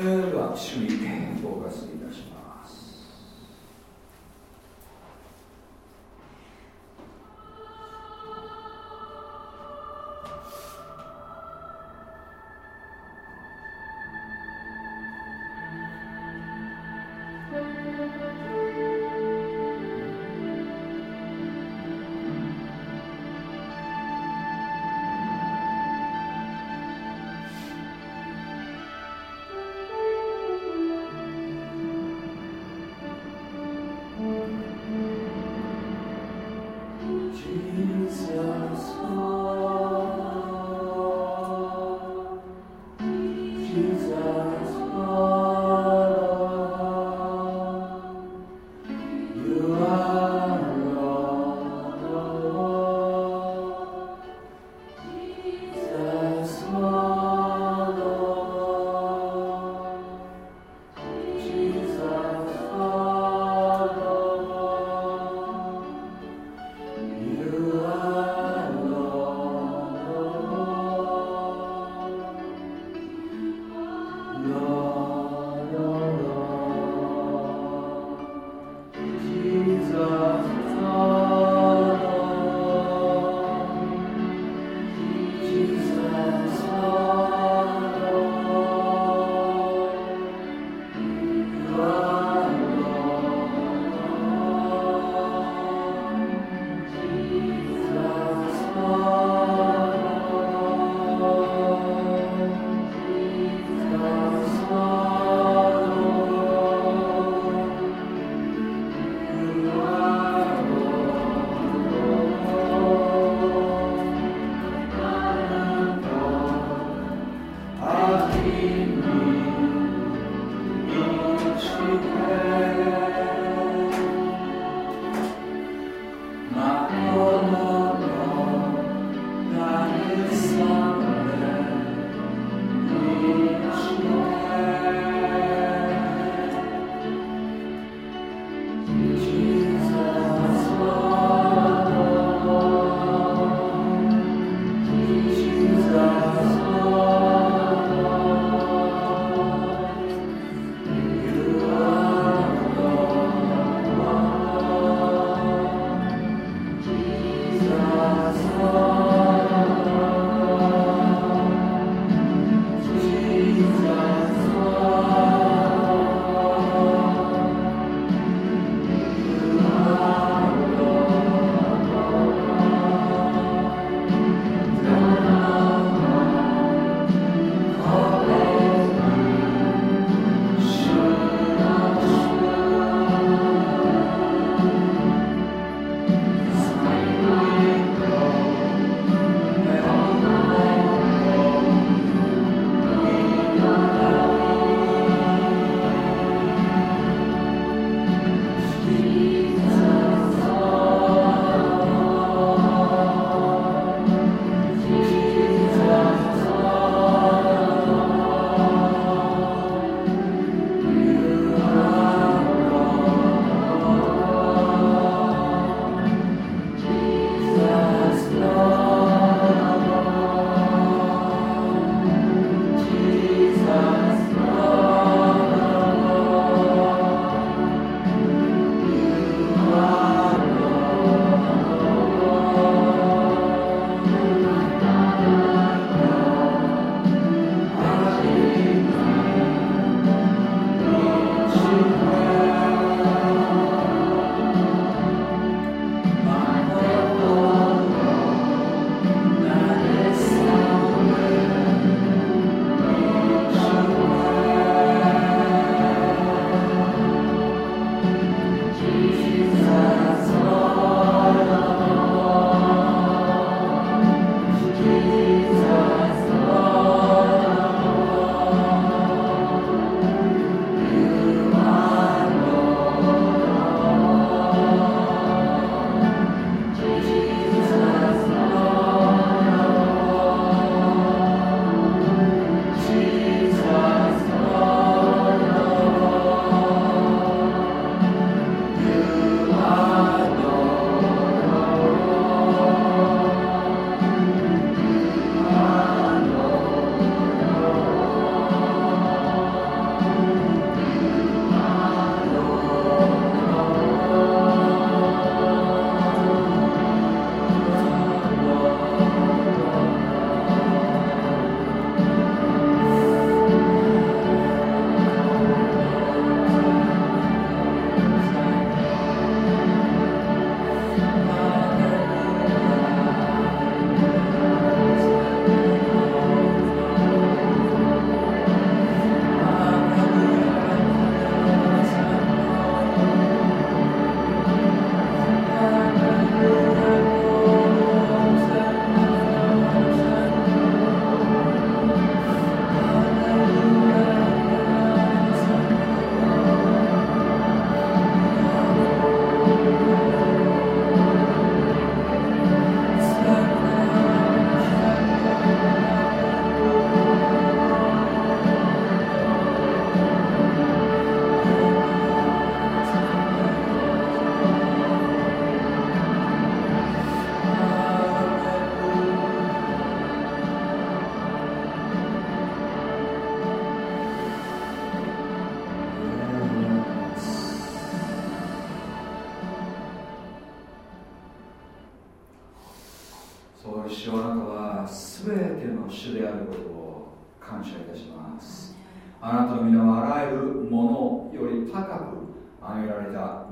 それ、では主にフォーカス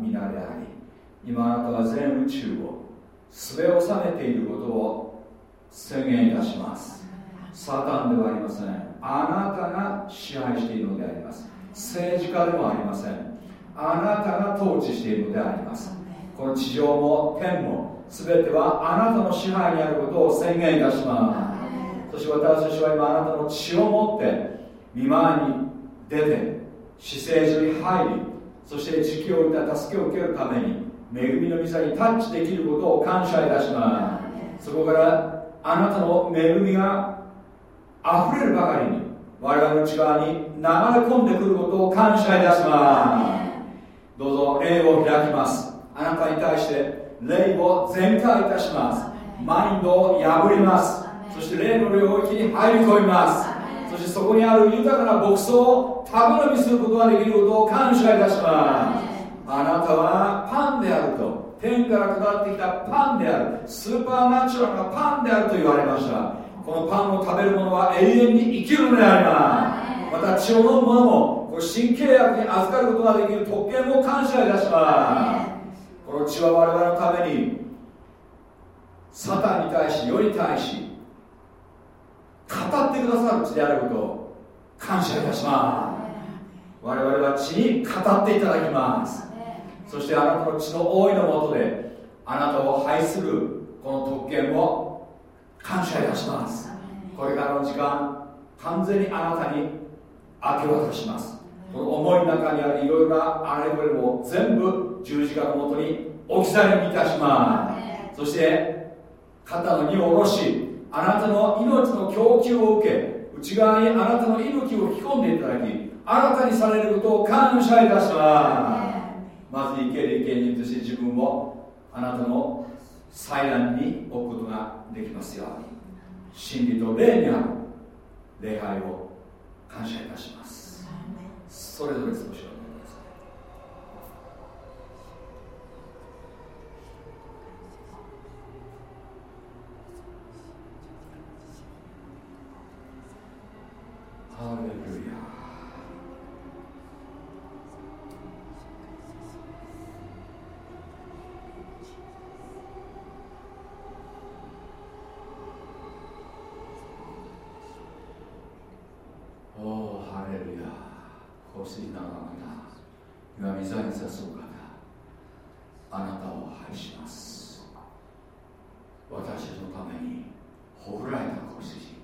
皆であり今あなたは全宇宙をすべを収めていることを宣言いたします。サタンではありません。あなたが支配しているのであります。政治家でもありません。あなたが統治しているのであります。この地上も天も全てはあなたの支配にあることを宣言いたします。そして私たちは今あなたの血を持って見舞いに出て死聖所に入りそして時期を置いた助けを受けるために恵みの御座にタッチできることを感謝いたします。そこからあなたの恵みが溢れるばかりに我々の内側に流れ込んでくることを感謝いたします。どうぞ霊を開きます。あなたに対して霊を全開いたします。マインドを破ります。そして霊の領域に入り込みます。そしそこにある豊かな牧草を食べ飲みすることができることを感謝いたします。あなたはパンであると天から下ってきたパンであるスーパーナチュラルなパンであると言われました。このパンを食べる者は永遠に生きるのであります。また血を飲む者もこの新契約に預かることができる特権を感謝いたします。この血は我々のためにサタンに対し世に対し語ってくださる血であることを感謝いたします。我々は血に語っていただきます。そしてあなたの血の大いのもとであなたを拝するこの特権を感謝いたします。これからの時間完全にあなたに明け渡します。この思いの中にあるいろいろなあれこれも全部十字架のもとに置き去りにいたします。そして肩の荷を下ろしあなたの命の供給を受け内側にあなたの命を吹き込んでいただき新たにされることを感謝いたします。まず生ける生贄として自分をあなたの祭壇に置くことができますように。真理と霊にある礼拝を感謝いたします。それぞれ少しハレルヤおおハレルヤ香水ながら今御座に座すお方あなたを愛します。私のためにほぐられた子羊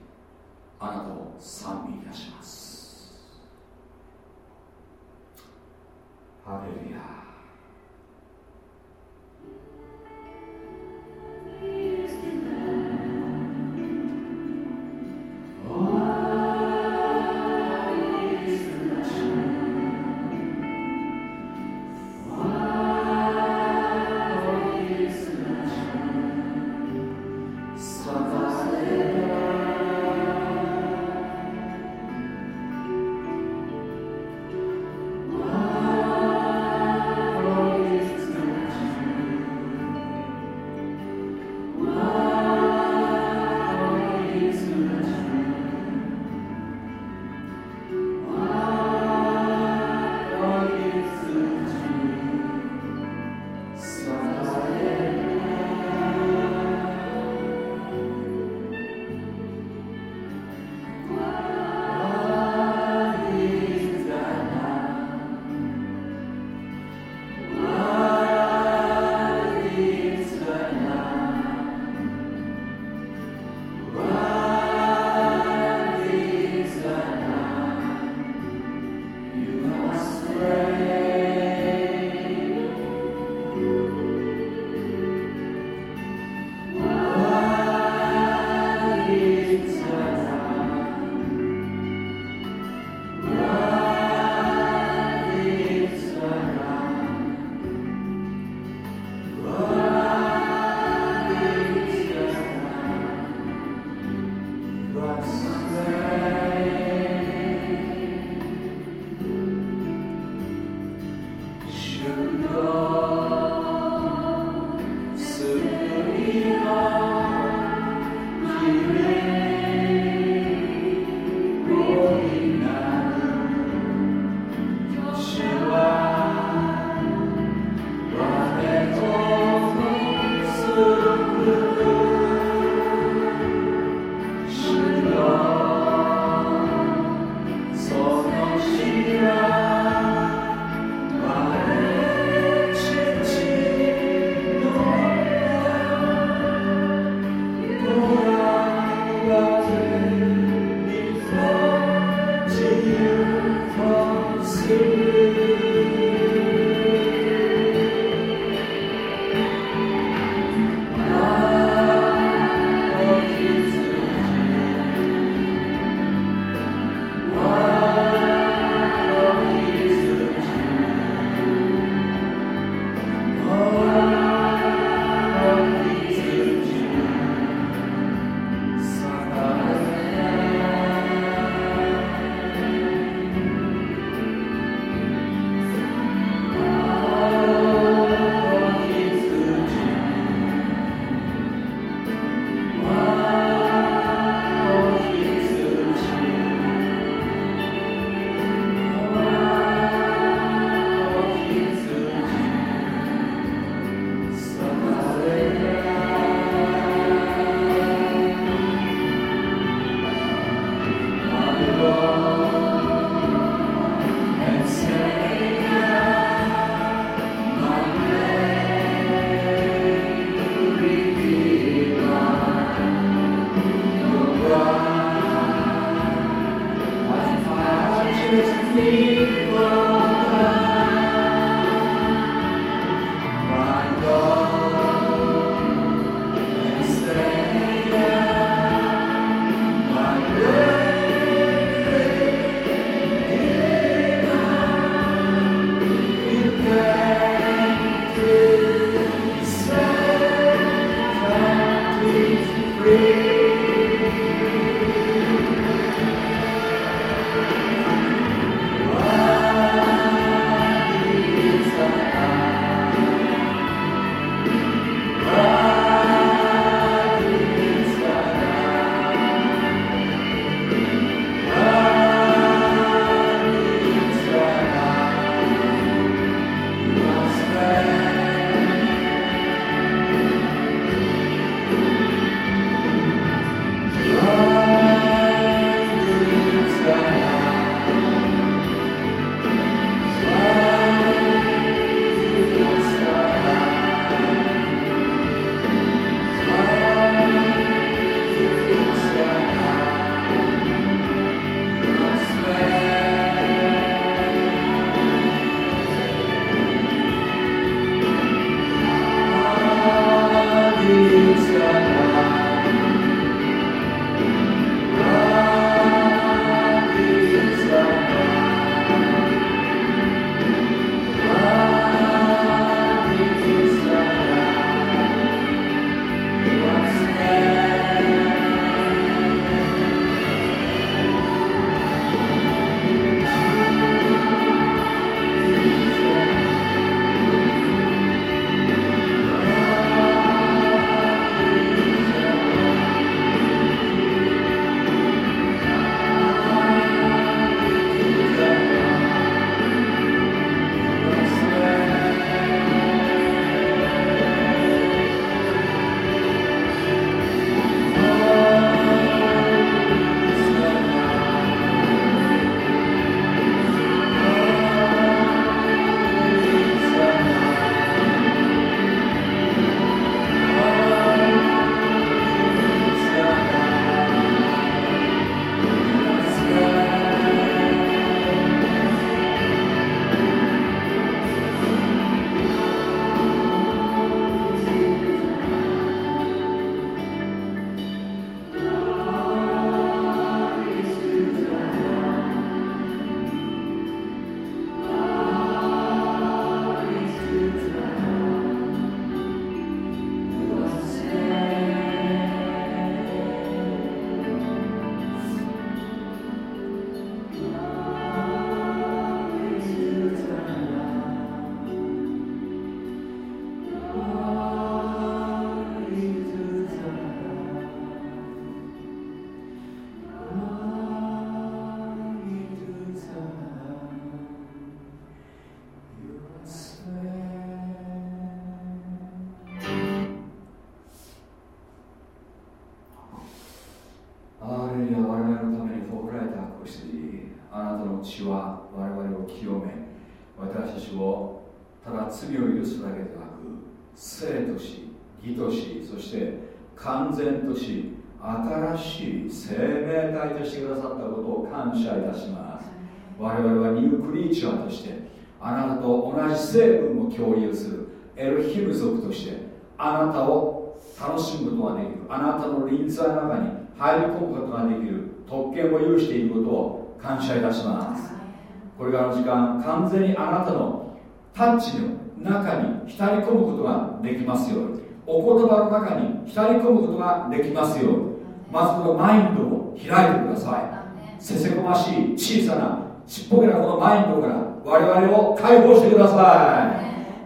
あなたを賛美いたします。ハレルヤ感謝いたします。我々はニュークリーチャーとしてあなたと同じ成分を共有するエルヒム族としてあなたを楽しむことができるあなたの臨在の中に入り込むことができる特権を有していることを感謝いたします。これからの時間完全にあなたのタッチの中に浸り込むことができますようにお言葉の中に浸り込むことができますようにまずこのマインドを開いてください。せせこましい小さなちっぽけなこのマインドから我々を解放してください。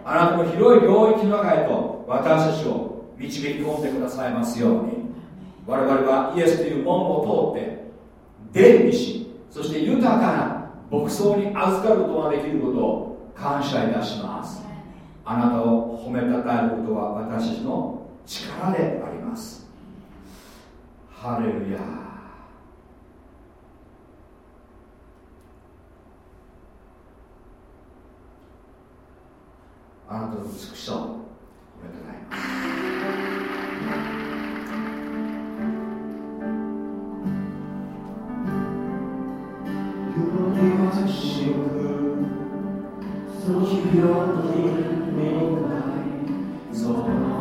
あなたの広い領域の中へと私たちを導き込んでくださいますように。我々はイエスという門を通って出入りしそして豊かな牧草に預かることができることを感謝いたします。あなたを褒めたたえることは私たちの力であります。ハレルヤあなたの美しさを褒めたたえますよりしくその日々にない。その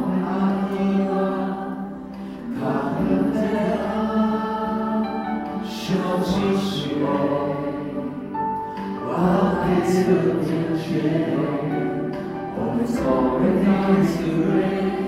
恐れ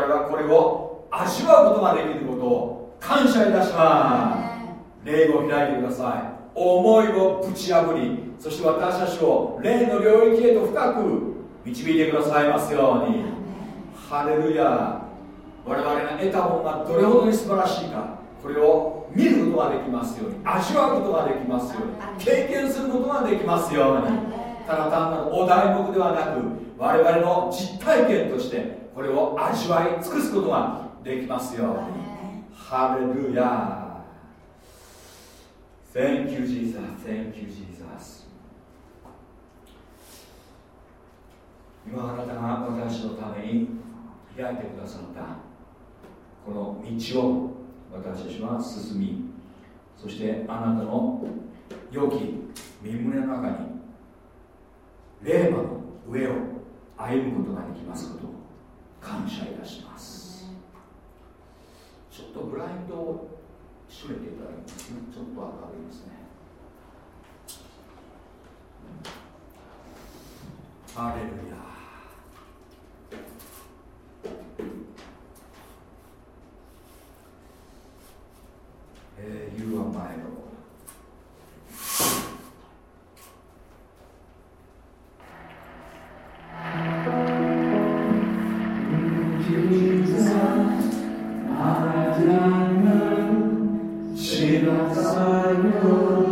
々はこれを味わうことができることを感謝いたします。霊を開いてください。思いをぶち破りそして私たちを霊の領域へと深く導いてくださいますように。ハレルヤ。我々が得たものがどれほどに素晴らしいかこれを見ることができますように。味わうことができますように。経験することができますように。ただ単なるお題目ではなく我々の実体験としてこれを味わい尽くすことができますよハレルヤ Thank you, Jesus. Thank you, Jesus. 今あなたが私のために開いてくださったこの道を私たちは進みそしてあなたの良き身胸の中に霊馬の上を歩むことができますことを感謝いたします。ちょっとブラインドを閉めていただきますねちょっと明るいですね。ハレルヤ。You are my Lord. Shiva Sayur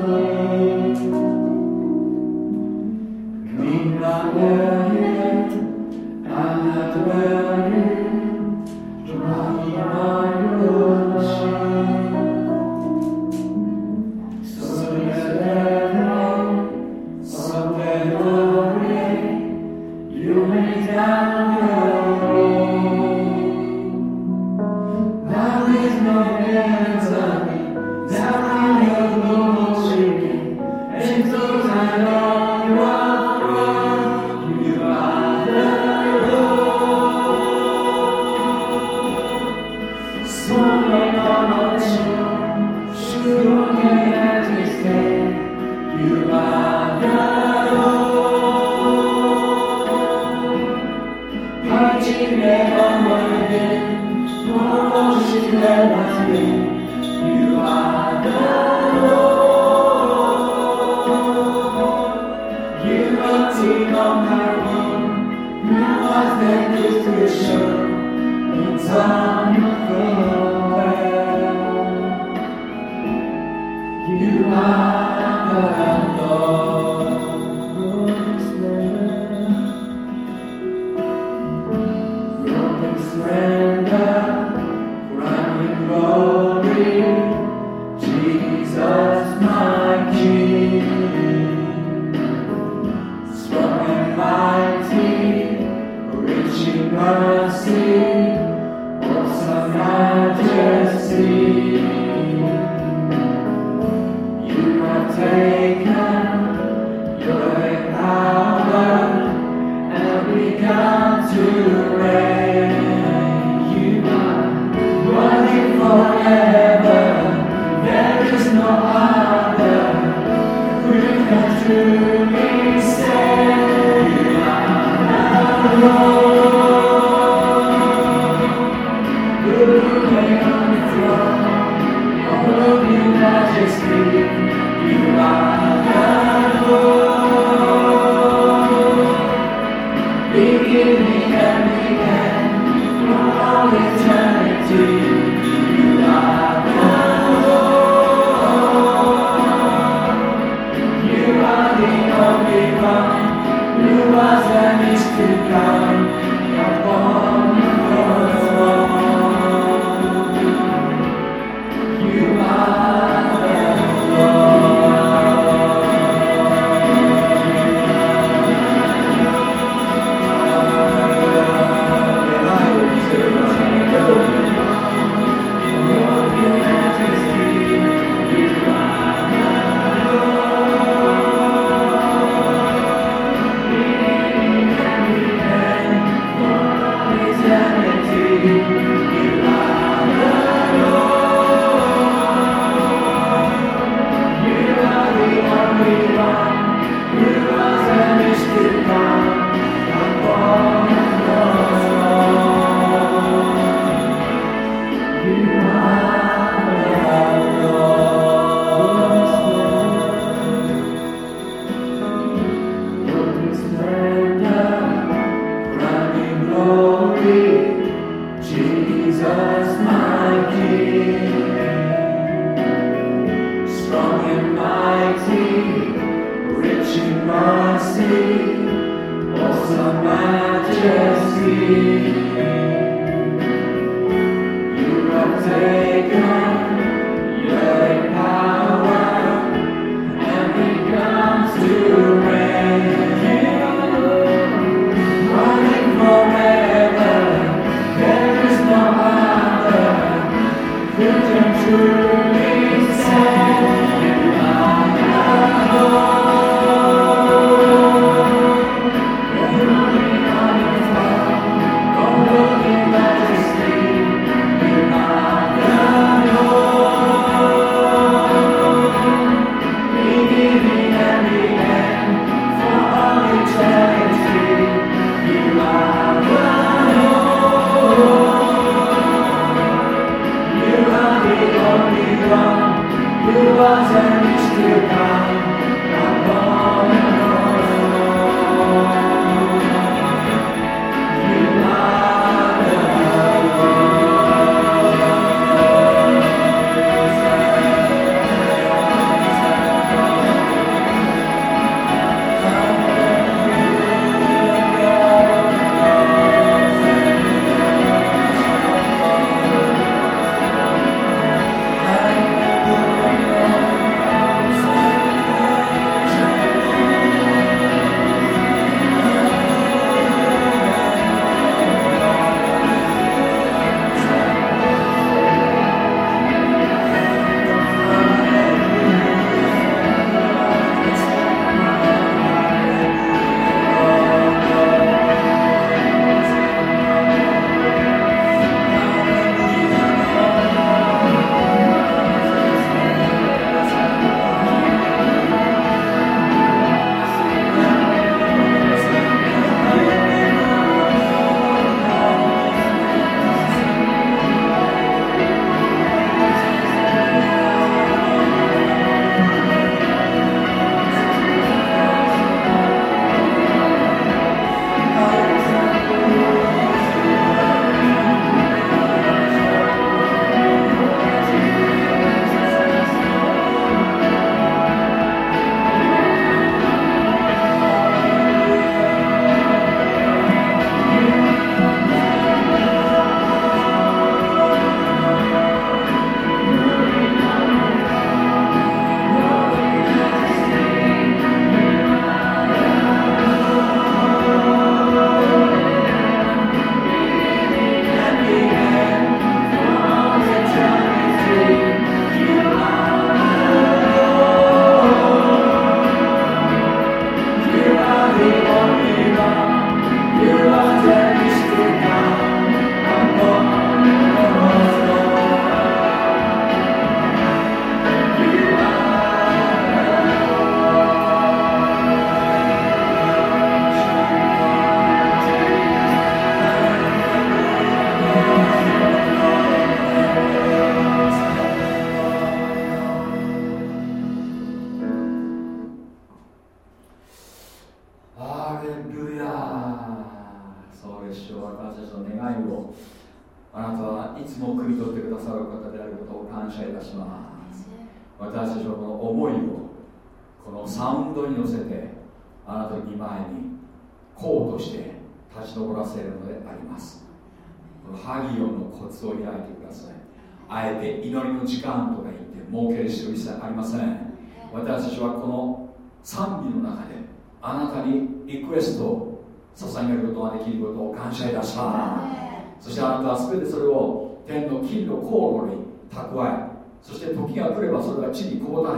そしてあなたは全てそれを天の金の航路に蓄えそして時が来ればそれが地に交代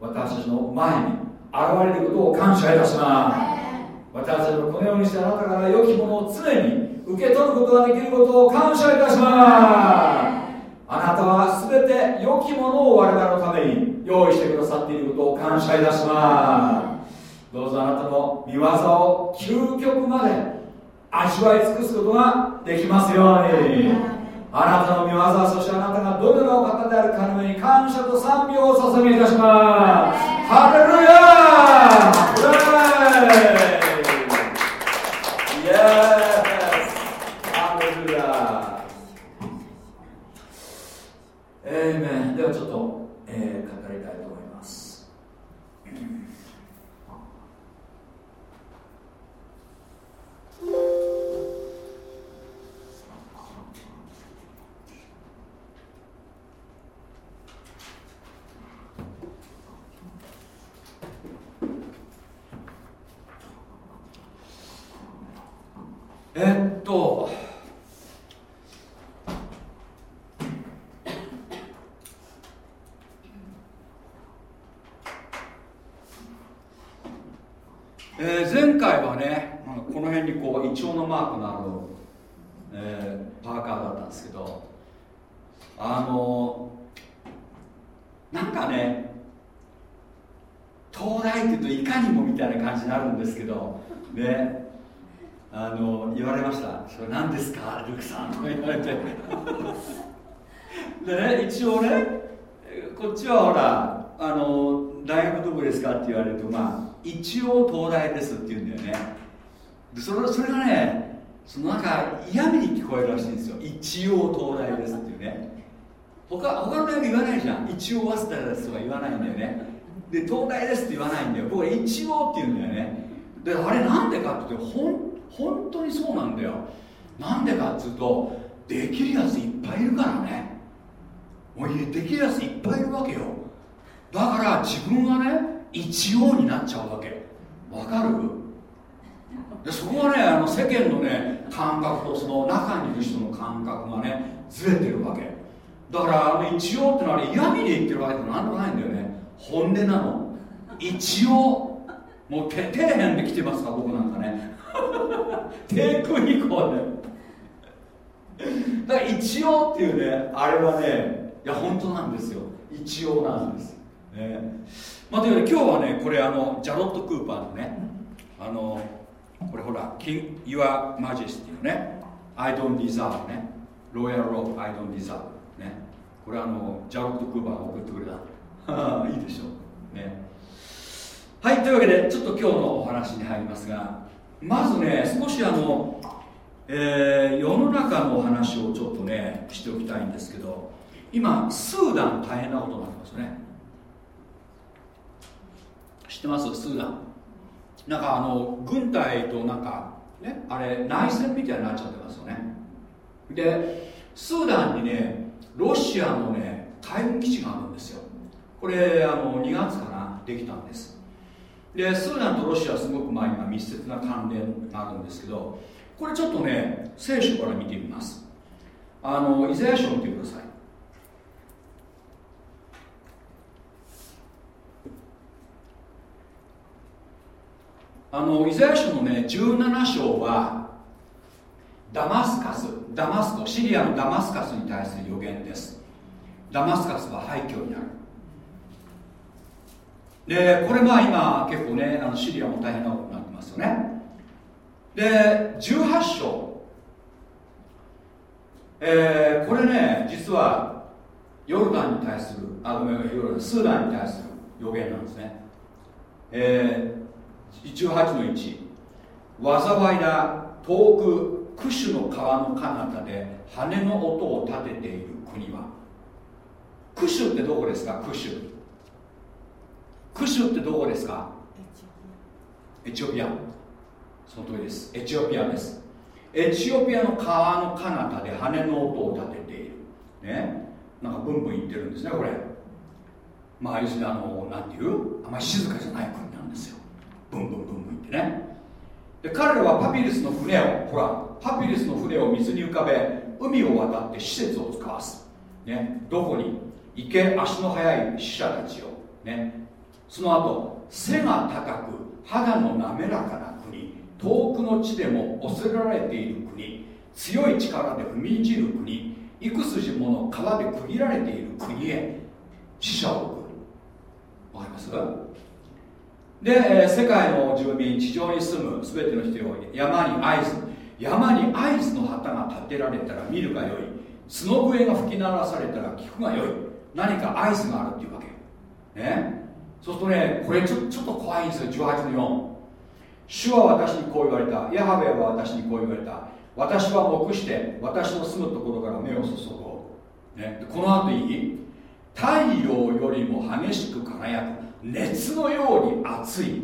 私たちの前に現れることを感謝いたします。私たちのこのようにしてあなたから良きものを常に受け取ることができることを感謝いたします。あなたは全て良きものを我々のために用意してくださっていることを感謝いたします。どうぞあなたの見業を究極まで味わい尽くすことができますように。あなたの御業そしてあなたがどのようなお方であるかのように感謝と賛美をお捧げいたします。ハレルヤー!イエーイ!えっと。えー、前回はねこの辺にこうイチョウのマークのある、えー、パーカーだったんですけどあのなんかね東大っていうといかにもみたいな感じになるんですけどねあの言われました「それ何ですか？ルクさん」とか言われて。でね一応ねこっちはほらあの大学どこですかって言われるとまあ一応東大ですって言うんだよね。でそれそれがねそのなんか嫌味に聞こえるらしいんですよ。一応東大ですっていうね。他他の大学言わないじゃん。一応早稲田ですとか言わないんだよね。で東大ですって言わないんだよ。僕は一応って言うんだよね。であれなんでかって言ってほん本当にそうなんだよ。なんでかっつうとできるやついっぱいいるからね。もうできるやついっぱいいるわけよ。だから自分はね一応になっちゃうわけ。わかる？でそこはねあの世間のね感覚とその中にいる人の感覚がねずれてるわけ。だからあの一応ってのは嫌味で言ってるわけでもなんでもないんだよね。本音なの。一応もう底辺で来てますか僕なんかね。低空飛行でだから一応っていうねあれはねいや本当なんですよ。一応なんですね。まあ、というわけで今日はねこれあのジャロット・クーパーのねあのこれほら King Your Majesty のね I don't deserve ね。ロイヤルロー I don't deserve ね。これあのジャロット・クーパーが送ってくれた。いいでしょう。ね。はいというわけでちょっと今日のお話に入りますがまずね少しあの、えー、世の中のお話をちょっとねしておきたいんですけど今スーダン大変なことになってますよね。知ってます？スーダン。なんかあの軍隊となんかねあれ内戦みたいになっちゃってますよね。でスーダンにねロシアのね海軍基地があるんですよ。これあの2月かなできたんです。でスーダンとロシアはすごくまあ今密接な関連があるんですけどこれちょっとね聖書から見てみます。あのイザヤ書を見てください。あのイザヤ書のね17章はダマスカスダマスコシリアのダマスカスに対する予言です。ダマスカスは廃墟になる。でこれまあ今結構ねあのシリアも大変なことになってますよね。で18章。えー、これね実はヨルダンに対するあごめんヨルダンスーダンに対する予言なんですね。えー、18の1災いだ遠くクシュの川の彼方で羽の音を立てている国は。クシュってどこですか？クシュ。クシュってどこですか？エチオピア。その通りです。エチオピアです。エチオピアの川の彼方で羽の音を立てている。ね？なんかブンブン言ってるんですねこれ。まあ要するにあのなんていう？あまり静かじゃない国なんですよ。ブンブンブンブン言ってね。で彼らはパピルスの船をほらパピルスの船を水に浮かべ海を渡って施設を使わす、ね、どこに？行け足の速い死者たちを、ね、その後背が高く肌の滑らかな国遠くの地でも恐れられている国強い力で踏みにじる国幾筋もの川で区切られている国へ死者を送る。わかります？で、世界の住民地上に住む全ての人を山に合図山に合図の旗が立てられたら見るがよい。角笛が吹き鳴らされたら聞くがよい。何か合図があるっていうわけ。ね？そうするとねこれちょちょっと怖いんですよ18の4主は私にこう言われた。ヤハベは私にこう言われた。私は黙して私の住むところから目を注ごう、ね、この後いい？太陽よりも激しく輝く熱のように熱い。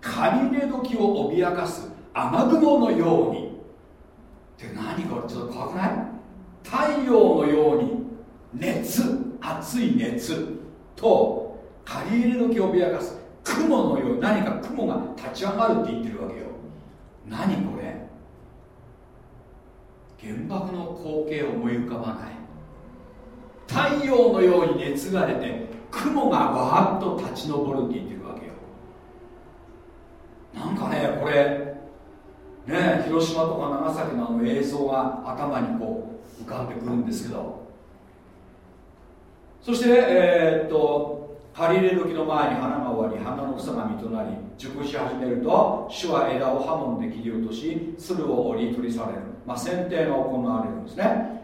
仮寝時を脅かす。雨雲のように。って何これちょっと怖くない？太陽のように熱熱い熱と借り入れ時を脅かす。雲のように何か雲が立ち上がるって言ってるわけよ。何これ？原爆の光景を思い浮かばない。太陽のように熱が出て雲がわーっと立ち上るって言ってるわけよ。なんかねこれね広島とか長崎のあの映像が頭にこう浮かんでくるんですけど。そしてえー、っと借り入れ時の前に花が終わり花の草が実となり熟し始めると主は枝を刃物で切り落とし鶴を折り取りされる、まあ、剪定が行われるんですね。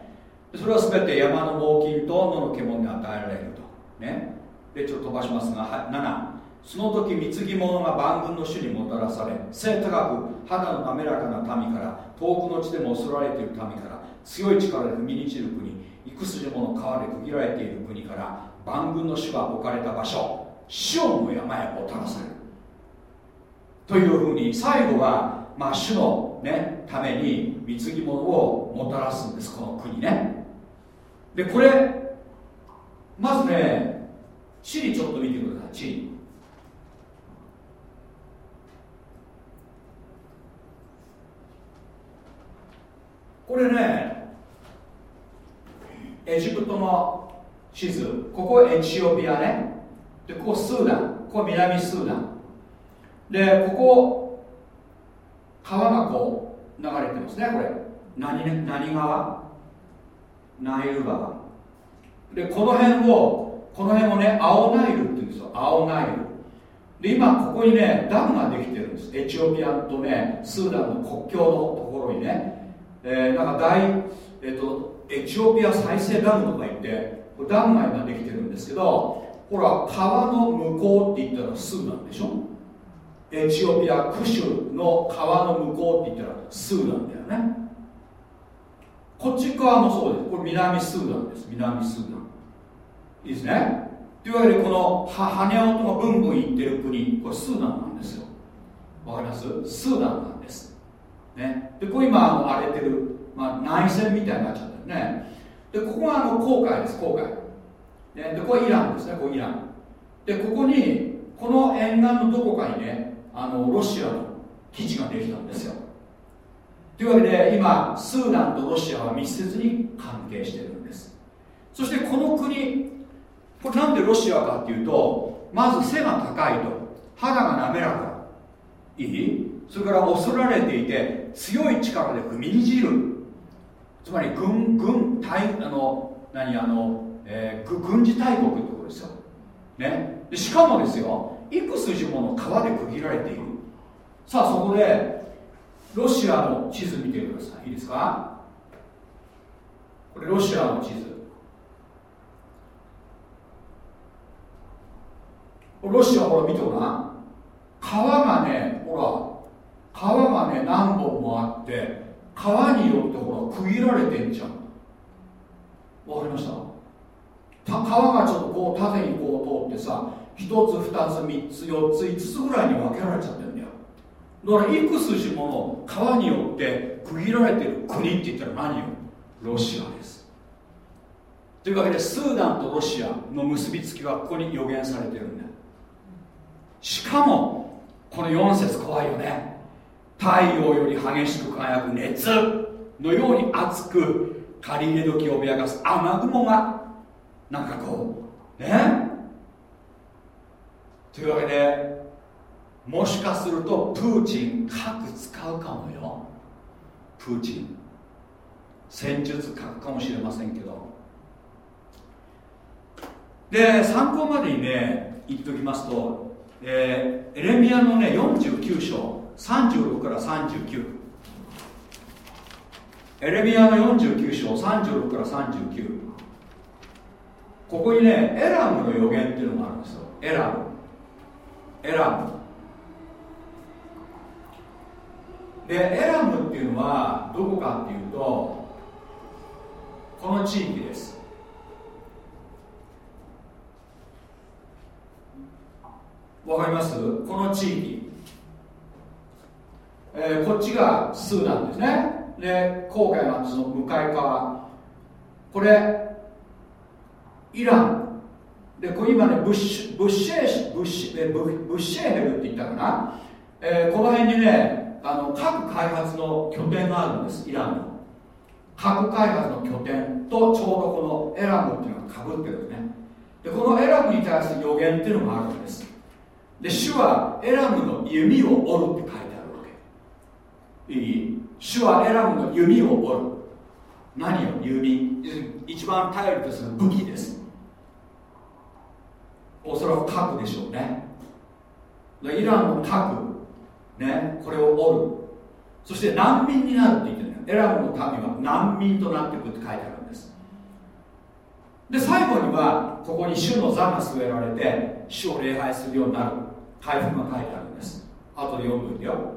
それは全て山の猛禽と野の獣に与えられると。ね。でちょっと飛ばしますが7その時貢ぎ物が万軍の主にもたらされ背高く肌の滑らかな民から遠くの地でも恐られている民から強い力で踏みにじる国幾筋もの川で区切られている国から万軍の主が置かれた場所シオンの山へもたらされる。というふうに最後は、まあ、主の、ね、ために貢ぎ物をもたらすんですこの国ね。でこれまずね地理ちょっと見てください地理。これねエジプトの地図ここエチオピアね。でここスーダン。ここ南スーダン。でここ川がこう流れてますねこれ。何何川？ナイル川。でこの辺をこの辺をね青ナイルって言うんですよ。青ナイル。で今ここにねダムができてるんです。エチオピアとねスーダンの国境のところにね、えー、なんか大、えーと、エチオピア再生ダムとか言ってダムができてるんですけどほら川の向こうって言ったらスーダンでしょ？エチオピアクシュの川の向こうって言ったらスーダンだよね。こっち側もそうです。これ南スーダンです。南スーダン。いいですね？というわけでこの羽音がブンブン言ってる国これスーダンなんですよ。わかります？スーダンなんです。ね。でこれ今荒れてる、まあ、内戦みたいになっちゃったよね。でここがあの航海です航海、ね、でこれイランですねこれイラン。でここにこの沿岸のどこかにねあのロシアの基地ができたんですよ。というわけで今スーダンとロシアは密接に関係してるんです。そしてこの国これなんでロシアかっていうとまず背が高いと肌が滑らか。いい？それから恐られていて強い力で踏みにじる。つまり軍軍対あの何あの、えー、軍事大国ってことですよ、ね、でしかもですよ幾筋もの川で区切られている。さあそこでロシアの地図見てください。いいですか？これロシアの地図。ロシアほら見てごらん。川がねほら川がね何本もあって川によってほら区切られてんじゃん。わかりました？川がちょっとこう縦にこう通ってさ1つ2つ3つ4つ5つぐらいに分けられちゃってるんだよ。だから幾筋もの川によって区切られてる国って言ったら何よ？ロシアです。というわけでスーダンとロシアの結びつきはここに予言されてるんだしかもこの4節怖いよね。太陽より激しく輝く熱のように熱く借り入れ時を脅かす雨雲がなんかこうね？というわけでもしかするとプーチン核使うかもよ。プーチン。戦術書くかもしれませんけど。で参考までにね言っておきますと、えー、エレミアのね49章。36から39エレミアの49章36から39ここにねエラムの予言っていうのがあるんですよ。エラム。エラム。でエラムっていうのはどこかっていうとこの地域です。わかります？この地域。えー、こっちがスーダンですね。で郊外のその向かい側。これイラン。でこれ今ねブッシュブッシェーブッシュブッシェヘルって言ったかな、えー、この辺にねあの核開発の拠点があるんですイランの。核開発の拠点とちょうどこのエラムっていうのがかぶってるんですね。でこのエラムに対する予言っていうのがあるんです。で主はエラムの弓を折るって書いてある。いい。主はエラムの弓を折る。何よ弓？一番頼りとする武器です。おそらく核でしょうね。イランの核ねこれを折る。そして難民になるって言ってるエラムの民は難民となっていくって書いてあるんです。で最後にはここに主の座が据えられて主を礼拝するようになる。回復が書いてあるんです。後で読むよ。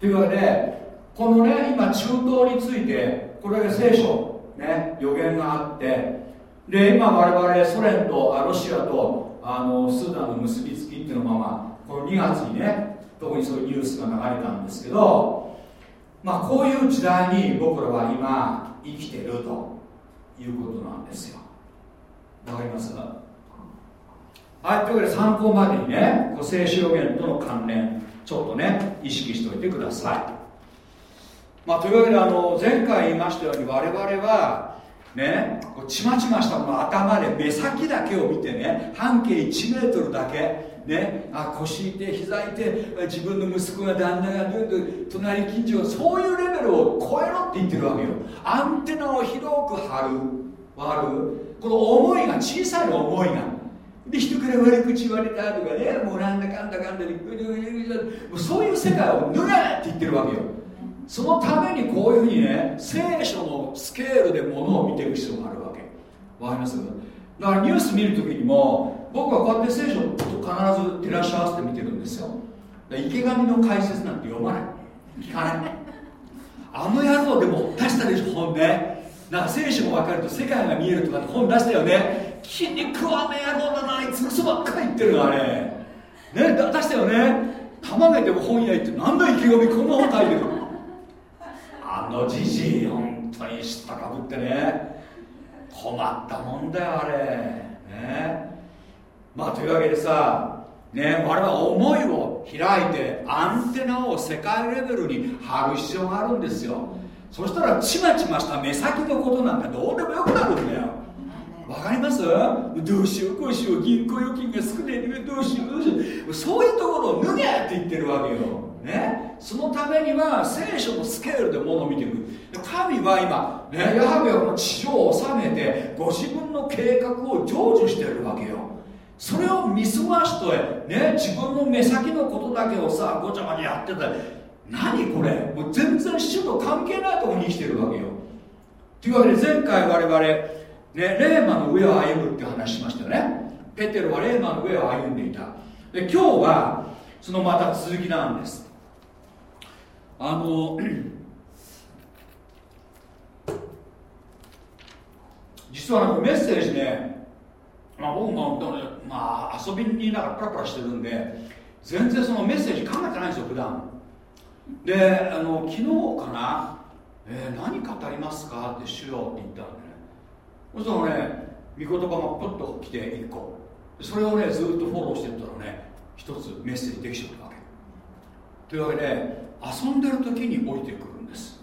というわけでこのね今中東についてこれだけ聖書ね予言があってで今我々ソ連とロシアとあのスーダンの結びつきっていうのままこの2月にね特にそういうニュースが流れたんですけどまあこういう時代に僕らは今生きてるということなんですよ。わかります？はいというわけで参考までにね聖書予言との関連。ちょっとね意識しておいてください。まあ、というわけであの前回言いましたように我々はねこうちまちましたの頭で目先だけを見てね半径1メートルだけね、あ腰いて膝いて自分の息子が旦那がどんどん隣近所そういうレベルを超えろって言ってるわけよ。アンテナを広く張る割る。この思いが小さい思いが。で人から悪口言われたとかねもうなんだかんだかんだでそういう世界を脱げって言ってるわけよ。そのためにこういうふうにね聖書のスケールでものを見ていく必要があるわけ。わかります？だからニュース見るときにも僕はこうやって聖書と必ず照らし合わせて見てるんですよ。池上の解説なんて読まない。聞かない。あの野郎でも出したでしょ本ね。なんか聖書も分かると世界が見えるとかって本出したよね。気に食わねえ野郎だなあいつ。クソばっかり言ってるのあれ。ね出したよね。玉ねでも本屋行ってなんだ池上こんな本書いてる。あのじじい本当に知ったかぶってね。困ったもんだよあれ。ね。まあというわけでさね我々は思いを開いてアンテナを世界レベルに張る必要があるんですよ。そしたらちまちました目先のことなんかどうでもよくなるんだよ。わかります？どうしようこうしよう銀行預金が少ないどうしようどうしよう。そういうところを脱げって言ってるわけよ。ね、そのためには聖書のスケールでものを見ていく。神は今、ね、ヤハベはこの地上を治めてご自分の計画を成就してるわけよ。それを見過ごしとね、自分の目先のことだけをさごちゃごちゃやってた何これ？もう全然主と関係ないところに生きてるわけよ。というわけで前回我々、ね、レーマの上を歩むって話しましたよね。ペテロはレーマの上を歩んでいた。で今日はそのまた続きなんです。あの 実はメッセージね、まあ、僕も、まあ、遊びになんかプラプラしてるんで全然そのメッセージ考えてないんですよ普段。であの昨日かな、えー、何語りますか？ってしよって言ったんでね。そしたらね御言葉がプッと来て1個。それをねずっとフォローしてったらね一つメッセージできちゃったわけ。というわけで遊んでる時に降りてくるんです。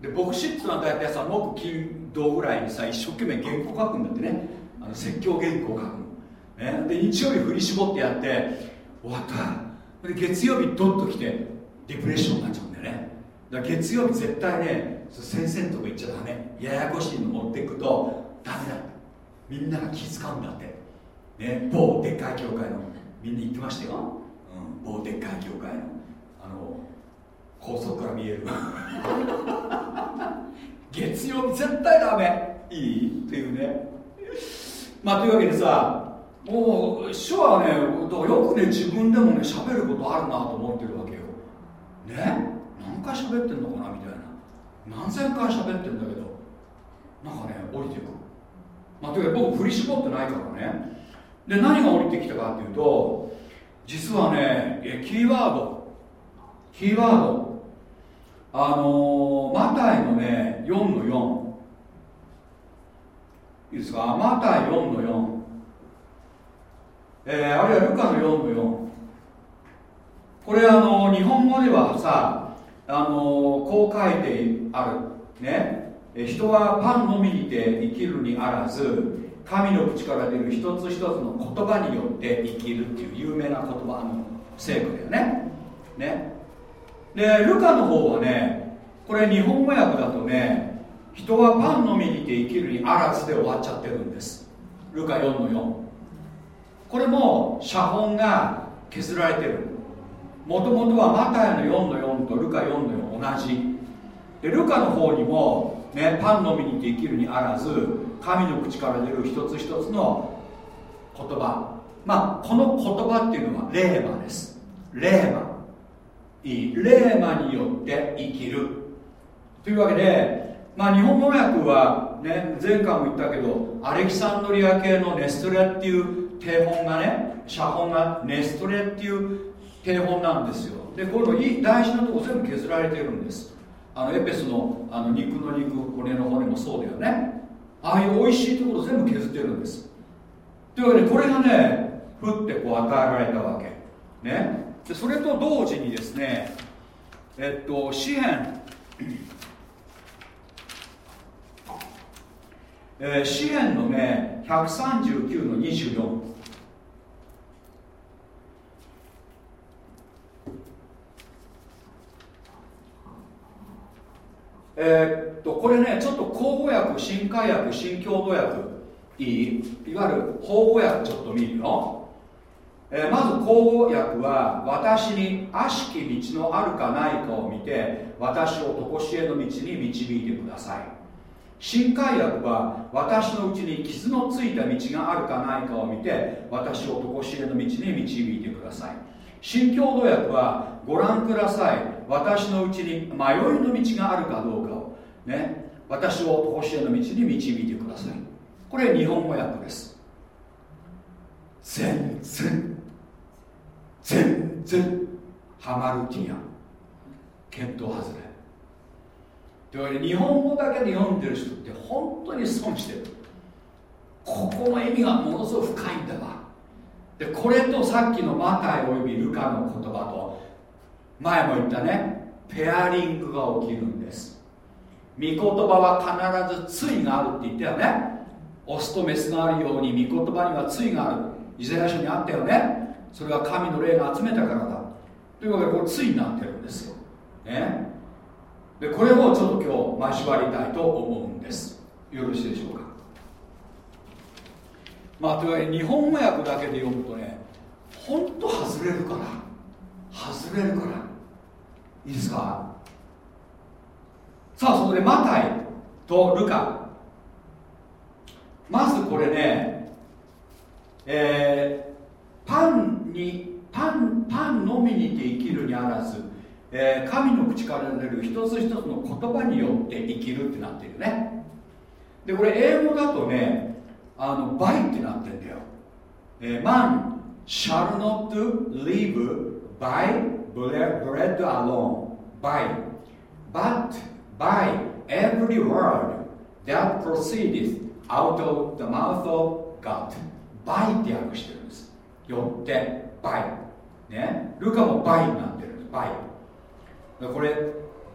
で牧師っていうのは大体さ木金土ぐらいにさ一生懸命原稿書くんだってね。あの説教原稿書くの、ね、で日曜日振り絞ってやって終わった。で月曜日ドッと来てデプレッションになっちゃうんだよね。だから月曜日絶対ね先生のとこ行っちゃダメ。ややこしいの持っていくとダメだみんなが気遣うんだって。ね某でっかい教会の。みんな言ってましたよ、うん、某でっかい教会の。あの高速から見える。月曜日絶対ダメ。いいっていうね。まあというわけでさもう主はねよくね自分でもね喋ることあるなと思ってるわけよ。ね？何回喋ってんのかなみたいな。何千回喋ってんだけど。なんかね降りてく。まあというわけで僕振り絞ってないからね。で何が降りてきたかっていうと実はねキーワード。キーワード。あのー、マタイのね4の4いいですか？マタイ4の4えー、あるいはルカの4の4これあの日本語ではさあのこう書いてある。ね。人はパンのみにて生きるにあらず神の口から出る一つ一つの言葉によって生きるっていう有名な言葉の聖句だよね。ね。でルカの方はねこれ日本語訳だとね人はパンのみにて生きるにあらずで終わっちゃってるんです。ルカ4の4これも写本が削られてる。もともとはマタイの4の4とルカ4の4同じ。でルカの方にも、ね、パンのみにて生きるにあらず神の口から出る一つ一つの言葉。まあこの言葉っていうのはレーマです。レーマ。いい。レーマによって生きる。というわけで、まあ、日本語訳は、ね、前回も言ったけどアレキサンドリア系のネストレっていう定本がね写本がネストレっていう定本なんですよ。でこの大事なとこ全部削られてるんです。あのエペスのあの肉の肉骨の骨もそうだよね。ああいう美味しいところ全部削ってるんです。というわけでこれがね降ってこう与えられたわけ。ね。でそれと同時にですねえっと詩篇。えー、詩篇のね139の24えー、っとこれねちょっと口語訳新海訳新共同訳いい？いわゆる法語訳ちょっと見るよ、えー、まず口語訳は私に悪しき道のあるかないかを見て私を常しえの道に導いてください。新海訳は私のうちに傷のついた道があるかないかを見て私を常しえの道に導いてください。新共同訳はご覧ください。私のうちに迷いの道があるかどうかをね私を常しえの道に導いてください。これ日本語訳です。全然全然ハマるティア検討外れ。というわけで日本語だけで読んでる人って本当に損してる。ここの意味がものすごく深いんだわ。でこれとさっきのマタイおよびルカの言葉と前も言ったねペアリングが起きるんです。御言葉は必ず対があるって言ったよね。オスとメスがあるように御言葉には対がある。イザヤ書にあったよね。それは神の霊が集めたからだ。というわけでこれ対になってるんですよ、ね、でこれをちょっと今日交わりたいと思うんです。よろしいでしょうか。まあというわけで日本語訳だけで読むとねほんと外れるから。外れるから。いいですか？さあそこでマタイとルカ。まずこれねえー、パンにパンパンのみにて生きるにあらずえー、神の口から出る一つ一つの言葉によって生きるってなってるね。でこれ英語だとねあのバイってなってんだよ、えー、Man shall not live by bread alone by but by every word that proceedeth out of the mouth of God. By って訳してるんです。よって by ね。ルカも by になってるんです。by これ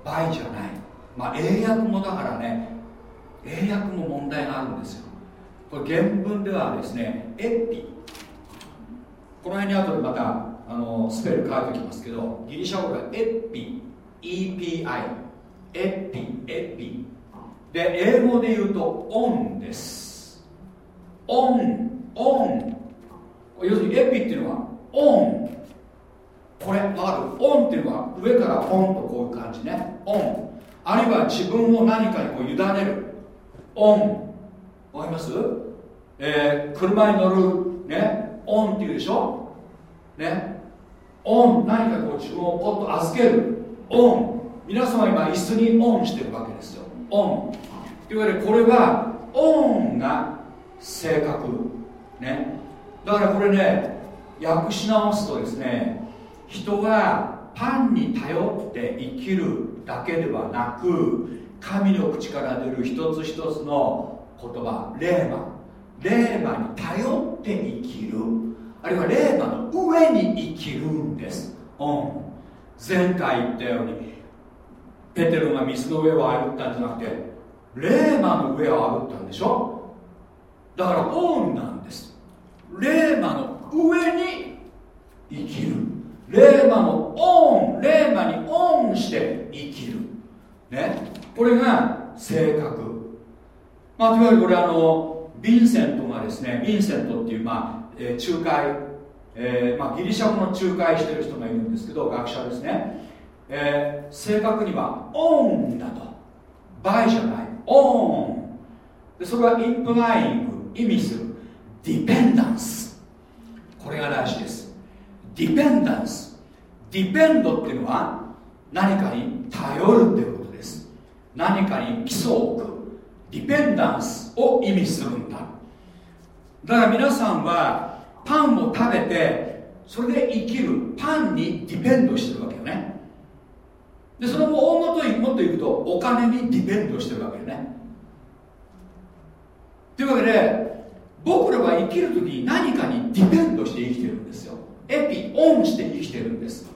倍じゃない。まあ英訳もだからね英訳も問題があるんですよ。これ原文ではですねエピ。この辺に後でまたあのスペル書いてきますけどギリシャ語ではエピ EPI エピエピ。で英語で言うとオンです。オンオン。要するにエピっていうのはオン。これ分かる？ on っていうのは上からポンとこういう感じね。 on。あるいは自分を何かにこう委ねる。 on。わかります？えー、車に乗るね。 on っていうでしょ？ね。 on 何かこう自分をポッと預ける。 on 皆様今椅子に on してるわけですよ。 on といわけでこれは on が正確ね。だからこれね訳し直すとですね人がパンに頼って生きるだけではなく神の口から出る一つ一つの言葉レーマ。レーマに頼って生きる。あるいはレーマの上に生きるんです、うん、前回言ったようにペテロが水の上を歩ったんじゃなくてレーマの上を歩ったんでしょ？だからオンなんです。レーマの上に生きる。レーマのオンレーマにオンして生きる。ね。これが性格。まあといわけでこれあのヴィンセントがですねヴィンセントっていうまあ、えー、仲介、えーまあ、ギリシャ語の仲介してる人がいるんですけど学者ですね、えー、正確には on だと。 by じゃない。 on。でそれは implying 意味する。 dependence。これが大事です。 dependence。depend っていうのは何かに頼るっていうことです。何かに基礎を置く dependence を意味するんだ。だから皆さんはパンを食べてそれで生きるパンに depend してるわけよね。でその後大元にもっと言うとお金に depend してるわけよね。というわけで僕らは生きる時に何かに depend して生きてるんですよ。 epi on して生きてるんです。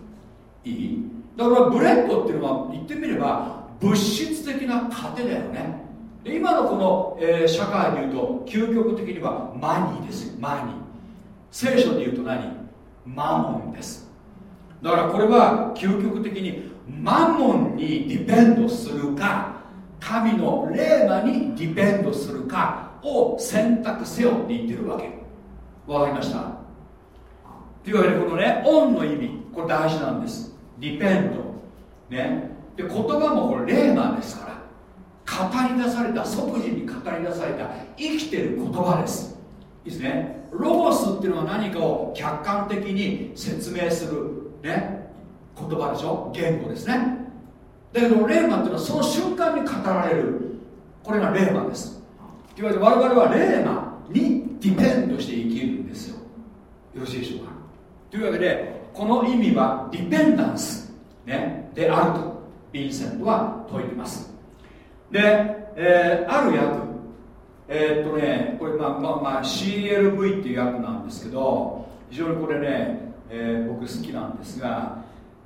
いい？だから bread っていうのは言ってみれば物質的な糧だよね。で今のこの、えー、社会でいうと究極的には money ですよ。 money。聖書でいうと何？マモンです。だからこれは究極的にマモンにディペンドするか神の霊魔にディペンドするかを選択せよって言ってるわけ。わかりました？というわけでこのねオンの意味これ大事なんです。ディペンド。ね。で言葉もこれレーマーですから語り出された即時に語り出された生きてる言葉です。いいですね？ロゴスっていうのは何かを客観的に説明するね言葉でしょ？言語ですね。だけどレーマっていうのはその瞬間に語られる。これがレーマです。いわゆる我々はレーマにディペンドして生きるんですよ。よろしいでしょうか？というわけでこの意味はディペンダンス、ね、であると。ヴィンセントは説いてます。で、えー、ある訳。えー、っとねこれまあまあまあ CLV っていう訳なんですけど非常にこれね、えー、僕好きなんですが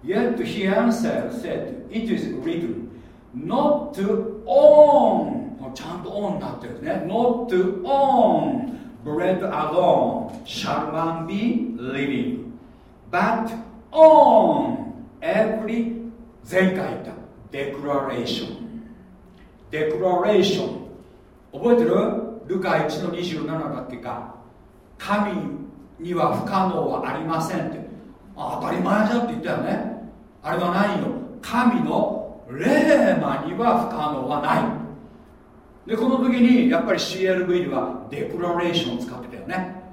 Yet he answered said it is written not to own ちゃんとオンになってるんですね not to own bread alone shall man be living but on every 前回言った declaration declaration 覚えてる？ルカ1の27だっけか。神には不可能はありませんって。当たり前じゃんって言ったよね。あれは何よ。神の霊魔には不可能はない。でこの時にやっぱり CLV ではデクラレーションを使ってたよね。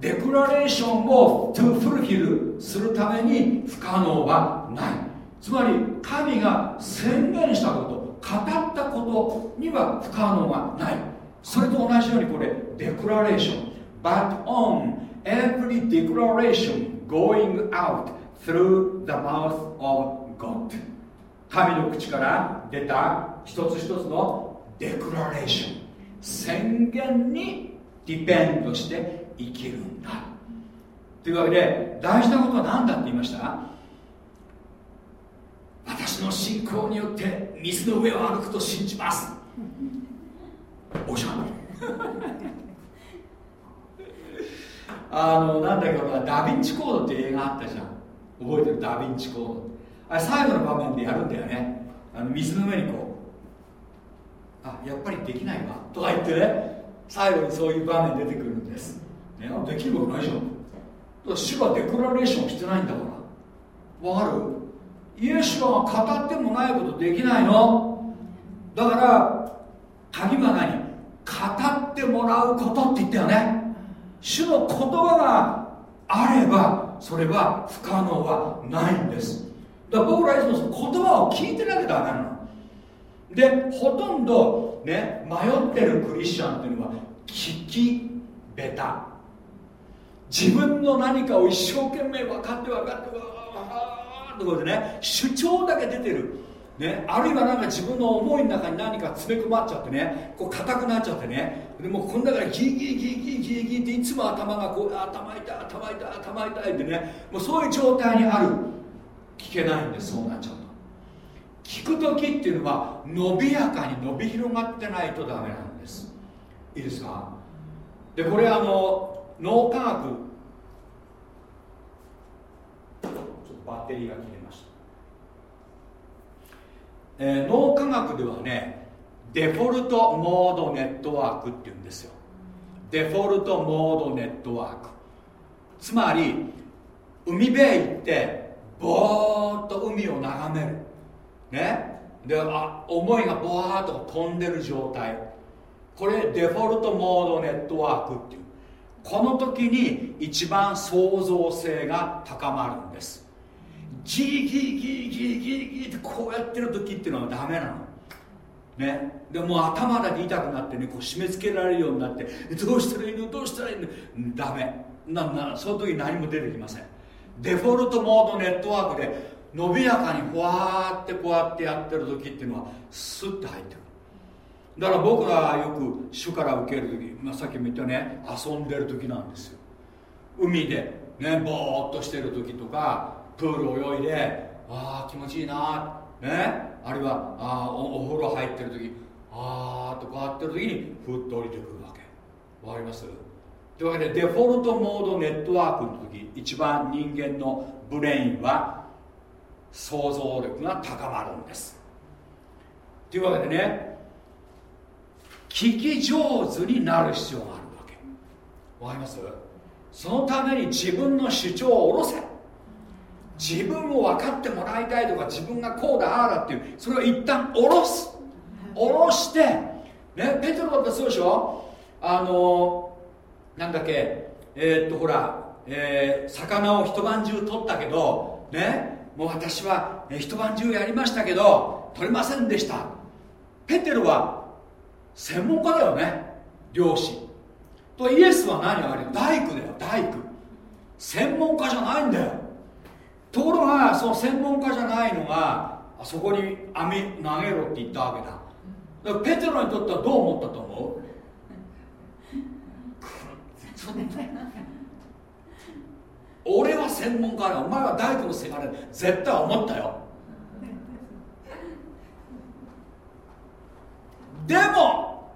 デクラレーションをトゥフルヒルするために不可能はない。つまり神が宣言したこと。ったことには不可能はない。それと同じようにこれデクラレーション but on every declaration going out through the mouth of God 神の口から出た一つ一つのデクラレーション宣言にディペンドして生きるんだ。というわけで大事なことは何だって言いました？私の信仰によって水の上を歩くと信じます。おしゃあのなんだけどダ・ヴィンチコードって映画あったじゃん。覚えてる？ダ・ヴィンチコード。あれ最後の場面でやるんだよね。あの水の上にこうあやっぱりできないわ。とか言ってね最後にそういう場面出てくるんです。ね、できるわけないじゃん。だから主はデクラレーションしてないんだから。わかる？イエスは語ってもないことできないの。だから鍵は何？語ってもらうことって言ったよね。主の言葉があればそれは不可能はないんです。だから僕らいつも言葉を聞いてなきゃダメなの。でほとんどね迷ってるクリスチャンっていうのは聞きベタ自分の何かを一生懸命分かって分かってわーってことでね主張だけ出てる。ね、あるいはなんか自分の思いの中に何か詰め込まっちゃってねこう硬くなっちゃってね。でもこんだからギーギーギーギーギーギーっていつも頭がこう頭痛い頭痛い頭痛いってねもうそういう状態にある。聞けないんでそうなっちゃうと。聞く時っていうのは伸びやかに伸び広がってないとダメなんです。いいですか？でこれあの脳科学ちょっとバッテリーが切れました、えー、脳科学ではねデフォルトモードネットワークっていうんですよ。デフォルトモードネットワーク。つまり海辺行ってぼーっと海を眺める。ね？であ思いがぼわーっと飛んでる状態。これデフォルトモードネットワークっていう。この時に一番創造性が高まるんです。ギリギリギリギリギリギリってこうやってる時っていうのはダメなの。ね、でもう頭だけ痛くなってねこう締め付けられるようになってどうしたらいいのどうしたらいいのダメ。ななその時何も出てきません。デフォルトモードネットワークで伸びやかにふわーってこうやってやってる時っていうのはスッて入ってくる。だから僕がよく主から受ける時、まあ、さっきも言ったね遊んでる時なんですよ。海でねぼーっとしてる時とかプール泳いでああ気持ちいいなねあるいはあおお風呂入ってる時あーっとこうやってる時にふっと降りてくるわけ。わかります？というわけでデフォルトモードネットワークの時一番人間のブレインは想像力が高まるんです。というわけでね聞き上手になる必要があるわけ。わかります？そのために自分の主張を下ろせ。自分を分かってもらいたいとか自分がこうだああだっていうそれを一旦下ろす。下ろしてねペテロだってそうでしょ？あのなんだっけ？えー、っとほら、えー、魚を一晩中取ったけどねもう私は一晩中やりましたけど取れませんでした。ペテロは専門家だよね漁師。とイエスは何？あれ大工だよ大工。専門家じゃないんだよ。ところがその専門家じゃないのがそこに網投げろって言ったわけだ。だからペテロにとってはどう思ったと思う？俺は専門家だお前は大工のせがれ絶対思ったよ。でも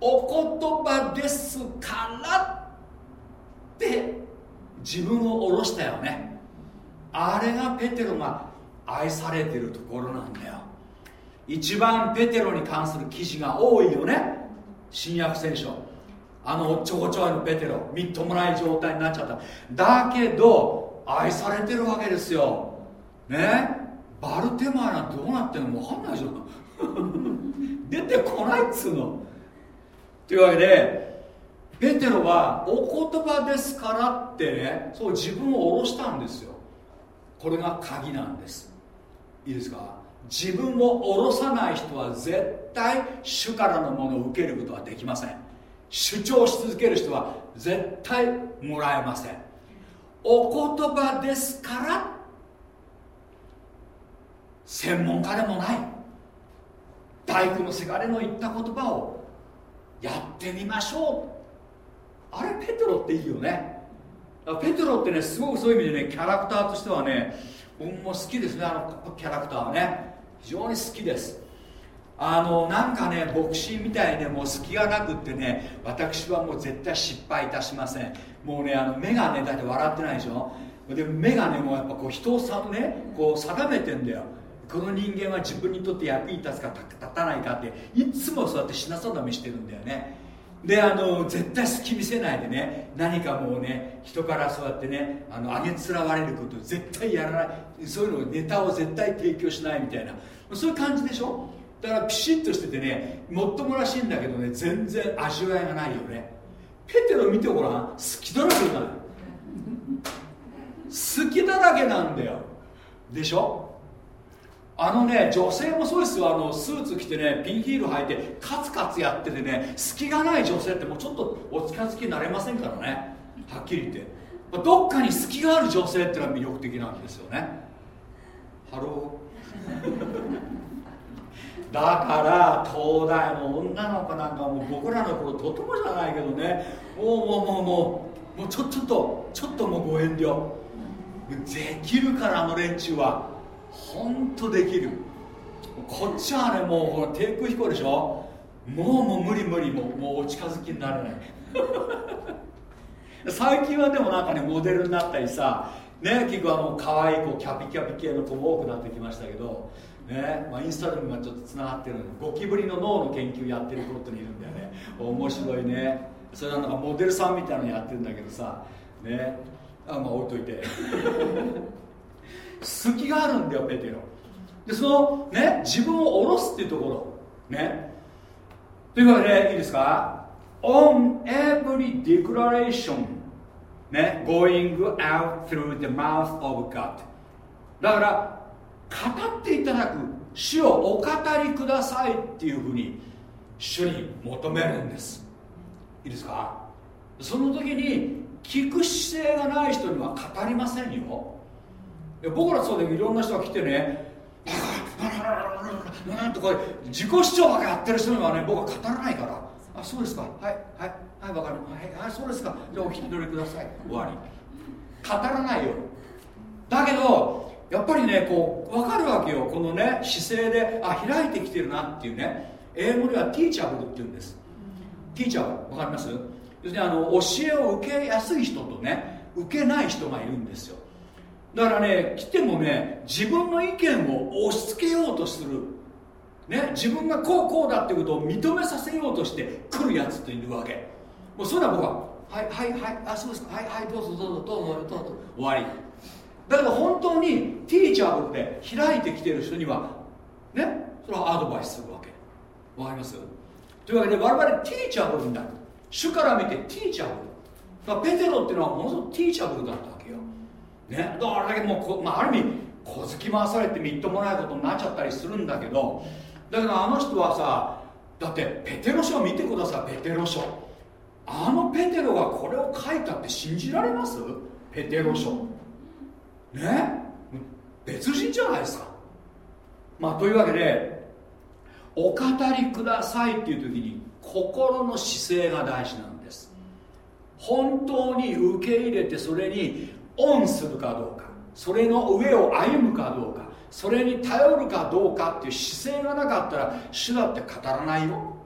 お言葉ですからって自分を下ろしたよねあれがペテロが愛されてるところなんだよ。一番ペテロに関する記事が多いよね。新約聖書。あのおっちょこちょいのペテロ。みっともない状態になっちゃった。だけど愛されてるわけですよ。ね？バルテマーなんてどうなってんの分かんないじゃん。出てこないっつうの。というわけでペテロはお言葉ですからってねそう自分を下ろしたんですよ。これが鍵なんです。いいですか？自分を下ろさない人は絶対主からのものを受けることはできません。主張し続ける人は絶対もらえません。お言葉ですから専門家でもない。大工のせがれの言った言葉をやってみましょう。あれペトロっていいよね。ペテロってねすごくそういう意味でねキャラクターとしてはね僕も好きですねあのキャラクターはね。非常に好きです。あのなんかね牧師みたいにねもう隙がなくってね私はもう絶対失敗いたしません。もうねあの目がねだって笑ってないでしょ。で目がねもうやっぱこう人をさねこう定めてんだよ。この人間は自分にとって役に立つか立たないかっていつもそうやって品定めしてるんだよね。であの絶対隙見せないでね何かもうね人からそうやってねあの上げつらわれること絶対やらない。そういうのネタを絶対提供しないみたいな。そういう感じでしょ？だからピシッとしててねもっともらしいんだけどね全然味わいがないよね。ペテロ見てごらん。好きだらけだ好きだらけなんだよ。でしょ？あのね女性もそうですよ。あのスーツ着てねピンヒール履いてカツカツやっててね隙がない女性ってもうちょっとお近づきになれませんからね。はっきり言って。どっかに隙がある女性ってのは魅力的なんですよね。 Hello。だから東大の女の子なんかもう僕らの頃とてもじゃないけどね。もうもうもうもうもうちょちょっとちょっともうご遠慮。できるからあの連中は。本当できる。こっちはねもうほら低空飛行でしょ。もうもう無理無理もうもうお近づきになれない。最近はでもなんかねモデルになったりさね結構あの可愛い子キャピキャピ系の子も多くなってきましたけどねまあ、インスタでもちょっとつながってるのでゴキブリの脳の研究やってる子っているんだよね。面白いね。それはなんかモデルさんみたいなのやってるんだけどさね。あまあ置いといて。隙があるんだよペテロ。でそのね自分を下ろすっていうところ。ね。というわけでいいですか？On every declaration ね。going out through the mouth of God だから語っていただく。主をお語りくださいっていうふうに主に求めるんです。いいですか？その時に聞く姿勢がない人には語りませんよ。僕らそうでいろんな人が来てね。なんとか自己主張ばかやってる人にはね僕は語らないから。あそうですか。はいはいはい分かる。はいはいそうですか。じゃあお引き取りください。終わり。語らないよ。だけどやっぱりねこう分かるわけよ。このね姿勢であ開いてきてるなっていうね。英語ではティーチャブルっていうんです。ティーチャブル。分かります？要するにあの教えを受けやすい人とね受けない人がいるんですよ。だからね来てもね自分の意見を押し付けようとする。ね自分がこうこうだってことを認めさせようとして来るやつっているわけ。もうそれは僕ははいはいはいあそうですか。はいはいどうぞどうぞどうぞどうぞ。終わり。だけど本当にティーチャーで開いてきてる人にはねそれはアドバイスするわけ。わかります？というわけで我々ティーチャーブルになる。主から見てティーチャーブル。だからペテロっていうのはものすごくティーチャブルだった。ね。だからあれだけもうこ、まあ、ある意味小突き回されてみっともないことになっちゃったりするんだけどだけどあの人はさだってペテロ書を見てくださいペテロ書。あのペテロがこれを書いたって信じられます？ペテロ書。ね？別人じゃないですか。まあというわけでお語りくださいっていう時に心の姿勢が大事なんです。本当に受け入れてそれにオンするかどうかそれの上を歩むかどうかそれに頼るかどうかっていう姿勢がなかったら主だって語らないよ。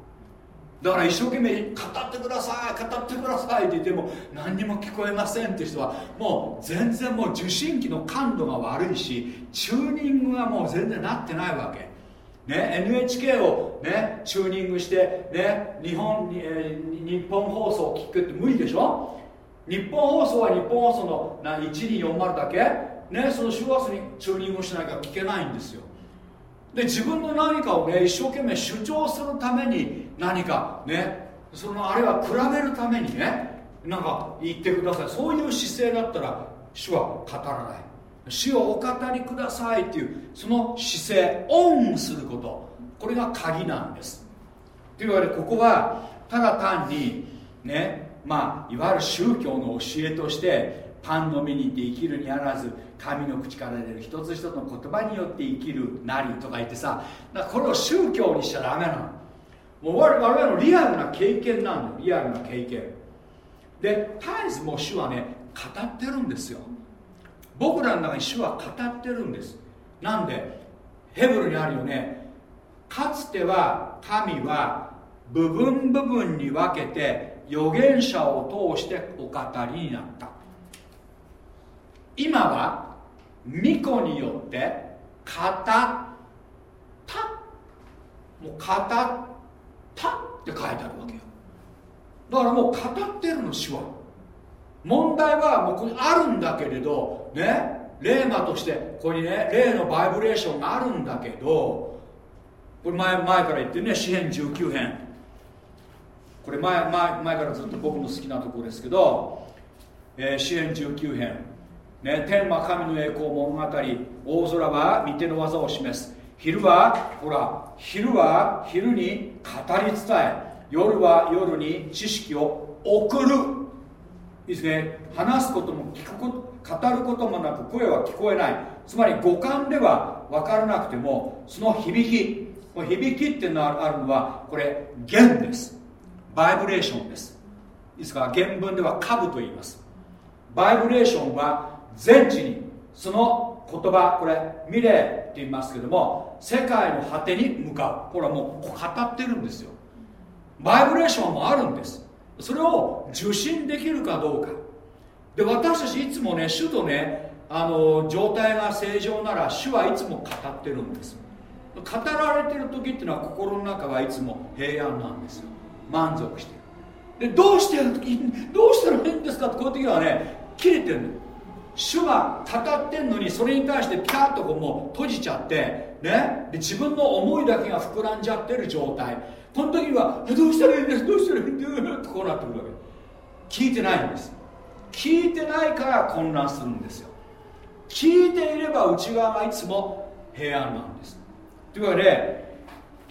だから一生懸命語ってください語ってくださいって言っても何にも聞こえませんって人はもう全然もう受信機の感度が悪いしチューニングがもう全然なってないわけ。ね、NHK を、ね、チューニングして、ね、日本、えー、日本放送を聞くって無理でしょ？日本放送は日本放送の1240だけ、ね、その周波数にチューニングをしなきゃ聞けないんですよ。で自分の何かをね一生懸命主張するために何かねそのあれは比べるためにねなんか言ってください。そういう姿勢だったら主は語らない。主をお語りくださいっていうその姿勢オンすること。これが鍵なんです。というわけでここはただ単にねまあいわゆる宗教の教えとしてパンの実にて生きるにあらず神の口から出る一つ一つの言葉によって生きるなりとか言ってさこれを宗教にしちゃダメなの。もう我々のリアルな経験なんだよリアルな経験。で絶えずもう主はね語ってるんですよ。僕らの中に主は語ってるんです。なんでヘブルにあるよね。かつては神は部分部分に分けて預言者を通してお語りになった。今は巫女によって語った。もう語ったって書いてあるわけよ。だからもう語ってるの主は問題はもうここにあるんだけれどね霊魔としてここにね霊のバイブレーションがあるんだけどこれ前前から言ってるね詩編19編。これ前前前からずっと僕の好きなところですけど、えー、19編ね、天は神の栄光物語。大空は御手の技を示す。昼はほら昼は昼に語り伝え。夜は夜に知識を送る。いいですね。話すことも聞くこと語ることもなく声は聞こえない。つまり五感では分からなくてもその響き響きっていうのがあるのはこれ弦です。バイブレーションです。いいですか原文では株と言います。バイブレーションは全地にその言葉これミレーって言いますけども世界の果てに向かう。これはもう語ってるんですよ。バイブレーションもあるんです。それを受信できるかどうか。で私たちいつもね主とねあの状態が正常なら主はいつも語ってるんです。語られてる時っていうのは心の中はいつも平安なんですよ。満足してる。でどうしてどうしたらいいんですかってこういう時はね切れてるの。主が語ってんのにそれに対してピャッとこうもう閉じちゃってね。で自分の思いだけが膨らんじゃってる状態。この時はどうしたらいいんです？どうしたらいいんです？ってこうなってくるわけ。聞いてないんです。聞いてないから混乱するんですよ。聞いていれば内側がいつも平安なんです。というわけで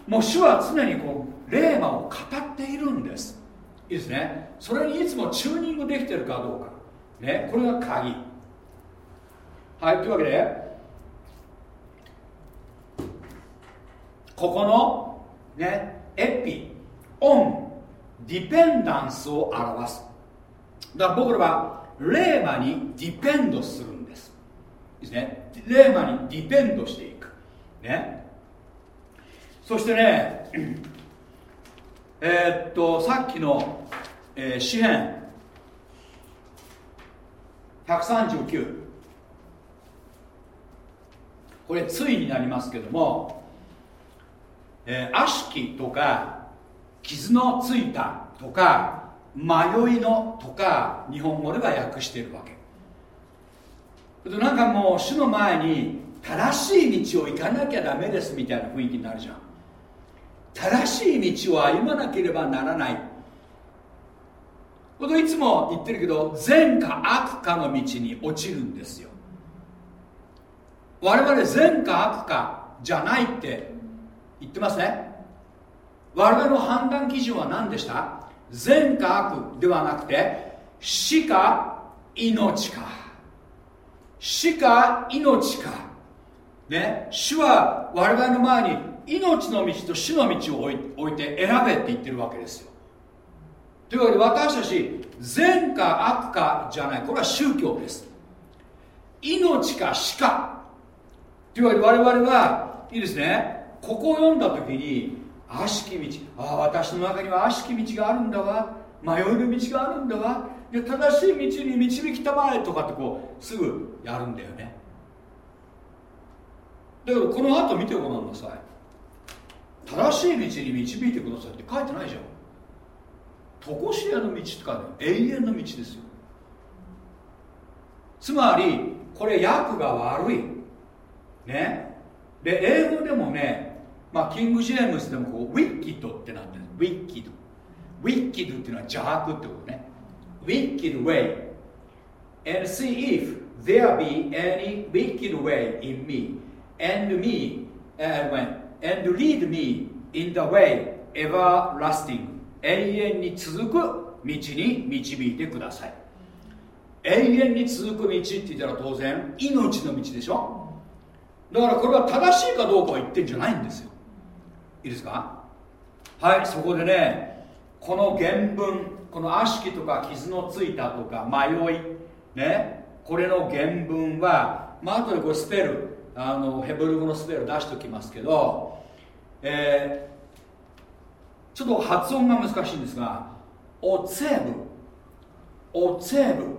もう主は常にこう霊魔を語っているんです。いいですね。それにいつもチューニングできてるかどうか。ね。これが鍵。はい。というわけでここのねエピオンディペンダンスを表す。だから僕らはレーマにディペンドするんです。ですね。レーマにディペンドしていく。ね。そしてねえー、っとさっきの、えー、詩編139これついになりますけども、えー、悪しきとか傷のついたとか迷いのとか日本語では訳しているわけ。なんかもう主の前に正しい道を行かなきゃダメですみたいな雰囲気になるじゃん。正しい道を歩まなければならない。こといつも言ってるけど善か悪かの道に落ちるんですよ。我々善か悪かじゃないって言ってますね我々の判断基準は何でした？善か悪ではなくて死か命か。死か命か。ね主は我々の前に命の道と死の道を置いて選べって言ってるわけですよ。というわけで私たち善か悪かじゃない。これは宗教です。命か死か。というわけで我々はいいですね。ここを読んだ時に悪しき道。ああ私の中には悪しき道があるんだわ。迷いの道があるんだわ。で正しい道に導きたまえとかってこうすぐやるんだよね。だけどこの後見てごらんなさい。正しい道に導いてくださいって書いてないじゃん。常しえの道とかね永遠の道ですよ。つまりこれ訳が悪い。ね。で英語でもねまあキング・ジェームズでもこう wicked ってなってる wicked。wicked っていうのは邪悪ってことね。ウィッキッド way and see if there be any wicked way in me. And me and, when, and lead me in the way everlasting. 永遠に続く道に導いてください。永遠に続く道って言ったら当然命の道でしょ？だからこれは正しいかどうかを言ってんじゃないんですよ。いいですか？はいそこでねこの原文この悪しきとか傷のついたとか迷いねこれの原文はまあ後でこれスペル。あのヘブル語のスペル出しておきますけど、えー、ちょっと発音が難しいんですがオツェブオツェブ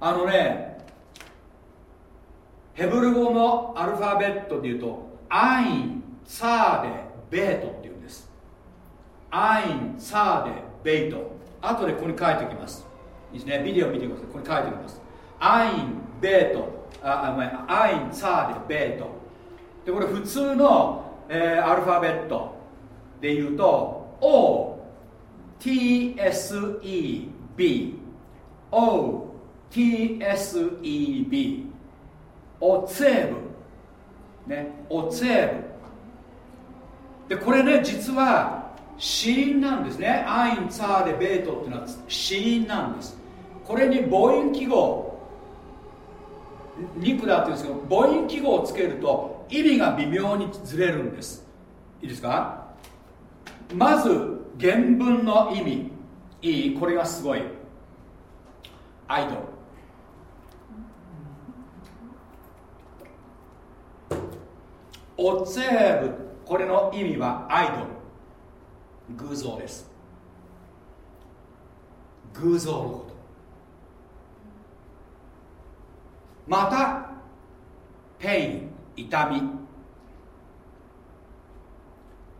あのねヘブル語のアルファベットでいうとアイン、サーデ、ベートっていうんです。アイン、サーデ、ベイト。後でここに書いておきます。いいですね。ビデオ見てください。ここに書いておきます。アイン、ベート。あごめん。アイン、サーデ、ベート。でこれ普通の、えー、アルファベットでいうと O TSEB O TSEB オツェーブねオツェーブでこれね実は死因なんですね。アインツァーデベートっていうのは死因なんです。これに母音記号。リプラーっていうんですけど母音記号をつけると意味が微妙にずれるんです。いいですか？まず原文の意味。いいこれがすごい。アイドル。オツェーブこれの意味はアイドル。偶像です。偶像のこと。またpain 痛み。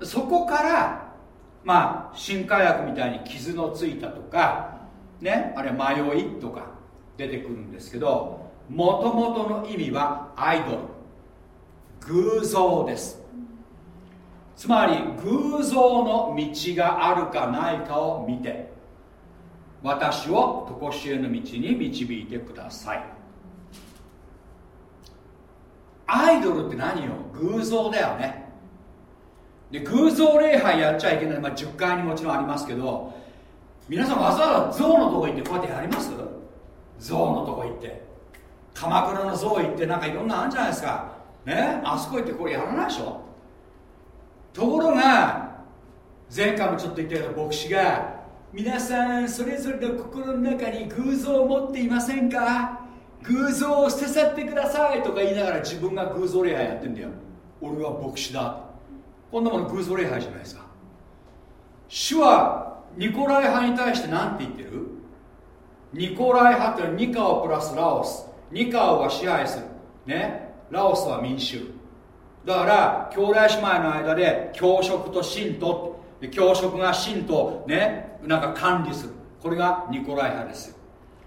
そこからまあ新改訳みたいに傷のついたとかねあれ迷いとか出てくるんですけどもともとの意味は idol。偶像です。つまり偶像の道があるかないかを見て私を常しえの道に導いてください。アイドルって何よ？偶像だよね。で偶像礼拝やっちゃいけない、まあ、10回にもちろんありますけど皆さんわざわざ象のとこ行ってこうやってやります？象のとこ行って。鎌倉の象行ってなんかいろんなあるんじゃないですか。ね？あそこ行ってこれやらないでしょ？ところが前回もちょっと言ったけど牧師が皆さんそれぞれの心の中に偶像を持っていませんか？偶像を捨て去ってくださいとか言いながら自分が偶像礼拝やってんだよ。俺は牧師だ。こんなもの偶像礼拝じゃないですか。主はニコライ派に対して何て言ってる？ニコライ派ってのはニカオプラスラオス。ニカオが支配する。ね。ラオスは民衆。だから兄弟姉妹の間で教職と信徒。教職が信徒ね。なんか管理する。これがニコライ派ですよ。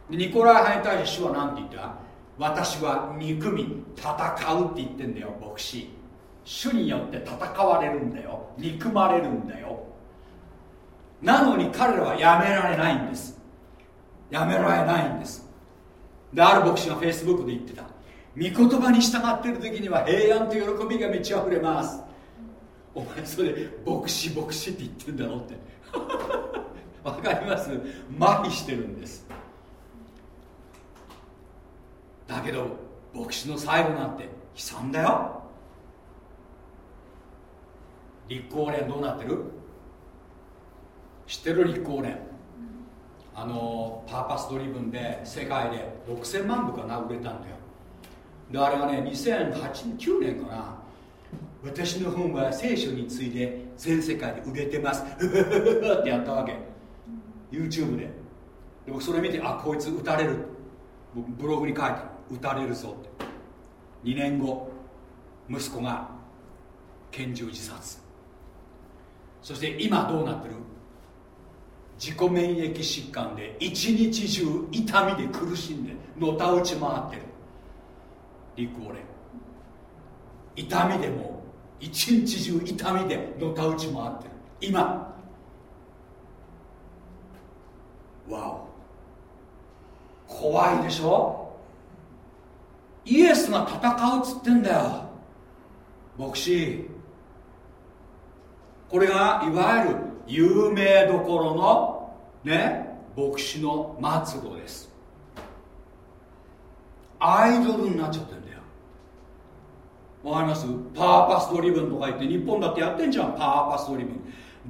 ニコライ派に対して主は何て言った？私は憎み戦うって言ってんだよ牧師。主によって戦われるんだよ。憎まれるんだよ。なのに彼らはやめられないんです。やめられないんです。である牧師がフェイスブックで言ってた。御言葉に従ってる時には平安と喜びが満ち溢れます。お前それ牧師牧師って言ってんだろって。わかります？麻痺してるんです。だけど牧師の最後なんて悲惨だよ。立候連どうなってる？知ってる？立候連。あのパーパスドリブンで世界で6000万部かな売れたんだよ。であれがね2008年かな。私の本は聖書に次いで全世界で売れてます。ってやったわけ。YouTube で。で僕それ見てあこいつ撃たれる。ブログに書いた撃たれるぞって。2年後息子が拳銃自殺。そして今どうなってる？自己免疫疾患で一日中痛みで苦しんでのたうち回ってる。リクオレ。痛みでも一日中痛みでのたうち回ってる。今。わお。怖いでしょ？イエスが戦うっつってんだよ。牧師これがいわゆる有名どころのね牧師の末路です。アイドルになっちゃってんだよ。わかります？ purpose driven とか言って日本だってやってんじゃん purpose driven。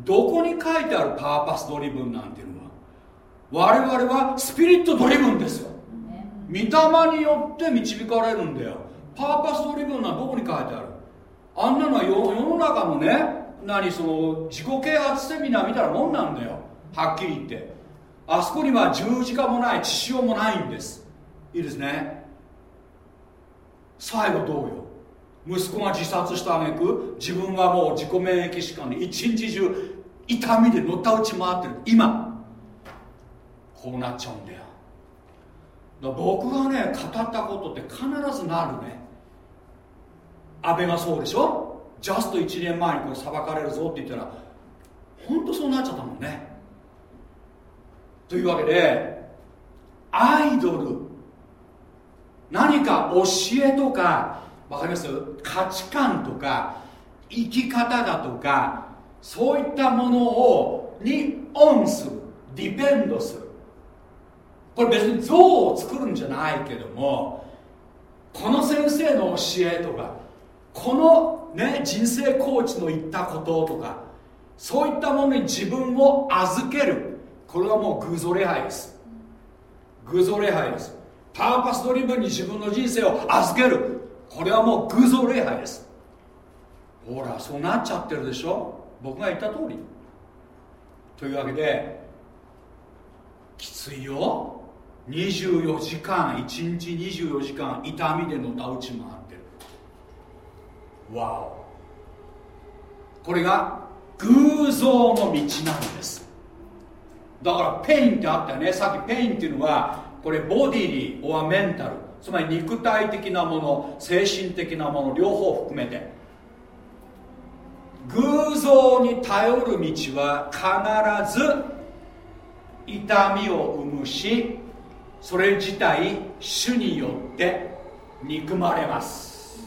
どこに書いてある purpose driven なんていうのは。我々は Spirit driven ですよ。御霊によって導かれるんだよ。 purpose driven はどこに書いてある？あんなのは世の中のね何その自己啓発セミナーみたいなもんなんだよ。はっきり言って。あそこには十字架もない血潮もないんです。いいですね。最後どうよ？息子が自殺した挙句自分はもう自己免疫疾患で一日中痛みでのたうち回ってる。今。こうなっちゃうんだよ。僕がね語ったことって必ずなるね。安倍がそうでしょ？ジャスト1年前にこれ裁かれるぞって言ったら本当そうなっちゃったもんね。というわけでアイドル。何か教えとか分かります？価値観とか生き方だとかそういったものをにオンする。ディペンドする。これ別に像を作るんじゃないけどもこの先生の教えとかこの、ね、人生コーチの言ったこととかそういったものに自分を預ける。これはもう偶像礼拝です。偶像礼拝です。パーパスドリブンに自分の人生を預ける。これはもう偶像礼拝です。ほらそうなっちゃってるでしょ。僕が言った通り。というわけできついよ。24時間1日24時間痛みでのたうち回ってる。 Wow これが偶像の道なんです。だから pain ってあったよね。さっき pain っていうのはこれ bodily or mental。つまり肉体的なもの精神的なもの両方含めて。偶像に頼る道は必ず痛みを生むしそれ自体主によって憎まれます。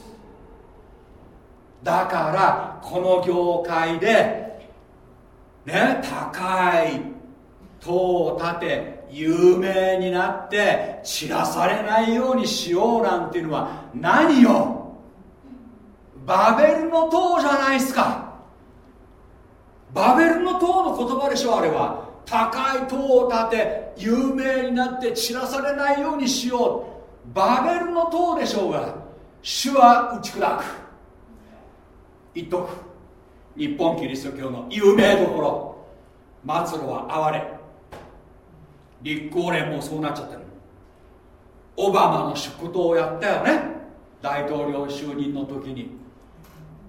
だからこの業界でね高い塔を建て有名になって散らされないようにしようなんていうのは何よ？バベルの塔じゃないですか。バベルの塔の言葉でしょあれは。高い塔を建て有名になって散らされないようにしよう。バベルの塔でしょうが主は打ち砕く。言っとく。日本キリスト教の有名どころ。末路は哀れ。立候連もそうなっちゃってる。オバマの祝祷をやったよね。大統領就任の時に。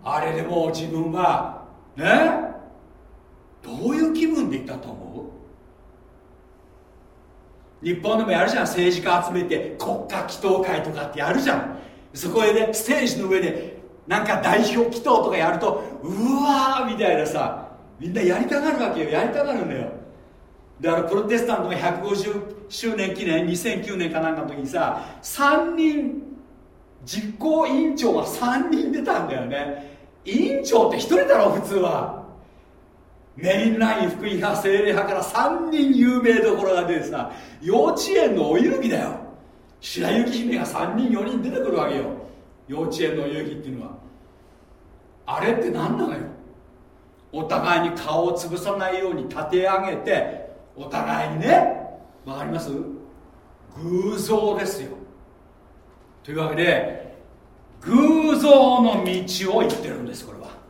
あれでも自分はね？どういう気分でいたと思う？日本でもやるじゃん政治家集めて国家祈祷会とかってやるじゃん。そこへねステージの上でなんか代表祈祷とかやるとうわーみたいなさみんなやりたがるわけよ。やりたがるんだよ。だからプロテスタントが150周年記念2009年かなんかの時にさ3人実行委員長が3人出たんだよね。委員長って1人だろ普通は。メインライン福音派精霊派から3人有名どころが出てさ幼稚園のお遊戯だよ。白雪姫が3人4人出てくるわけよ。幼稚園のお遊戯っていうのは。あれって何なのよ。お互いに顔を潰さないように立て上げてお互いにねわかります？偶像ですよ。というわけで偶像の道を言ってるんですこれは。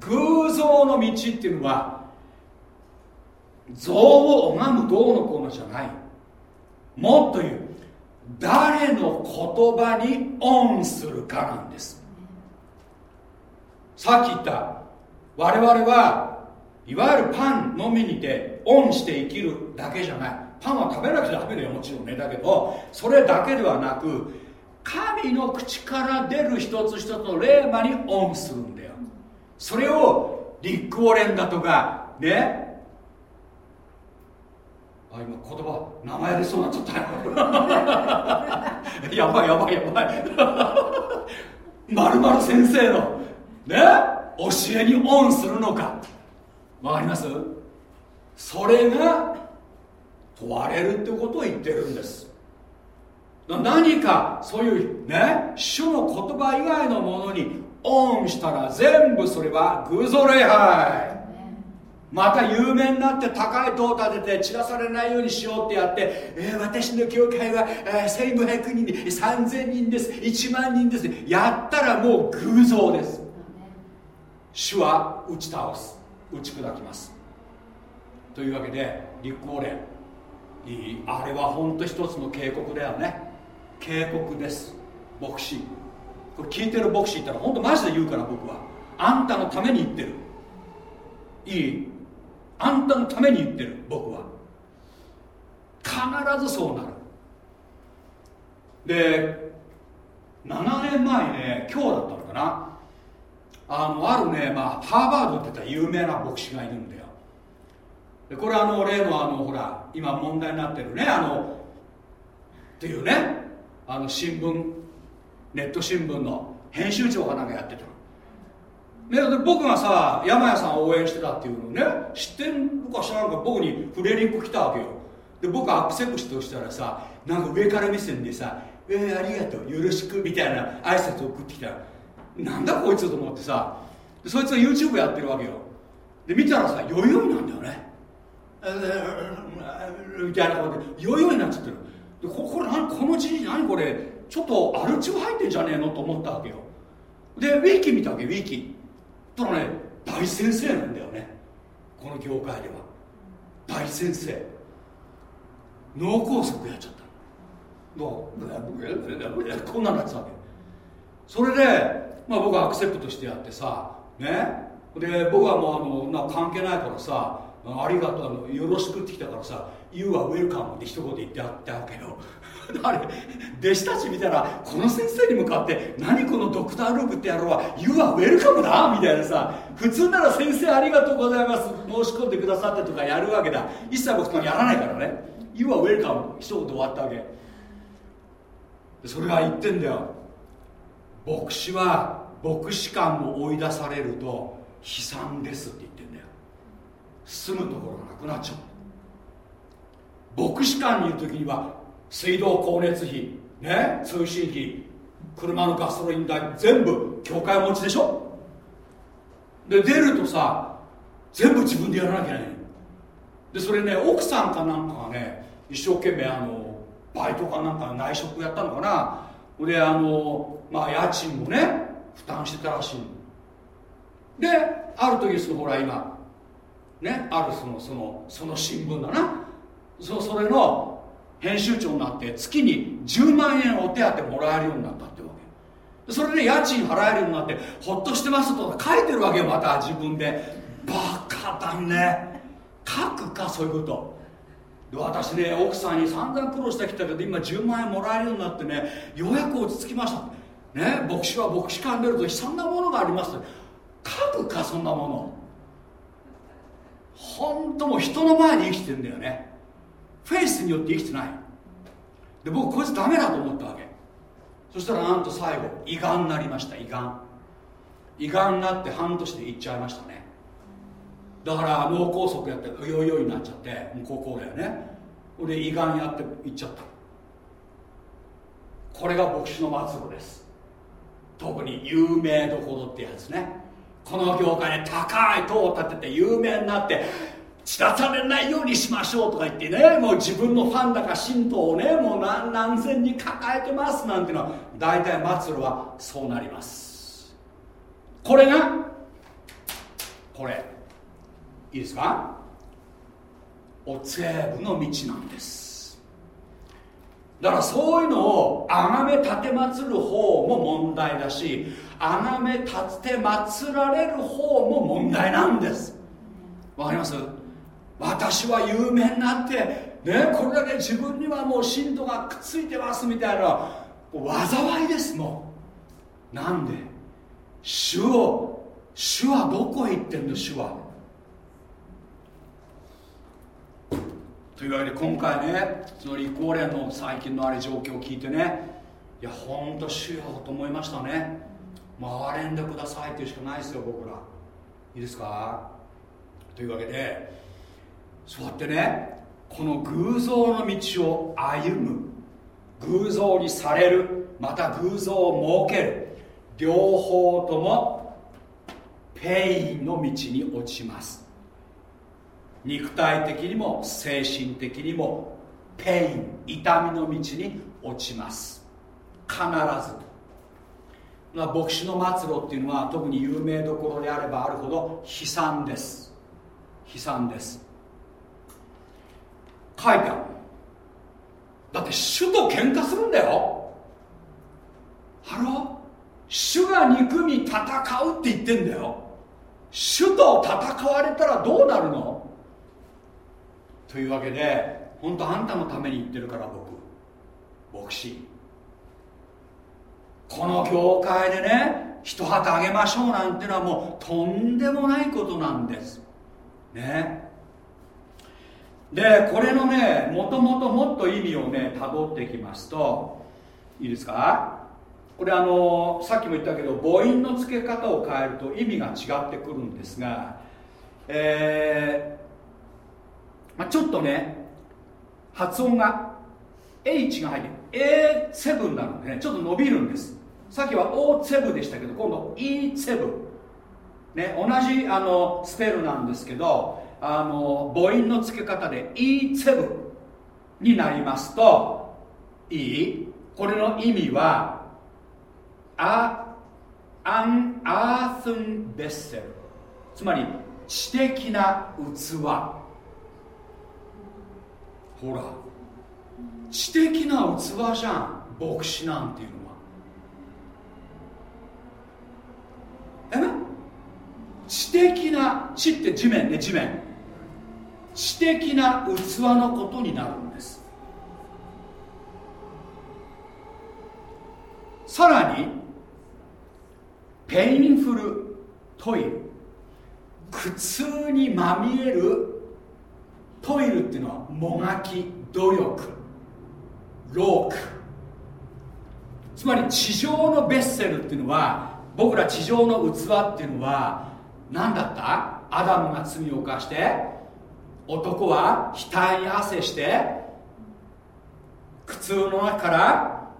偶像の道っていうのは像を拝むどうのこうのじゃない。もっと言う誰の言葉にオンするかなんです。さっき言った我々はいわゆるパンのみにてオンして生きるだけじゃない。パンは食べなくちゃダメだよもちろんね。だけどそれだけではなく神の口から出る一つ一つの霊魔にオンするんだそれをリック・ウォレンだとかね。あ今言葉名前出そうなっちゃったよ。やばいやばいやばい。まるまる先生のね。教えにオンするのか。わかります？それが問われるってことを言ってるんです。何かそういうね。主の言葉以外のものにオンしたら全部それは偶像礼拝。また有名になって高い塔を建てて散らされないようにしようってやって、えー、私の教会は、えー、1500人で3000人です。1万人です。やったらもう偶像です。主は打ち倒す。打ち砕きます。というわけで立候連。いいあれは本当一つの警告だよね。警告です。牧師これ聞いてる牧師言ったら本当マジで言うから僕は。あんたのために言ってる。いい？あんたのために言ってる僕は。必ずそうなる。で7年前ね今日だったのかな。あのあるね、まあ、ハーバードって言った有名な牧師がいるんだよ。でこれあの例のあのほら今問題になってるねあのっていうねあの新聞ネット新聞の編集長がなんかやってた、ね、で僕がさ山谷さんを応援してたっていうのね知ってるか知らんか僕にフレリンク来たわけよ。で僕アクセプトとしたらさなんか上から目線でさ「えー、ありがとうよろしく」みたいな挨拶を送ってきたなんだこいつと思ってさ。そいつは YouTube やってるわけよ。で見たらさヨヨイなんだよね。みたいなことでヨヨイになっちゃってる。でここれ何このじじ何これ？ちょっとアル中入ってんじゃねえのと思ったわけよ。でウィキ見たわけウィキたらね大先生なんだよね。この業界では。大先生。脳梗塞やっちゃったこんなんなってたわけ。それで、まあ、僕はアクセプトしてやってさね。で僕はもうあのな関係ないからさありがとうあのよろしくって来たからさ「You are welcome」って一言言ってやったわけよ。あれ弟子たち見たらこの先生に向かって何このドクターループってやろうは You are welcome だみたいなさ普通なら先生ありがとうございます申し込んでくださってとかやるわけだ。一切僕とやらないからね。You are welcome 一言終わったわけ。それが言ってんだよ。牧師は牧師館を追い出されると悲惨ですって言ってんだよ。住むところがなくなっちゃう。牧師館にいる時には水道光熱費ね通信費車のガソリン代全部教会持ちでしょ？で出るとさ全部自分でやらなきゃいけない。でそれね奥さんかなんかがね一生懸命あのバイトかなんか内職やったのかな？であのまあ家賃もね負担してたらしいである時そのほら今ねあるそのそのその新聞だな。そそれの編集長になって月に10万円お手当もらえるようになったってわけ。それで家賃払えるようになってほっとしてますと書いてるわけよまた自分で。バカだね。書くかそういうこと。で私ね奥さんに散々苦労してきたけど今10万円もらえるようになってねようやく落ち着きました。ね牧師は牧師館出ると悲惨なものがあります。書くかそんなもの。本当もう人の前に生きてんだよね。フェイスによって生きてない。で僕こいつダメだと思ったわけ。そしたらなんと最後胃がんになりました胃がん。胃がんになって半年でいっちゃいましたね。だから脳梗塞やってうよいよいになっちゃってもう高校だよね。で胃がんやっていっちゃった。これが牧師の末路です。特に有名どころってやつね。この業界で高い塔を建てて有名になって散らされないようにしましょうとか言ってねもう自分のファンだか信徒をねもう何何千人抱えてますなんていうのは大体末路はそうなります。これがこれ。いいですか？おつえぶの道なんです。だからそういうのを崇め立てまつる方も問題だし崇め立てまつられる方も問題なんです。わかります？私は有名になってねこれだけ自分にはもう信徒がくっついてますみたいな災いですもん。なんで？主を主はどこへ行ってんの？主は。というわけで今回ねそのリコーレの最近のあれ状況を聞いてねいやほんと主よと思いましたね。憐れんでくださいっていうしかないですよ僕ら。いいですか？というわけでそうやってねこの偶像の道を歩む。偶像にされる。また偶像を設ける。両方とも pain の道に落ちます。肉体的にも精神的にも pain 痛みの道に落ちます。必ず牧師の末路っていうのは特に有名どころであればあるほど悲惨です。悲惨です。書いてある。だって主と喧嘩するんだよ。ハロ主が憎み戦うって言ってんだよ。主と戦われたらどうなるの？というわけで本当あんたのために言ってるから僕。牧師。この業界でね一旗あげましょうなんてのはもうとんでもないことなんです。ね？でこれのねもともともっと意味をねたどってきますといいですか？これあのさっきも言ったけど母音の付け方を変えると意味が違ってくるんですがえー、まあ、ちょっとね発音が H が入って A7 なのでね。ちょっと伸びるんです。さっきは O7 でしたけど今度 E7 ね同じあのスペルなんですけどあの母音の付け方で E7 になりますといい。これの意味はあアンアースンベッセルつまり知的な器。ほら。知的な器じゃん牧師なんていうのは。え？知的な知って地面ね地面。知的な器のことになるんです。さらにペインフルトイル。苦痛にまみえるトイルっていうのはもがき努力。ローク。つまり地上のベッセルっていうのは僕ら地上の器っていうのは何だった？アダムが罪を犯して男は額に汗して苦痛の中から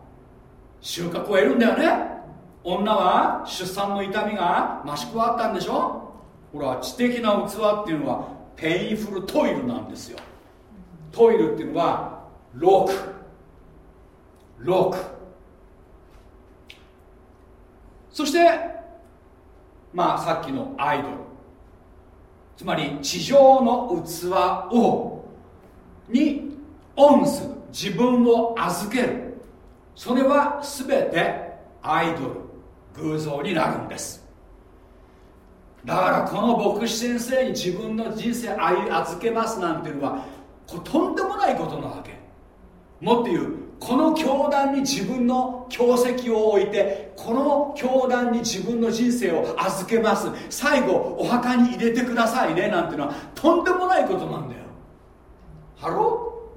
収穫を得るんだよね。女は出産の痛みが増し加わったんでしょ。ほら知的な器っていうのは painful toil なんですよ。 toil っていうのは労苦。労苦。そしてまあさっきのアイドル。つまり地上の器をにオンする自分を預ける。それは全てアイドル偶像になるんです。だからこの牧師先生に自分の人生預けますなんていうのはこれとんでもないことなわけ。もっと言うこの教団に自分の教石を置いてこの教団に自分の人生を預けます。最後お墓に入れてくださいねなんてのはとんでもないことなんだよ。ハロ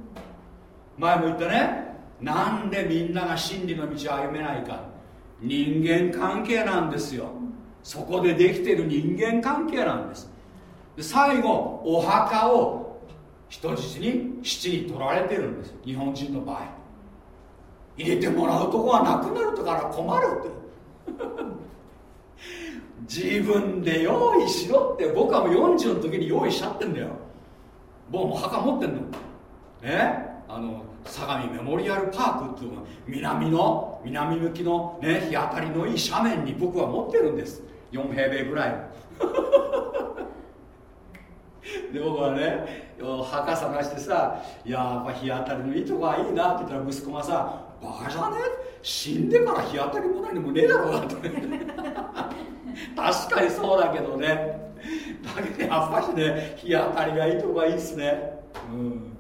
ー？前も言ったね。なんでみんなが真理の道を歩めないか。人間関係なんですよ。そこでできてる人間関係なんです。で最後お墓を人質に質に取られてるんです。日本人の場合。入れてもらうとこがなくなるとから困るって。自分で用意しろって僕はもう40の時に用意しちゃってんだよ。僕も墓持ってんの。ね？あの相模メモリアルパークっていうのは南の南向きのね日当たりのいい斜面に僕は持ってるんです。4平米ぐらい で僕はね墓探してさいやっぱ日当たりのいいとこがいいなって言ったら息子がさバカじゃね。死んでから日当たりも何もねえだろうなって 確かにそうだけどね。だけどやっぱしね日当たりがいいとこがいいっすね。うん。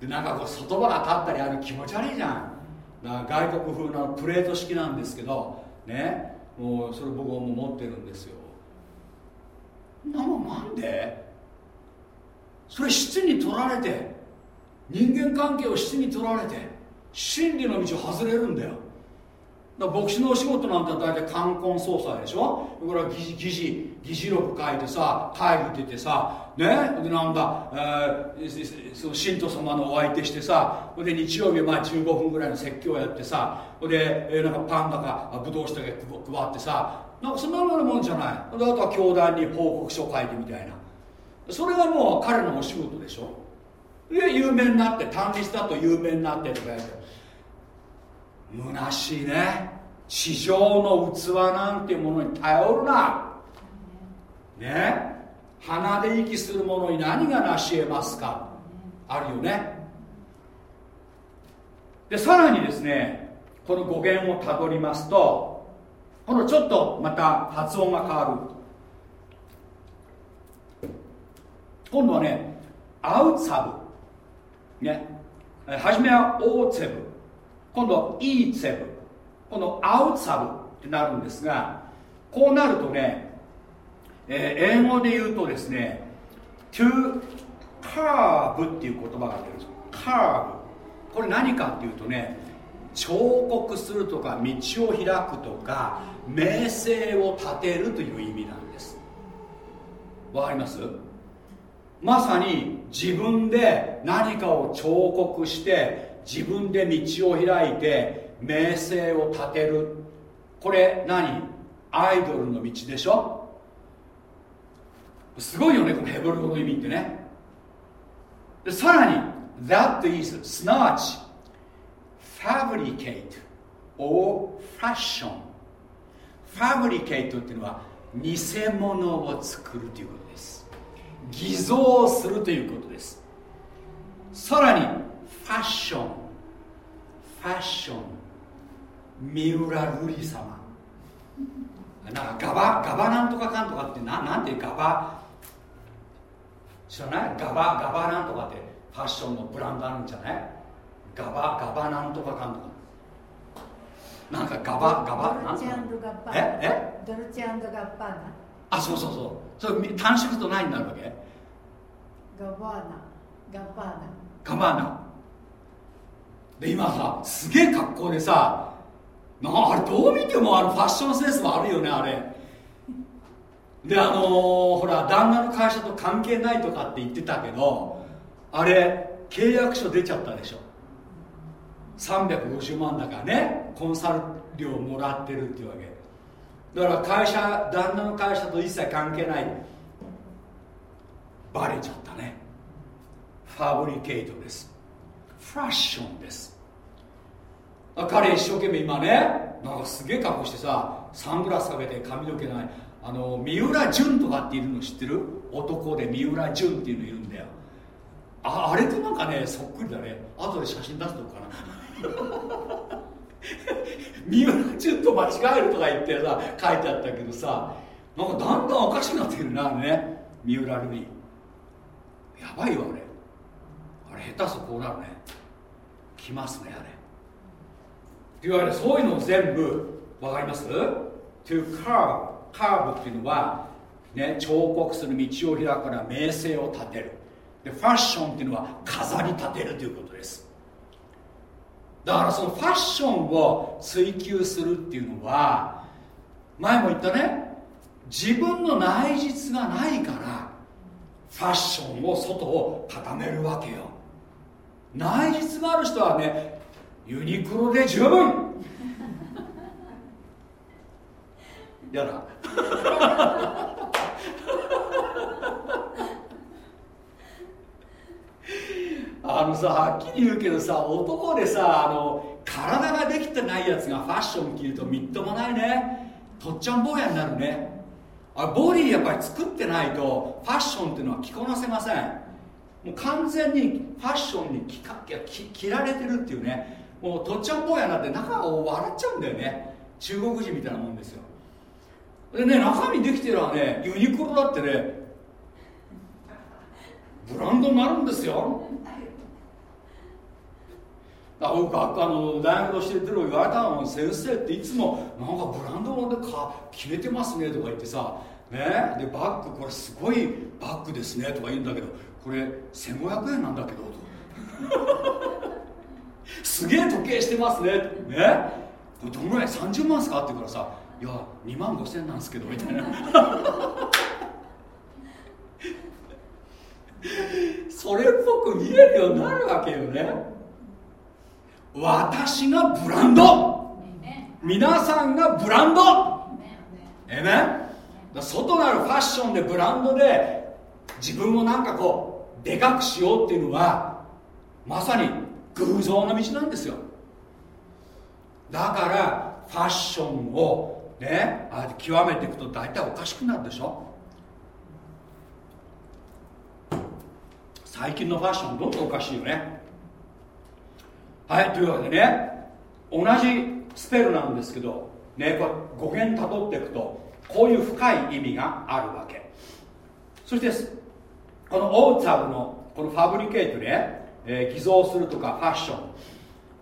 でなんかこう外場が立ったりある気持ち悪いじゃん。だから外国風のプレート式なんですけどね。もうそれ僕はもう持ってるんですよ。ななんで。それ質に取られて人間関係を質に取られて真理の道外れるんだよ。だ牧師のお仕事なんて大体冠婚葬祭でしょ？これは議事議事議事録書いてさ帰るってさね？でなんだ、えー、その信徒様のお相手してさで日曜日まあ15分ぐらいの説教やってさで、えー、なんかパンだかぶどう酒配ってさなんかそんなようなもんじゃない。あとは教団に報告書書いてみたいな。それがもう彼のお仕事でしょ？で有名になって単立だと有名になってとかやって。虚しいね。地上の器なんていうものに頼るな。ね。鼻で息するものに何が成し得ますか。あるよね。でさらにですねこの語源をたどりますとこのちょっとまた発音が変わる。今度はねアウツァブね。初めはオーツェブ今度はイーツェブこのアウツァブってなるんですがこうなるとね、えー、英語で言うとですね to curve っていう言葉が出るんです curve これ何かっていうとね彫刻するとか道を開くとか名声を立てるという意味なんです。わかります？まさに自分で何かを彫刻して自分で道を開いて名声を立てる。これ何？アイドルの道でしょ？すごいよねこのヘブル語の意味ってね。でさらに That is すなわち fabricate or fashion ファブリケートっていうのは偽物を作るということ。偽造するということです。さらにファッション。ファッション。三浦瑠麗様。なんかガバガバなんとかかんとかってななんていうガバ？知らない？ガバガバなんとかってファッションのブランドあるんじゃない？ガバガバなんとかかんとか。なんかガバガバ？ドルチェガッパー。ナええ？ドルチェガッパーナあそうそうそうそれ短縮と何になるわけ？ガバーナ。ガッパーナ。ガバーナ。で今さすげえ格好でさなあれどう見てもあのファッションセンスもあるよねあれ。であのーほら旦那の会社と関係ないとかって言ってたけどあれ契約書出ちゃったでしょ。350万だからねコンサル料もらってるっていうわけだから会社旦那の会社と一切関係ない。バレちゃったね。ファブリケートです。ファッションです。彼一生懸命今ねなんかすげえ格好してさサングラスかけて髪の毛ないあの三浦淳とかっているの知ってる？男で三浦淳っていうのいるんだよ。ああれとなんかねそっくりだね。後で写真出すとこかな。三浦淳と間違えるとか言ってさ書いてあったけどさなんかだんだんおかしくなってくるなあれね。三浦瑠麗やばいよあれ。あれ下手すとこうなるね。来ますねあれ。っていわゆるそういうの全部わかります ?to carve カーブっていうのは、ね、彫刻する道を開くから名声を立てる。でファッションっていうのは飾り立てるということです。だからそのファッションを追求するっていうのは前も言ったね。自分の内実がないからファッションを外を固めるわけよ。内実がある人はねユニクロで十分。やだ。あのさはっきり言うけどさ男でさあの体ができてないやつがファッション着るとみっともないね。とっちゃん坊やになるね。あボディやっぱり作ってないとファッションっていうのは着こなせません。もう完全にファッションに着か着着られてるっていうね。もうとっちゃん坊やになって中を笑っちゃうんだよね。中国人みたいなもんですよ。でね中身できてるのはねユニクロだってねブランドになるんですよ。あ僕あの大学の教えてる言われたの先生っていつもなんかブランドでか決めてますねとか言ってさね？でバッグこれすごいバッグですねとか言うんだけどこれ1500円なんだけどと。すげえ時計してますねね？これどんぐらい？30万ですか？って言うからさいや2万5000なんですけどみたいな。それっぽく見えるようになるわけよね。私がブランド。皆さんがブランド。えめ外なるファッションでブランドで自分をなんかこうでかくしようっていうのはまさに偶像の道なんですよ。だからファッションをねあ極めていくと大体おかしくなるでしょ。最近のファッションどんどんおかしいよね。はいというわけでね同じスペルなんですけどねこれ語源たどっていくとこういう深い意味があるわけ。そしてこのオーツァルのこの fabricate ね、えー、偽造するとか fashion。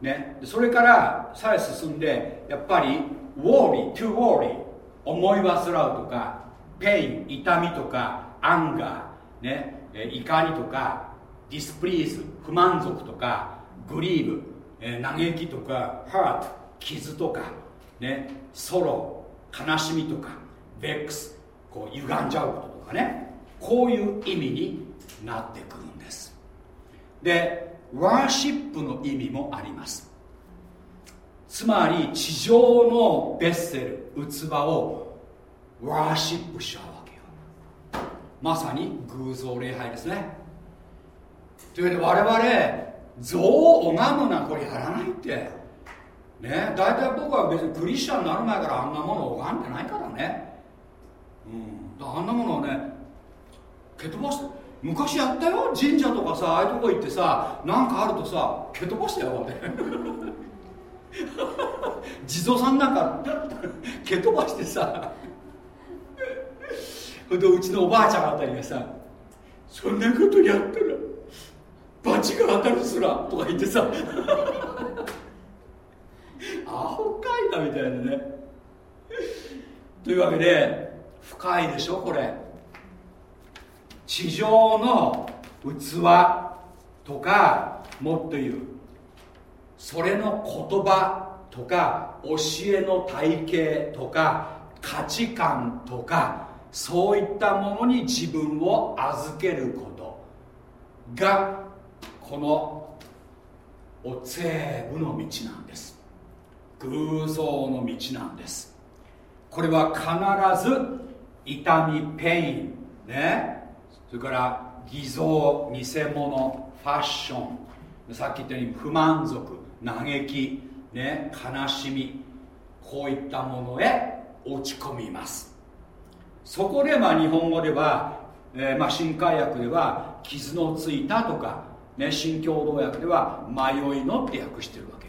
ね、それからさえ進んでやっぱり worry, to worry 思い煩うとか pain 痛みとか anger、ね、怒りとか displease 不満足とか grieve、えー、嘆きとか hurt 傷とか、ね、 sorrow悲しみとかベックスこう歪んじゃうこととかね。こういう意味になってくるんです。でワーシップの意味もあります。つまり地上のベッセル器をワーシップしちゃうわけよ。まさに偶像礼拝ですね。というわけで我々像を拝むなこれやらないって。ね大体僕は別にクリスチャンになる前からあんなものを拝んでないからね。うん。あんなものをね蹴飛ばして昔やったよ神社とかさああいうとこ行ってさなんかあるとさ蹴飛ばしたよって。地蔵さんなんか蹴飛ばしてさ。ほんでうちのおばあちゃんあたりがさそんなことやったら罰が当たるすらとか言ってさ。アホかいなみたいなね。というわけで深いでしょこれ。地上の器とかもっと言う。それの言葉とか教えの体系とか価値観とかそういったものに自分を預けることがこのおセーブの道なんです。偶像の道なんです。これは必ず痛み pain ね。それから偽造偽物 fashion。さっき言ったように不満足嘆き、ね、悲しみ。こういったものへ落ち込みます。そこでまあ日本語では、えー、まあ新海訳では傷のついたとか、ね、新共同訳では迷いのって訳してるわけ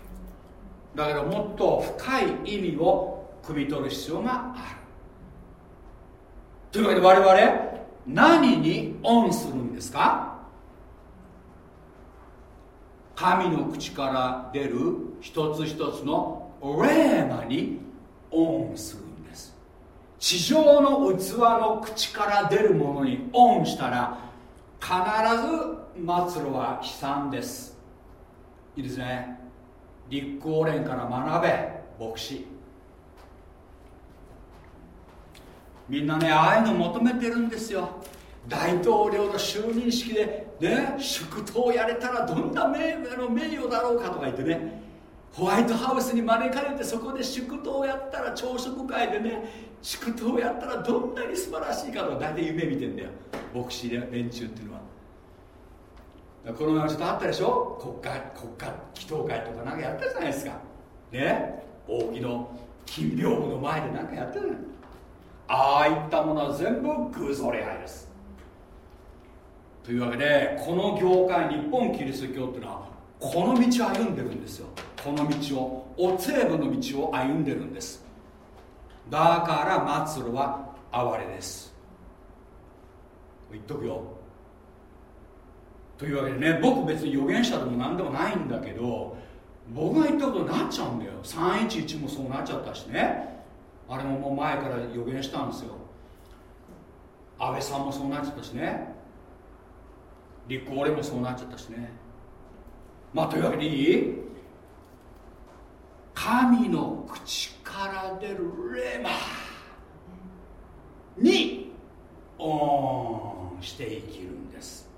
だからもっと深い意味を汲み取る必要がある。というわけで我々何にオンするんですか？神の口から出る一つ一つのレーマにオンするんです。地上の器の口から出るものにオンしたら必ず末路は悲惨です。いいですね立候連から学べ牧師。みんなねああいうの求めてるんですよ。大統領の就任式でね祝祷やれたらどんな名の名誉だろうかとか言ってね。ホワイトハウスに招かれてそこで祝祷をやったら朝食会でね祝祷をやったらどんなに素晴らしいかとか大体夢見てんだよ。牧師連中っていうのは。この前ちょっとあったでしょ？国家国家祈祷会とかなんかやったじゃないですか。ね？大木の金屏風の前でなんかやってるああいったものは全部偶像礼拝です。というわけでこの業界日本キリスト教っていうのはこの道を歩んでるんですよ。この道をおつえぶの道を歩んでるんです。だから末路は哀れです。言っとくよ。というわけでね僕別に預言者でも何でもないんだけど僕が言ったことになっちゃうんだよ。311もそうなっちゃったしね。あれももう前から予言したんですよ。安倍さんもそうなっちゃったしね。立候補もそうなっちゃったしね。まあというわけでいい？神の口から出るレマにオンして生きるんです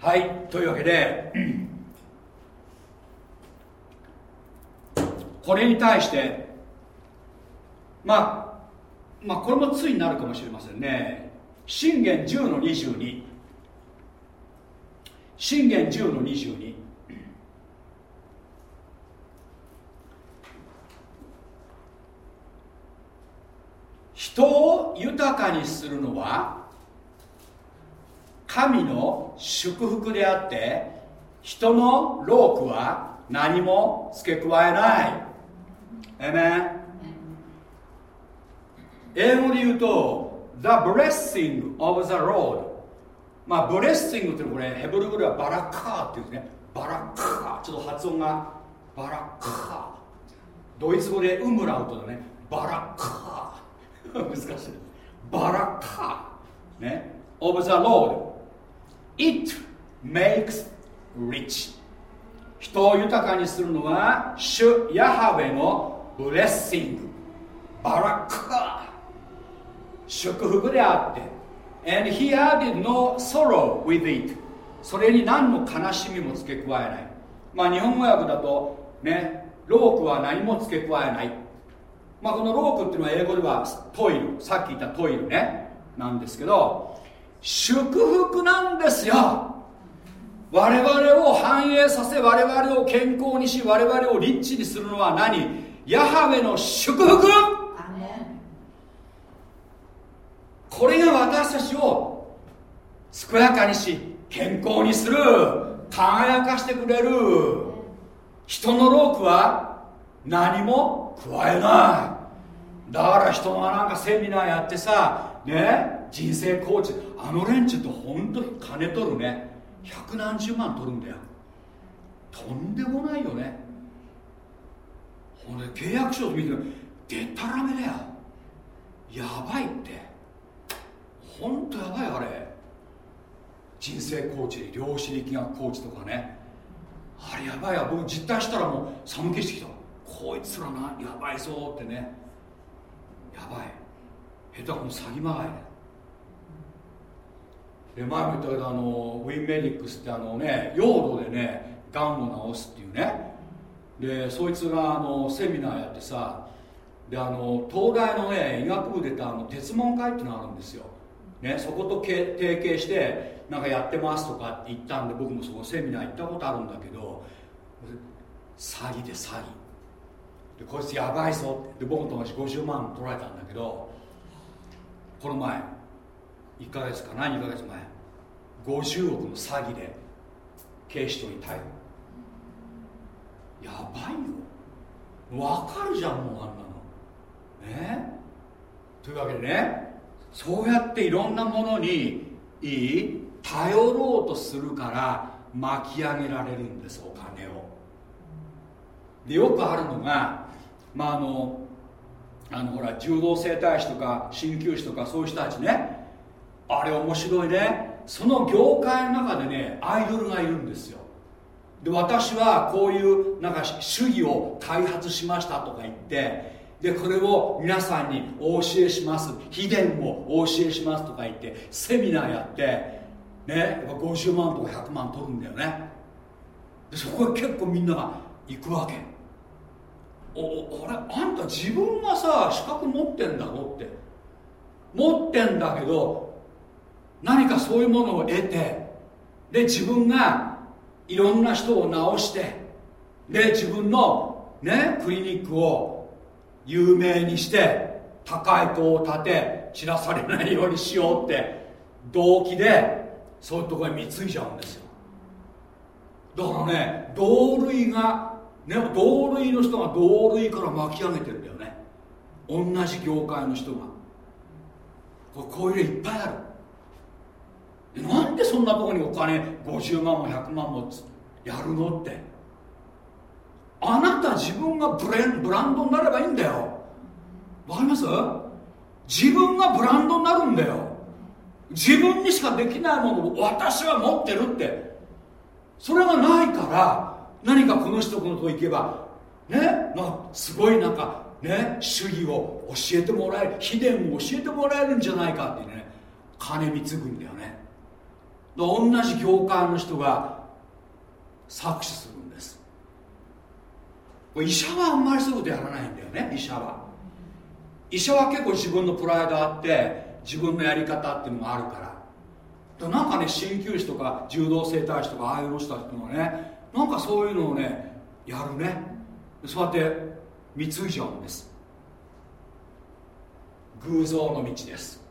はいというわけでこれに対してまあまあこれもついになるかもしれませんね。信玄10の22信玄10の22人を豊かにするのは神の祝福であって人の労苦は何も付け加えない。えめ英語で言うと The blessing of the Lord まあブレッシングってこれヘブル語ではバラッカーっていうんですね。バラッカー。ちょっと発音がバラッカー。ドイツ語でウムラウトだね。バラッカー。難しい。バラッカー。ね。of the Lord It makes rich. 人を豊かにするのは主ヤハウェのブレッシング。バラッカー祝福であって。And he added no sorrow with it. それに何の悲しみも付け加えない。まあ日本語訳だとねロークは何も付け加えない。まあこのロークっていうのは英語ではトイル。さっき言ったトイルね。なんですけど祝福なんですよ。我々を繁栄させ我々を健康にし我々をリッチにするのは何？ヤハウェの祝福。これが私たちを健やかにし健康にする輝かしてくれる。人の労苦は何も加えない。だから人がなんかセミナーやってさね？人生コーチ。あの連中って本当に金取るね。百何十万取るんだよ。とんでもないよね。ほんで契約書を見てでたらめだよ。やばいって。ほんとやばいあれ。人生コーチ量子力学コーチとかね。あれやばいや僕実体したらもう寒気してきた。こいつらなやばいぞってね。やばい。下手この詐欺まがいで前も言ったけどあのウィンメディックスってあのね用土でねがんを治すっていうね。でそいつがあのセミナーやってさであの東大のね医学部出たあの鉄門会っていうのがあるんですよ、ね、そこと提携してなんかやってますとかって言ったんで僕もそこセミナー行ったことあるんだけど詐欺で詐欺。でこいつやばいぞって。で僕の友達50万取られたんだけどこの前1ヶ月かな2ヶ月前。50億の詐欺で警視庁に逮捕。やばいよ。わかるじゃんもうあんなの。ね？というわけでねそうやっていろんなものにいい頼ろうとするから巻き上げられるんですお金を。でよくあるのがまああのあのほら柔道整体師とか鍼灸師とかそういう人たちねあれ面白いね。その業界の中でねアイドルがいるんですよ。で私はこういうなんか主義を開発しましたとか言ってでこれを皆さんにお教えします。秘伝をお教えしますとか言ってセミナーやってねやっぱ50万とか100万取るんだよね。でそこへ結構みんなが行くわけ。おあれあんた自分がさ資格持ってんだろって。持ってんだけど何かそういうものを得てで自分がいろんな人を治してで自分のねクリニックを有名にして高い塔を建て散らされないようにしようって動機でそういうところに貢いじゃうんですよ。だからね同類がね同類の人が同類から巻き上げてるんだよね。同じ業界の人が。これこういうのいっぱいある。なんでそんなとこにお金50万も100万もやるのって。あなた自分がブレンブランドになればいいんだよ。わかります？自分がブランドになるんだよ。自分にしかできないものを私は持ってるって。それがないから何かこの人このとこ行けばねなすごいなんかね主義を教えてもらえる秘伝を教えてもらえるんじゃないかってね金貢ぐんだよね。同じ業界の人が搾取するんです。医者はあんまりそういうことやらないんだよね医者は。医者は結構自分のプライドあって自分のやり方っていうのがあるから。だからなんかね鍼灸師とか柔道整体師とかああいう人たちのはねなんかそういうのをねやるね。そうやって貢いじゃうんです。偶像の道です。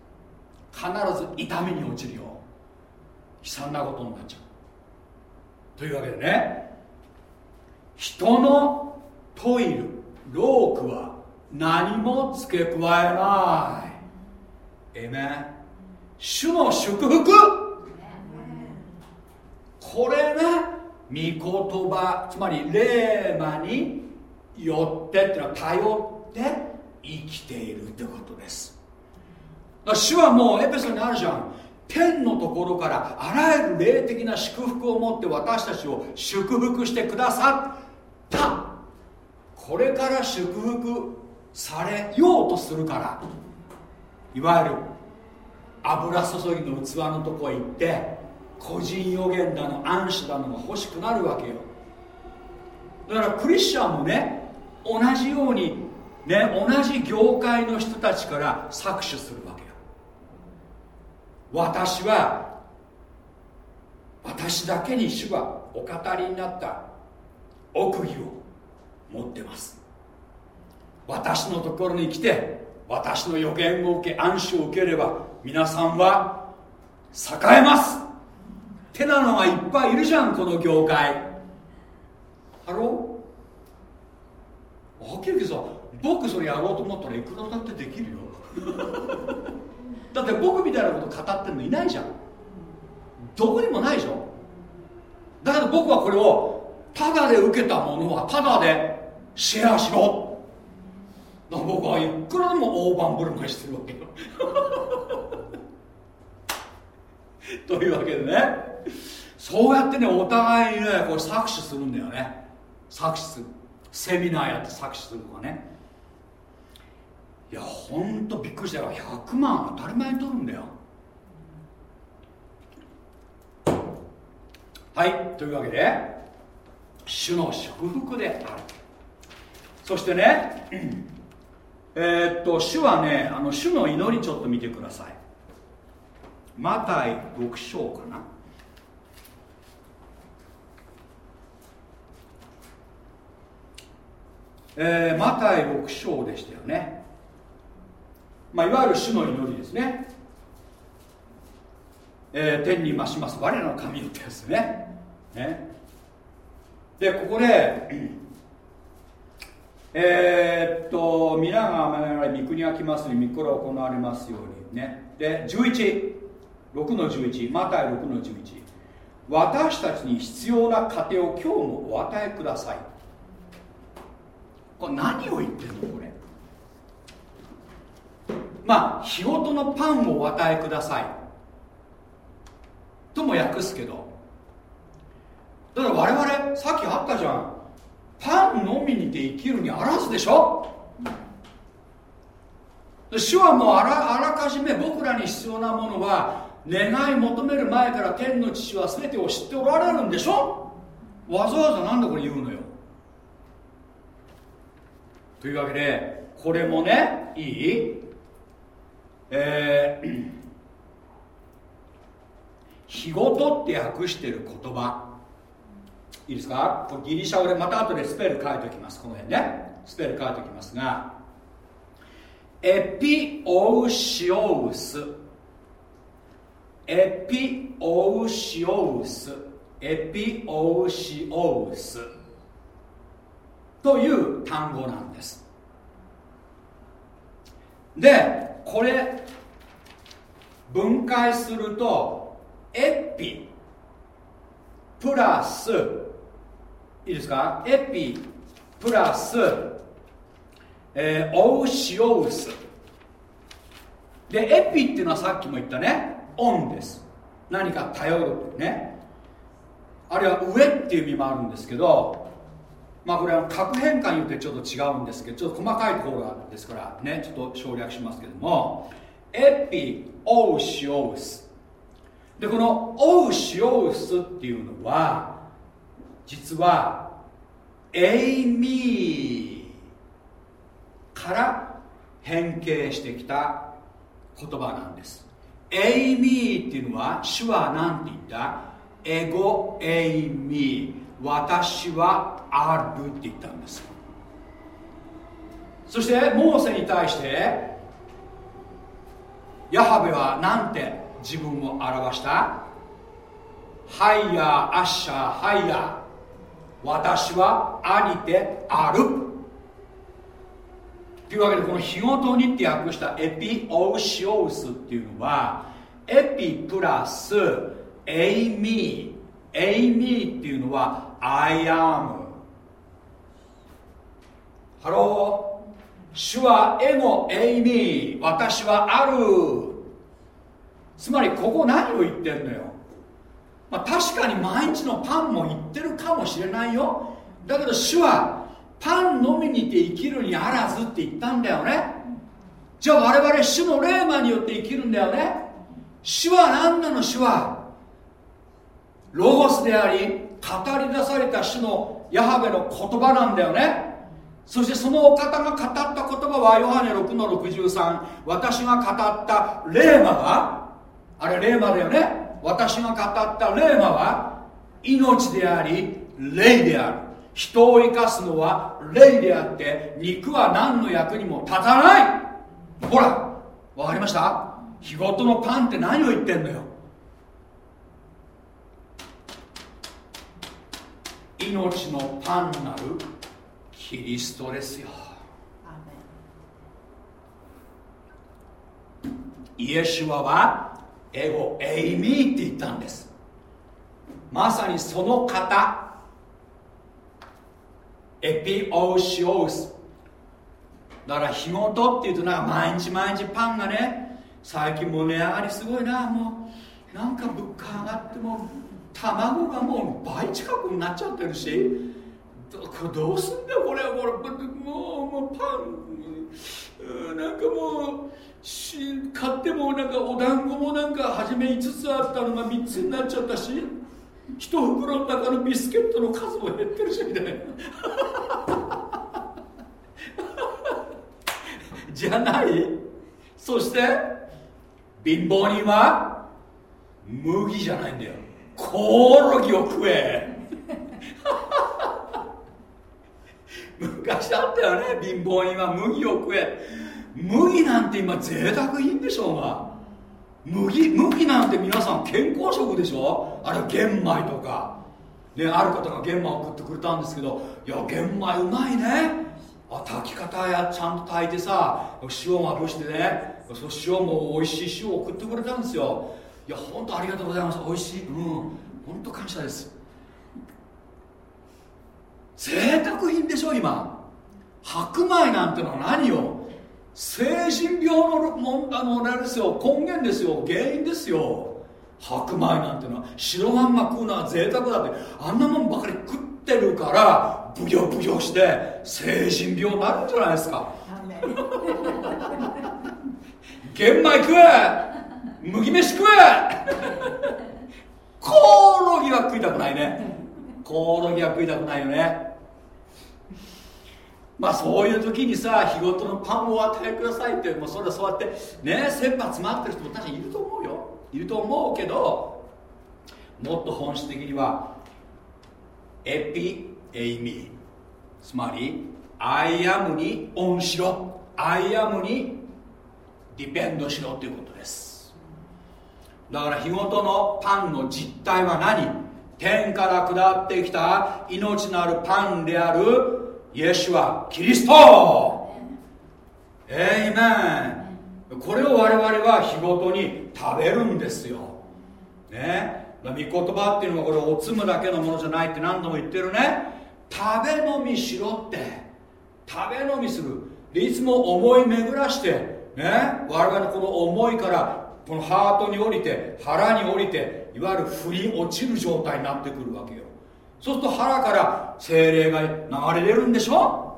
必ず痛みに落ちるよ。悲惨なことになっちゃう。というわけでね人のトイル労苦は何も付け加えない。えめ主の祝福。これが御言葉つまり霊魔によってっていうのは頼って生きているってことです。主はもうエペソにあるじゃん。天のところからあらゆる霊的な祝福を持って私たちを祝福してくださった。これから祝福されようとするからいわゆる油注ぎの器のとこへ行って個人予言だの暗視だのが欲しくなるわけよ。だからクリスチャンもね同じようにね同じ業界の人たちから搾取するわ私は私だけに主はお語りになった奥義を持ってます。私のところに来て私の予言を受け按手を受ければ皆さんは栄えます。てなのがいっぱいいるじゃんこの業界ハロー？はっきり言うけどさ僕それやろうと思ったらいくらだってできるよ。だって僕みたいなこと語ってるのいないじゃん。どこにもないでしょ。だけど僕はこれをタダで受けたものはタダでシェアしろ。だから僕はいくらでも大盤振る舞いしてるわけよ。というわけでね。そうやってねお互いにねこれ搾取するんだよね。搾取する。セミナーやって搾取するとかね。いやほんとびっくりしたよ。100万当たり前に取るんだよ。はいというわけで主の祝福である。そしてねえーっと主はねあの主の祈りちょっと見てください。マタイ6章かな。えー、マタイ6章でしたよね、まあ、いわゆる主の祈りですね、えー、天に増します。我らの神よってやつね。ね。でここでえー、っと皆が甘えられ御国が来ますに御心が行われますように。ね。で116の11マタイ6の11私たちに必要な糧を今日もお与えください。これ何を言ってるのこれ？まあ日ごとのパンをお与えください。とも訳すけど。だから我々さっきあったじゃん。パンのみにて生きるにあらずでしょ。主はもうあらあらかじめ僕らに必要なものは願い求める前から天の父は全てを知っておられるんでしょ。わざわざなんでこれ言うのよ。というわけでこれもねいい？えー、日ごとって訳してる言葉。いいですか？これギリシャ語でまた後でスペル書いておきます。この辺ね。スペル書いておきますが。エピオウシオウス。エピオウシオウス。エピオウシオウス。という単語なんです。でこれ分解するとエピプラスいいですか？エピプラス、えー、オウシオウス。でエピっていうのはさっきも言ったねオンです。何か頼るね。あるいは上っていう意味もあるんですけどまあこれは核変換によってちょっと違うんですけどちょっと細かいところですからねちょっと省略しますけども。エピオウシオウス。でこのオウシオウスっていうのは実はエイミーから変形してきた言葉なんです。エイミーっていうのは主は何て言った？エゴエイミー。私はあるって言ったんです。そしてモーセに対してヤハウェは何て自分を表した？ハイヤーアッシャーハイヤー。私はありてある。というわけでこの日ごとにって訳したエピオウシオウスっていうのはエピプラスエイミー。エイミーっていうのは I am. Hello 主はエゴエイミー。私はある。つまりここ何を言ってんのよ。まあ、確かに毎日のパンも言ってるかもしれないよ。だけど主はパンのみにて生きるにあらずって言ったんだよね。じゃあ我々主の霊魔によって生きるんだよね。主は何なの？主はロゴスであり語り出された主のヤハベの言葉なんだよね。そしてそのお方が語った言葉はヨハネ6の63私が語った霊魔があれ霊魔だよね。私が語った霊魔は？命であり霊である。人を生かすのは霊であって肉は何の役にも立たない。ほらわかりました？日ごとのパンって何を言ってんのよ？命のパンなるキリストですよ。イエシュアはエゴエイミーって言ったんです。まさにその方。エピオシオウス。だから日ごとっていうとなんか毎日毎日パンがね最近も値上がりすごいな。もうなんか物価上がっても卵がもう倍近くになっちゃってるしどどうすんだよこれこれもうもうパン。なんかもうし買ってもなんかお団子もなんか初め5つあったのが3つになっちゃったし一袋の中のビスケットの数も減ってるしみたいな。じゃない？そして貧乏人は麦じゃないんだよ。コオロギを食え。昔あったよね貧乏人は麦を食え。麦なんて今贅沢品でしょうが。麦麦なんて皆さん健康食でしょ。あれ玄米とか。ねある方が玄米を送ってくれたんですけど。いや玄米うまいね。あ炊き方やちゃんと炊いてさ塩まぶしてね。その塩も美味しい塩を送ってくれたんですよ。いや本当ありがとうございます美味しい。うん。本当感謝です。贅沢品でしょ今。白米なんてのは何よ。成人病の問題のあれですよ。根源ですよ。原因ですよ。白米なんてのは。白まんま食うのは贅沢だって。あんなもんばかり食ってるからブヨブヨして成人病になるんじゃないですか。玄米食え麦飯食え！コオロギは食いたくないね。コオロギは食いたくないよね。まあそういう時にさ日ごとのパンをお与えくださいってもうそれはそうやってね切羽詰まってる人も確かにいると思うよ。いると思うけどもっと本質的にはエピエイミー。つまり I am に on しろ。 I am にディペンドしろということですだから日ごとのパンの実態は何？天から下ってきた命のあるパンであるイエシュはキリスト。エイメン。これを我々は日ごとに食べるんですよ。ね？御言葉っていうのはこれおつむだけのものじゃないって何度も言ってるね。食べ飲みしろって。食べ飲みする。でいつも思い巡らして。ね？我々のこの思いからこのハートに降りて腹に降りていわゆる振り落ちる状態になってくるわけよ。そうすると腹から精霊が流れ出るんでしょ？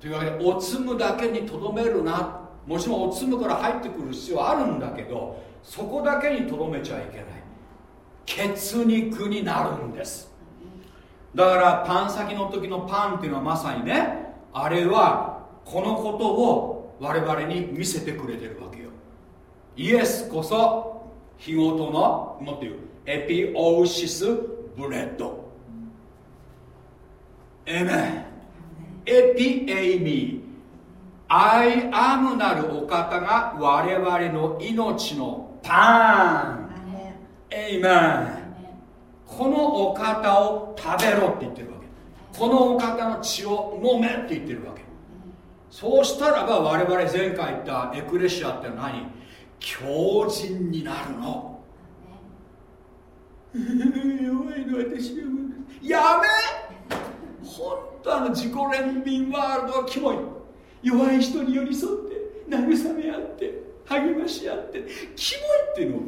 というわけでおつむだけにとどめるな。もちろんおつむから入ってくる必要はあるんだけどそこだけにとどめちゃいけない。血肉になるんです。だからパン先の時のパンっていうのはまさにねあれはこのことを我々に見せてくれてるわけ。イエスこそ日ごとのもっと言うエピオーシス bread。Amen エピエイミー。 I am なるお方が我々の命のパン。エイメンこのお方を食べろって言ってるわけ。このお方の血を飲めって言ってるわけ。そうしたらば我々前回言ったエクレシアって何？強靭になるの。弱いの私はやめ！本当あの自己憐憫ワールドはキモい。弱い人に寄り添って慰め合って励まし合ってキモいっていうの。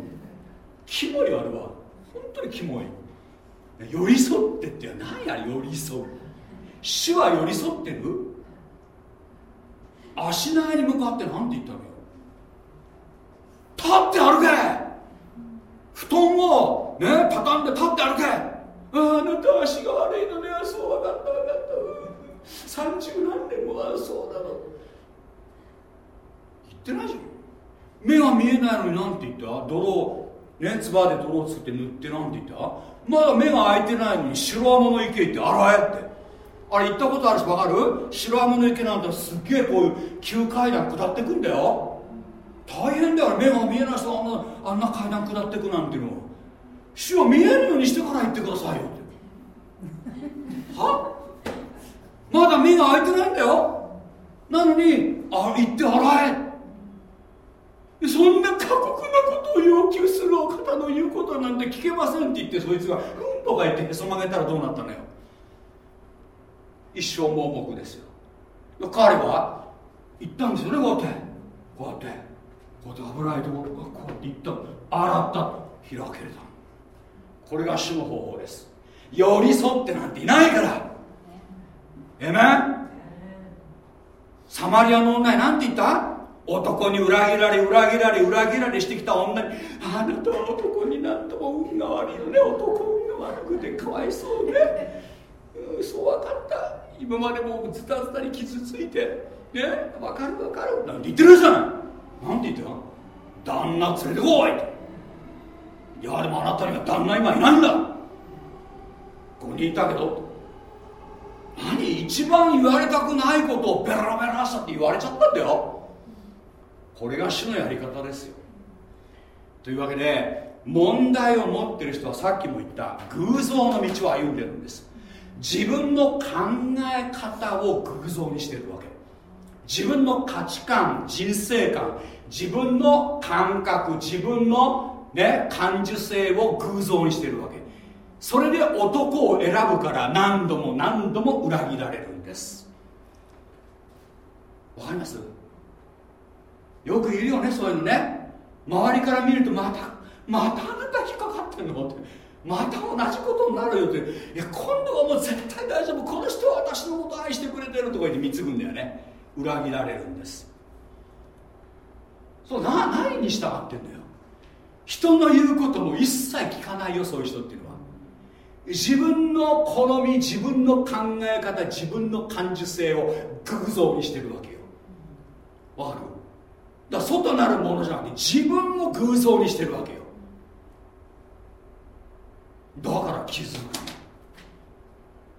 キモいあれは。本当にキモい。寄り添ってって何や寄り添う。主は寄り添ってる？足苗に向かって何て言ったのよ。立って歩け。布団をね畳んで立って歩け。あああなたは足が悪いのね。そう分かった分かった。三十何年もあそうだろ言ってないじゃん。目が見えないのに何て言った？泥を、ね、ねつばで泥を作って塗ってなんて言った？まだ目が開いてないのに白浜の池行って洗えって。あれ行ったことあるし分かる？白浜の池なんてすっげえこういう急階段下ってくんだよ。大変だよ。目が見えない人があんなあんな階段下ってくなんていうの。主は見えるようにしてから行ってくださいよって。は？まだ目が開いてないんだよ。なのにあ行って洗え。そんな過酷なことを要求するお方の言うことなんて聞けませんって言ってそいつが「うん」とか言ってへそ曲げたらどうなったのよ。一生盲目ですよ。彼は言ったんですよねこうやって。こうやって。こうやって油絵とこうやって言った洗った開けれたこれが主の方法です。寄り添ってなんていないから。えめサマリアの女に何て言った？男に裏切られ裏切られ裏切られしてきた女に。あなたは男になんとも運が悪いのね男運が悪くてかわいそうね、うん、そう分かった。今までもズタズタに傷ついて。ね？分かる分かる。なんて言ってるじゃんなんて言った旦那連れてこい。っていやでもあなたには旦那今いないんだ。5人いたけど何一番言われたくないことをベラベラしたって言われちゃったんだよ。これが主のやり方ですよ。というわけで問題を持ってる人はさっきも言った偶像の道を歩んでるんです。自分の考え方を偶像にしてるわけ。自分の価値観人生観自分の感覚自分の、ね、感受性を偶像にしてるわけ。それで男を選ぶから何度も何度も裏切られるんです。わかります？よくいるよねそういうのね。周りから見るとまたまたあなた引っかかってんのって。また同じことになるよって。いや今度はもう絶対大丈夫。この人は私のこと愛してくれてるとか言って貢ぐんだよね。裏切られるんです。そうな何に従ってんだよ。人の言うことも一切聞かないよそういう人っていうのは。自分の好み自分の考え方自分の感受性を偶像にしてるわけよ。わかる？だから外なるものじゃなくて自分を偶像にしてるわけよ。だから気づく。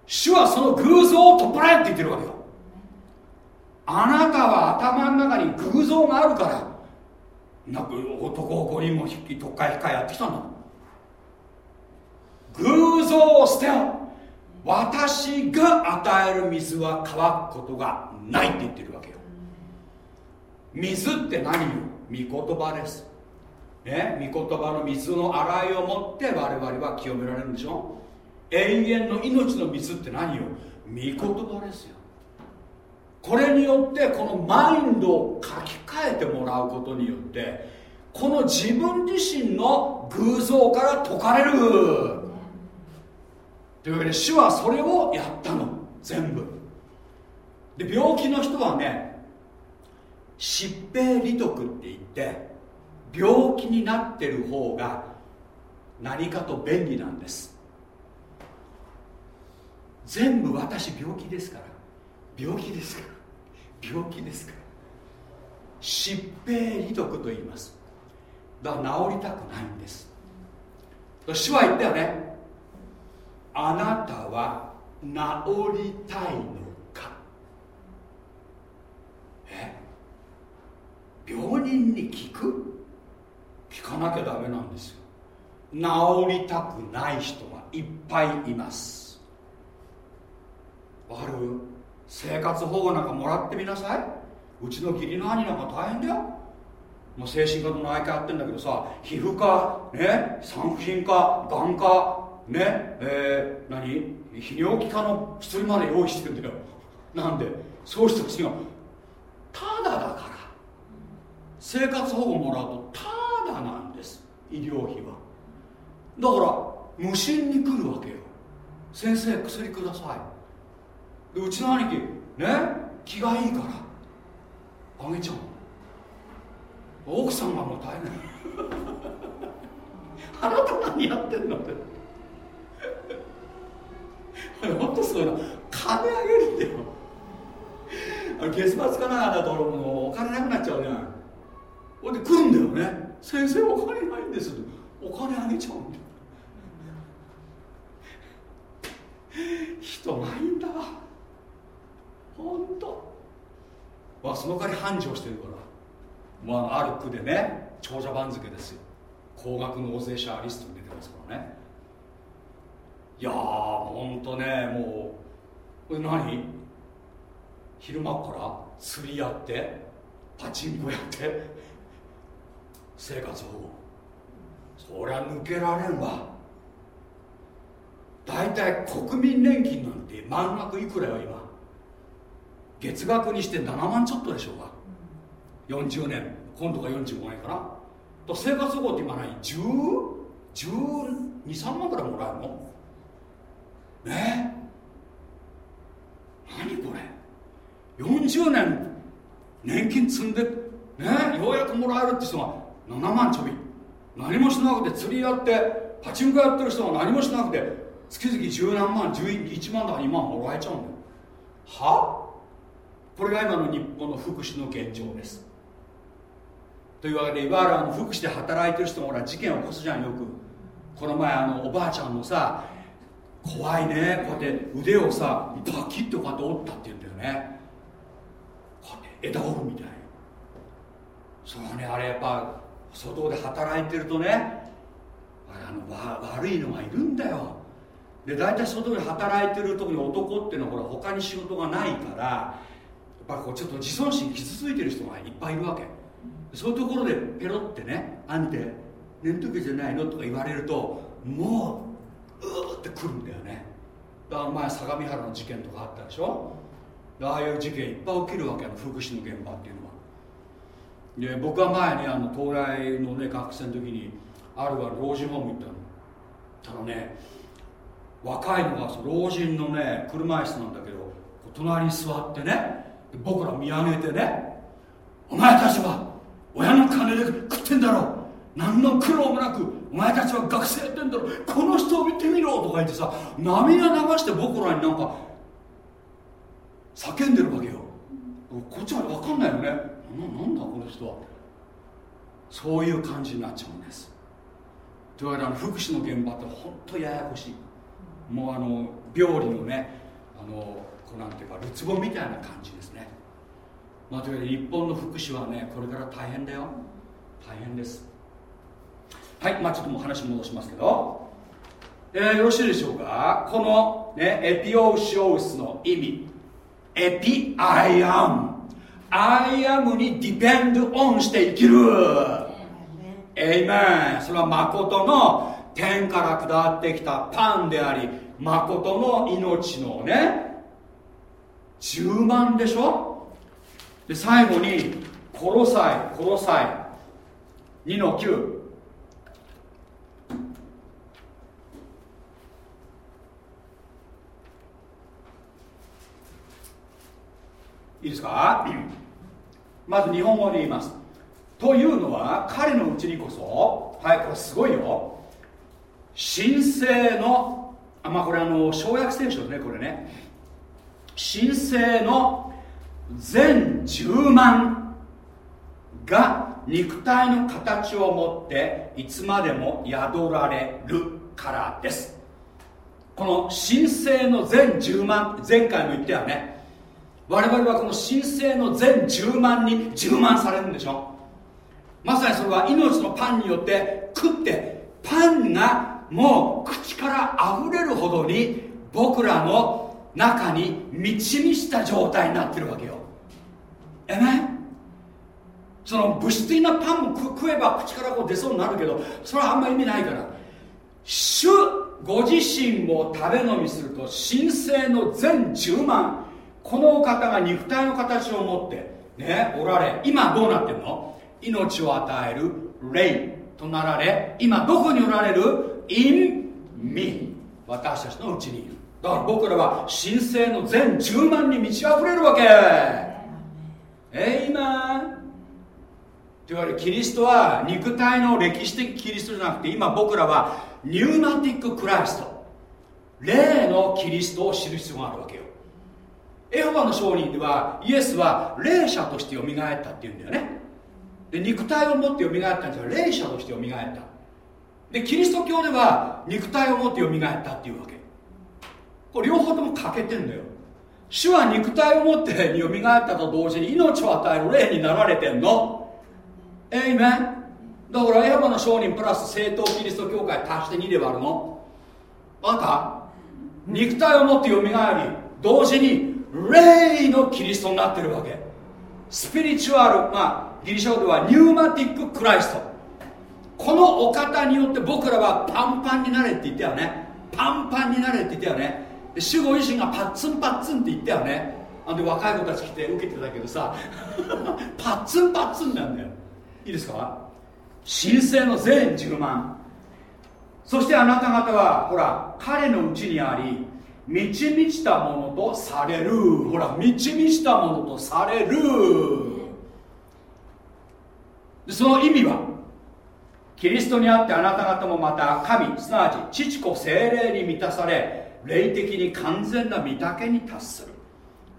主はその偶像を取っ払えって言ってるわけよ。あなたは頭の中に偶像があるからなんか男5人もとっかいひかやってきたんだ。偶像を捨てよ。私が与える水は乾くことがないって言ってるわけよ。水って何よ？御言葉です。ね？御言葉の水の洗いを持って我々は清められるんでしょ？永遠の命の水って何よ？御言葉ですよ。これによってこのマインドを書き換えてもらうことによってこの自分自身の偶像から解かれる。というわけで主はそれをやったの。全部。で病気の人はね疾病利得って言って病気になってる方が何かと便利なんです。全部私病気ですから。病気ですから。病気ですから。疾病利得と言います。だから治りたくないんです。主は言ったよね。あなたは治りたいのか。え？病人に聞く？聞かなきゃダメなんですよ。治りたくない人がいっぱいいます。わかる？生活保護なんかもらってみなさい。うちの義理の兄なんか大変だよ。もう精神科の内科やってんだけどさ皮膚科ね産婦人科眼科ねえー、何？泌尿器科の一人まで用意してんだよ。なんで？そういう人たちがただだから生活保護もらうとただなんです。医療費は。だから無心に来るわけよ。先生薬ください。でうちの兄貴ね気がいいから。あげちゃう。奥さんがもう大変。あなた何やってんのって。本当すごいな。金あげるんだよ。あ月末かなだともうお金なくなっちゃうじゃんほんで来るんだよね。先生お金ないんです。お金あげちゃうんだ人がいいんだ。ほんとまあその代わり繁盛してるから。まあある区でね長者番付ですよ。高額納税者リストに出てますからね。いやーほんとねもうこれ何？昼間から釣りやってパチンコやって生活保護。そりゃ抜けられんわ。大体国民年金なんて満額いくらよ今。月額にして7万ちょっとでしょうか。40年。今度が45年かな。と生活保護って今何101213万ぐらいもらえるの？ね？何これ？40年年金積んでね？ようやくもらえるって人が7万ちょび。何もしなくて釣りやってパチンコやってる人が何もしなくて月々十何万11万だか2万もらえちゃうんだよ。は？これが今の日本の福祉の現状です。というわけでいわゆるあの福祉で働いてる人もほら事件を起こすじゃんよく。この前あのおばあちゃんのさ怖いねこうやって腕をさパキッとこうやって折ったって言うんだよね。こうやって枝折るみたい。そうねあれやっぱ外で働いてるとねあのわ悪いのがいるんだよ。で大体外で働いてる時に男っていうのはほら他に仕事がないからぱこうちょっと自尊心傷ついてる人がいっぱいいるわけ。そういうところでペロってね「あんて寝んときじゃないの?」とか言われるともううーってくるんだよね。だから前相模原の事件とかあったでしょ？ああいう事件いっぱい起きるわけの福祉の現場っていうのは。で僕は前にあの東大のね学生の時にあるは老人ホーム行ったの。ただね若いのがその老人のね車椅子なんだけど隣に座ってね僕ら見上げてねお前たちは親の金で食ってんだろう。何の苦労もなくお前たちは学生やってんだろこの人を見てみろとか言ってさ涙流して僕らになんか叫んでるわけよ。こっちは分かんないよね。なんだこの人は。そういう感じになっちゃうんです。というわけであの福祉の現場って本当ややこしい。もうあの病理のねあのなんていうかるつぼみたいな感じですね。まあ、というわけで日本の福祉はねこれから大変だよ。大変です。はいまあちょっともう話戻しますけど、えー、よろしいでしょうか？この、ね、エピオーシオウスの意味。エピ I am。I am に depend on して生きる。エイメンそれは誠の天から下ってきたパンであり誠の命のね10万でしょ?で最後に「コロサイ」「コロサイ」2の9いいですか?まず日本語で言います。というのは彼のうちにこそはいこれすごいよ。神聖のあまあこれあの小約聖書ねこれね。神聖の全10万が肉体の形を持っていつまでも宿られるからです。この神聖の全10万前回も言ったよね。我々はこの神聖の全10万に充満されるんでしょ。まさにそれは命のパンによって食ってパンがもう口から溢れるほどに僕らの中に満ち満ちた状態になってるわけよ。えねその物質的なパンも食えば口からこう出そうになるけどそれはあんま意味ないから。主ご自身も食べ飲みすると神聖の全10万このお方が肉体の形を持ってねおられ今どうなってるの？命を与える霊となられ今どこにおられる？in me 私たちのうちにいる。だから僕らは神聖の全10万に満ち溢れるわけ。えいまというわけでキリストは肉体の歴史的キリストじゃなくて今僕らはニューマティッククライスト霊のキリストを知る必要があるわけよ。エホバの証人ではイエスは霊者としてよみがえったっていうんだよね。で肉体を持ってよみがえったんじゃ霊者としてよみがえった。でキリスト教では肉体を持って蘇ったっていうわけ。これ両方とも欠けてんだよ。主は肉体を持って蘇ったと同時に命を与える霊になられてんの。エイメンだからエホバの証人プラス正統キリスト教会足して2で割るの。あか肉体を持って蘇り同時に霊のキリストになってるわけ。スピリチュアルまあギリシャ語ではニューマティッククライストこのお方によって僕らはパンパンになれって言ったよね。パンパンになれって言ったよね。主護維新がパッツンパッツンって言ったよね。あんで若い子たち来て受けてたけどさ。パッツンパッツンなんだよ。いいですか？神聖の全10万そしてあなた方はほら彼のうちにあり満ち満ちたものとされる。ほら満ち満ちたものとされる。その意味はキリストにあってあなた方もまた神すなわち父子精霊に満たされ霊的に完全な御岳に達する。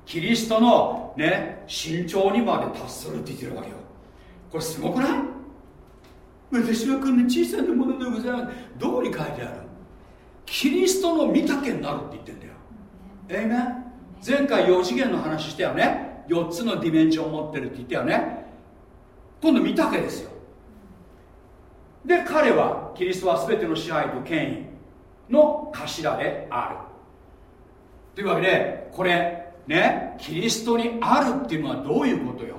キリストのね身長にまで達するって言ってるわけよ。これすごくない？私はこんな小さなものでございます。どこに書いてある？キリストの御岳になるって言ってんだよ。えいめ前回4次元の話したよね。4つのディメンションを持ってるって言ったよね。今度御岳ですよ。で彼はキリストは全ての支配と権威の頭である。というわけでこれねキリストにあるっていうのはどういうことよ。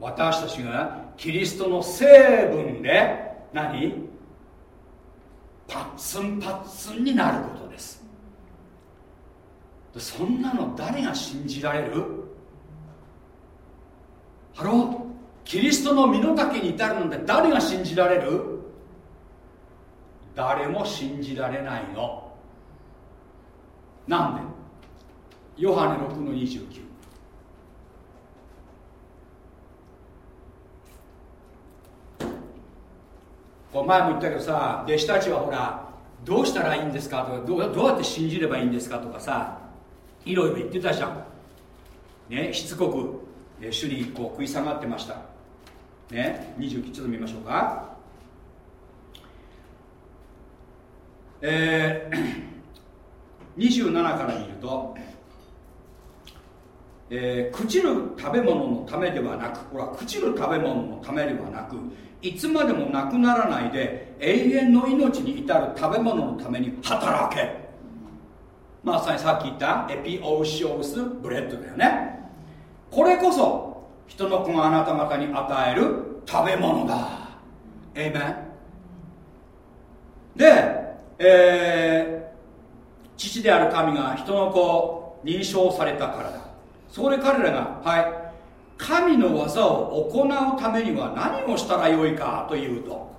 私たちがキリストの成分で何？パッツンパッツンになることです。そんなの誰が信じられる？ハローキリストの身の丈に至るなんて誰が信じられる？誰も信じられないの。なんで？ヨハネ6の29こ前も言ったけどさ弟子たちはほらどうしたらいいんですか？とかどうどうやって信じればいいんですか？とかさいろいろ言ってたじゃん。ねしつこく主にこう食い下がってました。ね29ちょっと見ましょうか。えー、27から見ると、えー、朽ちる食べ物のためではなくほら朽ちる食べ物のためではなくいつまでもなくならないで永遠の命に至る食べ物のために働け。まさにさっき言ったエピオーシオスブレッドだよね。これこそ人の子があなた方に与える食べ物だ。エイメンでえー、父である神が人の子を認証されたからだ。そこで彼らがはい神の技を行うためには何をしたらよいかというと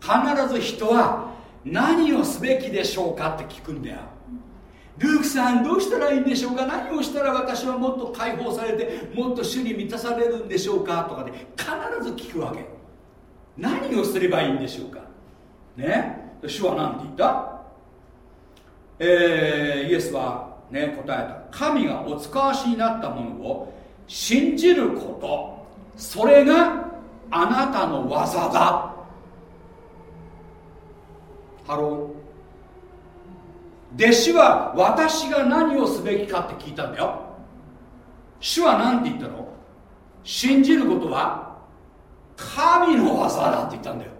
必ず人は何をすべきでしょうかって聞くんだよ。ルークさんどうしたらいいんでしょうか？何をしたら私はもっと解放されてもっと主に満たされるんでしょうかとかで必ず聞くわけ。何をすればいいんでしょうか？ね？主は何て言った？えー、イエスはね答えた。神がお使わしになったものを信じること。それがあなたの業だ。 Hello。弟子は私が何をすべきかって聞いたんだよ。主は何て言ったの？信じることは神の業だって言ったんだよ。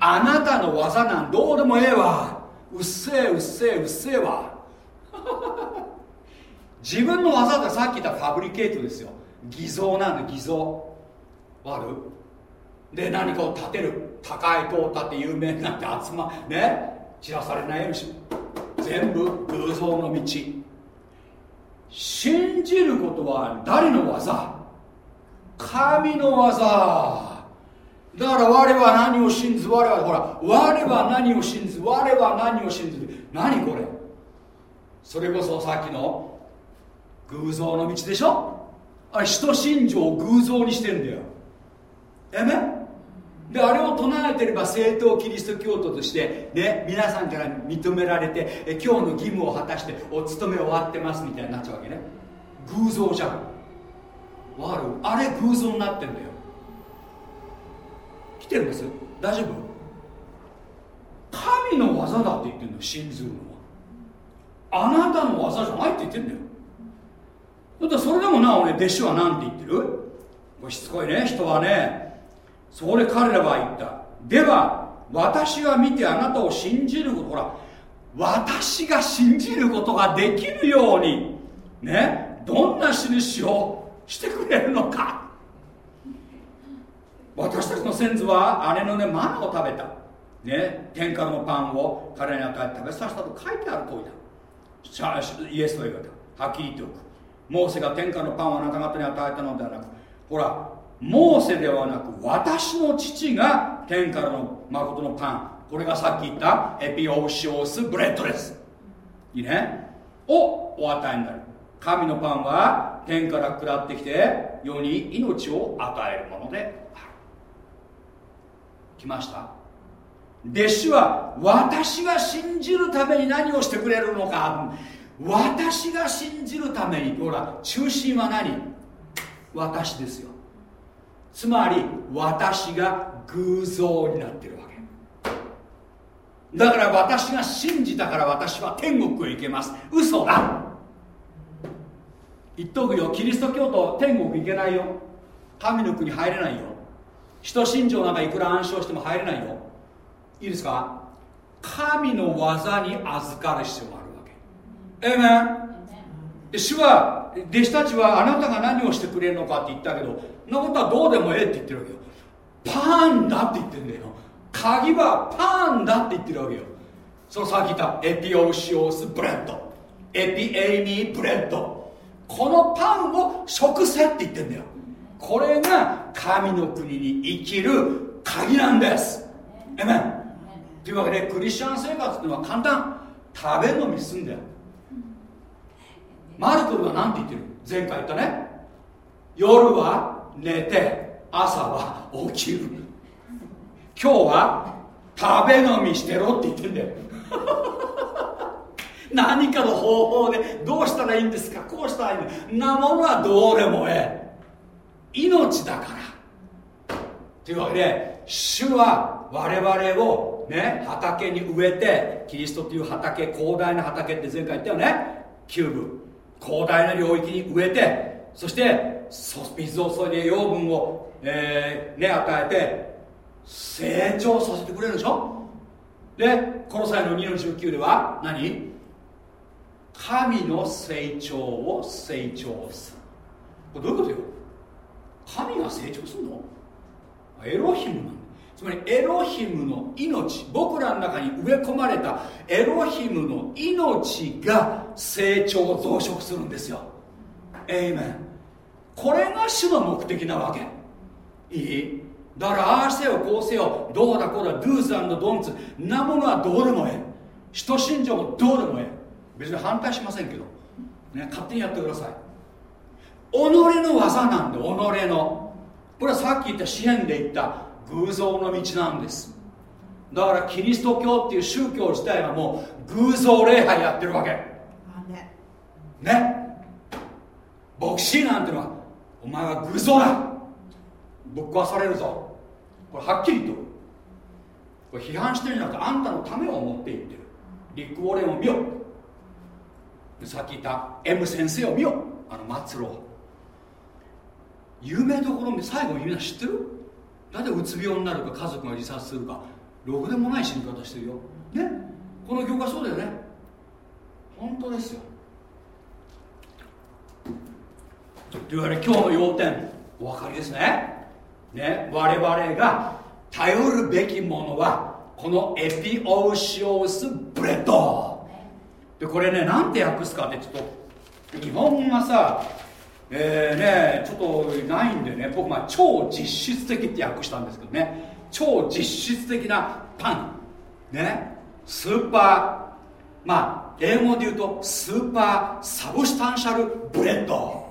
あなたの業なんどうでもええわ。うっせえうっせえうっせえわ。自分の技ってさっき言ったファブリケートですよ。偽造なんだ偽造。わるで何かを立てる。高い塔を立って有名になって集まね。散らされないようにし全部偶像の道。信じることは誰の技？神の技。だから我は何を信ず我はほら我は何を信ず我は何を信ず何これ？それこそさっきの偶像の道でしょ？あれ人信条を偶像にしてんだよ。えめ？であれを唱えてれば正統キリスト教徒としてね皆さんから認められてえ今日の義務を果たしてお勤め終わってますみたいになっちゃうわけね。偶像じゃん。わる？あれ偶像になってんだよ。てるんです大丈夫？神の技だって言ってるの信ずるのはあなたの技じゃないって言ってんだよ。だってそれでもなおね弟子は何て言ってる？これしつこいね人はね。そこで彼らは言った。では私が見てあなたを信じること。ほら私が信じることができるようにねどんな印をしてくれるのか。私たちの先祖は姉のねマナを食べた。ね天下のパンを彼に与えて食べさせたと書いてある通りだ。イエスと言われた。はっきり言っておく。モーセが天下のパンをあなた方に与えたのではなくほらモーセではなく私の父が天からの誠のパン。これがさっき言ったエピオシオスブレッドです。いいね？をお与えになる。神のパンは天から下ってきて世に命を与えるものである来ました。弟子は私が信じるために何をしてくれるのか。私が信じるために。ほら中心は何？私ですよ。つまり私が偶像になってるわけ。だから私が信じたから私は天国へ行けます。嘘だ。言っとくよ。キリスト教徒天国行けないよ。神の国入れないよ。使徒信条なんかいくら暗唱しても入れないよ。いいですか？神の業に預かる必要があるわけ。えめん主は弟子たちはあなたが何をしてくれるのかって言ったけどなことはどうでもええって言ってるわけよ。パンだって言ってんだよ。鍵はパンだって言ってるわけよ。そのさっき言ったエピオシオス bread。エピエイミー bread。このパンを食せって言ってんだよこれが神の国に生きる鍵なんです。えめというわけでクリスチャン生活っていうのは簡単。食べ飲みすんだよ。マルコルは何て言ってる？前回言ったね。夜は寝て朝は起きる。今日は食べ飲みしてろって言ってんだよ。何かの方法でどうしたらいいんですかこうしたらいいんなものはどうでもええ。命だから。というわけで主は我々をね畑に植えてキリストという畑広大な畑って前回言ったよね。キューブ。広大な領域に植えてそして水を注いで養分を、えー、ね与えて成長させてくれるでしょ？でこの際の2の19では何？神の成長を成長する。これどういうことよ？神が成長するの？エロヒムなんだ。つまりエロヒムの命僕らの中に植え込まれたエロヒムの命が成長増殖するんですよ。エイメンこれが主の目的なわけ。いい？だからああせよこうせよどうだこうだドゥーズドンツなものはどうでもええ。人信条もどうでもええ。別に反対しませんけど、ね、勝手にやってください。己の技なんで己の。これはさっき言った支援で言った偶像の道なんです。だからキリスト教っていう宗教自体はもう偶像礼拝やってるわけ。ね。牧師なんてのはお前は偶像だ。ぶっ壊されるぞ。これはっきりとこれ批判してるんじゃなくてあんたのためを思って言ってる。リック・ウォレンを見よ。さっき言った M 先生を見よ。あの末路有名どころ最後みんな知ってる？だってうつ病になるか家族が自殺するか。ろくでもない死に方してるよ。ね。この業界そうだよね。本当ですよ。というわけで今日の要点。お分かりですね。ね。我々が頼るべきものはこのエピオーシオスブレッド。でこれねなんて訳すかってちょっと日本がさえーね、ちょっとないんでね僕まあ超実質的って訳したんですけどね。超実質的なパン。ね。スーパーまあ英語で言うとスーパーサブスタンシャルブレッド。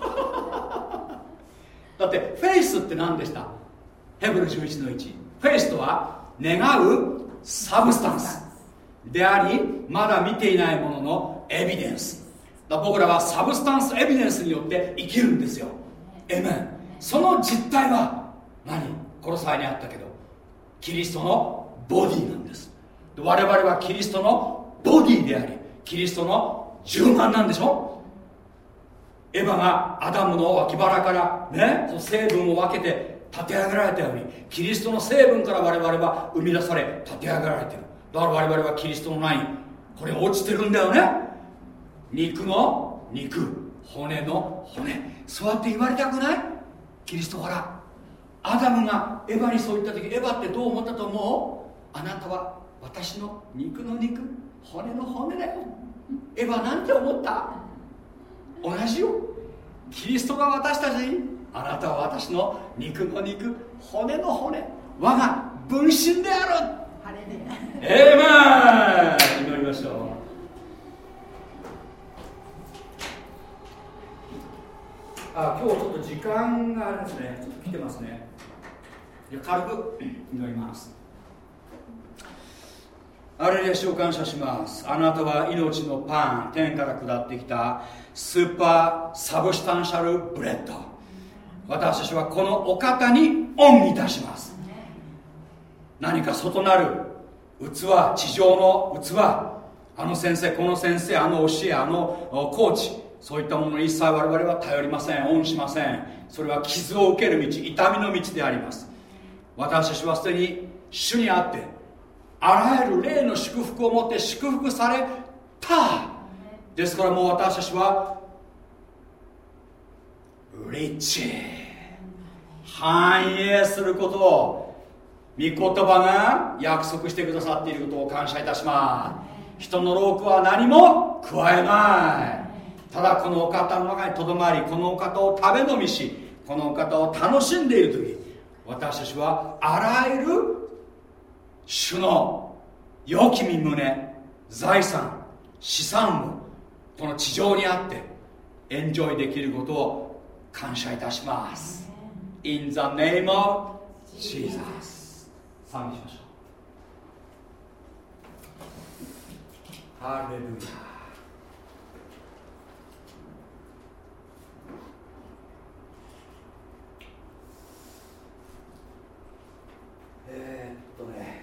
だってフェイスって何でした？ヘブル11の1フェイスとは願うサブスタンス。でありまだ見ていないものの evidence。僕らは substance evidence によって生きるんですよ。エメンその実態は何？この際にあったけどキリストのボディなんです。我々はキリストのボディでありキリストの柔軟なんでしょ？エヴァがアダムの脇腹からねその成分を分けて立て上げられたようにキリストの成分から我々は生み出され立て上げられてる。だから我々はキリストのないこれが落ちてるんだよね肉の肉。骨の骨。そうやって言われたくない？キリストから。アダムがエヴァにそう言った時エヴァってどう思ったと思う？あなたは私の肉の肉。骨の骨だよ。エヴァなんて思った？同じよ。キリストが私たちにあなたは私の肉の肉。骨の骨。我が分身である。エーマン！祈りましょうあ今日ちょっと時間があれですね。ちょっと来てますね。軽く祈ります。ハレルヤ主よ感謝します。あなたは命のパン天から下ってきたスーパーサブスタンシャルブレッド。私たちはこのお方に on いたします。何か外なる器地上の器。あの先生この先生あの教えあのコーチ。そういったものに一切我々は頼りません。 on しません。それは傷を受ける道痛みの道であります。私たちはすでに主にあってあらゆる霊の祝福をもって祝福された。ですからもう私たちはリッチ繁栄することを御言葉が約束してくださっていることを感謝いたします。人の労苦は何も加えない。ただこのお方の中にとどまりこのお方を食べ飲みしこのお方を楽しんでいる時私たちはあらゆる主の良き身胸財産資産をこの地上にあってエンジョイできることを感謝いたします。In the name of Jesus. 賛美しましょう。ハレルヤえー、っとね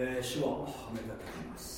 えー、主を褒めたたえます。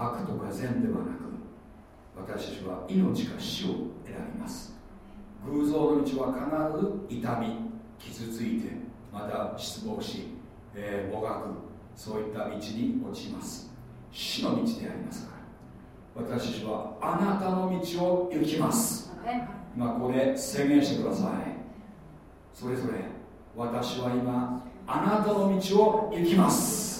悪とか善ではなく私たちは命か死を選びます。偶像の道は必ず痛み傷ついてまた失望し、えー、もがくそういった道に落ちます。死の道でありますから。私たちはあなたの道を行きます。今ここで宣言してください。それぞれ私は今あなたの道を行きます。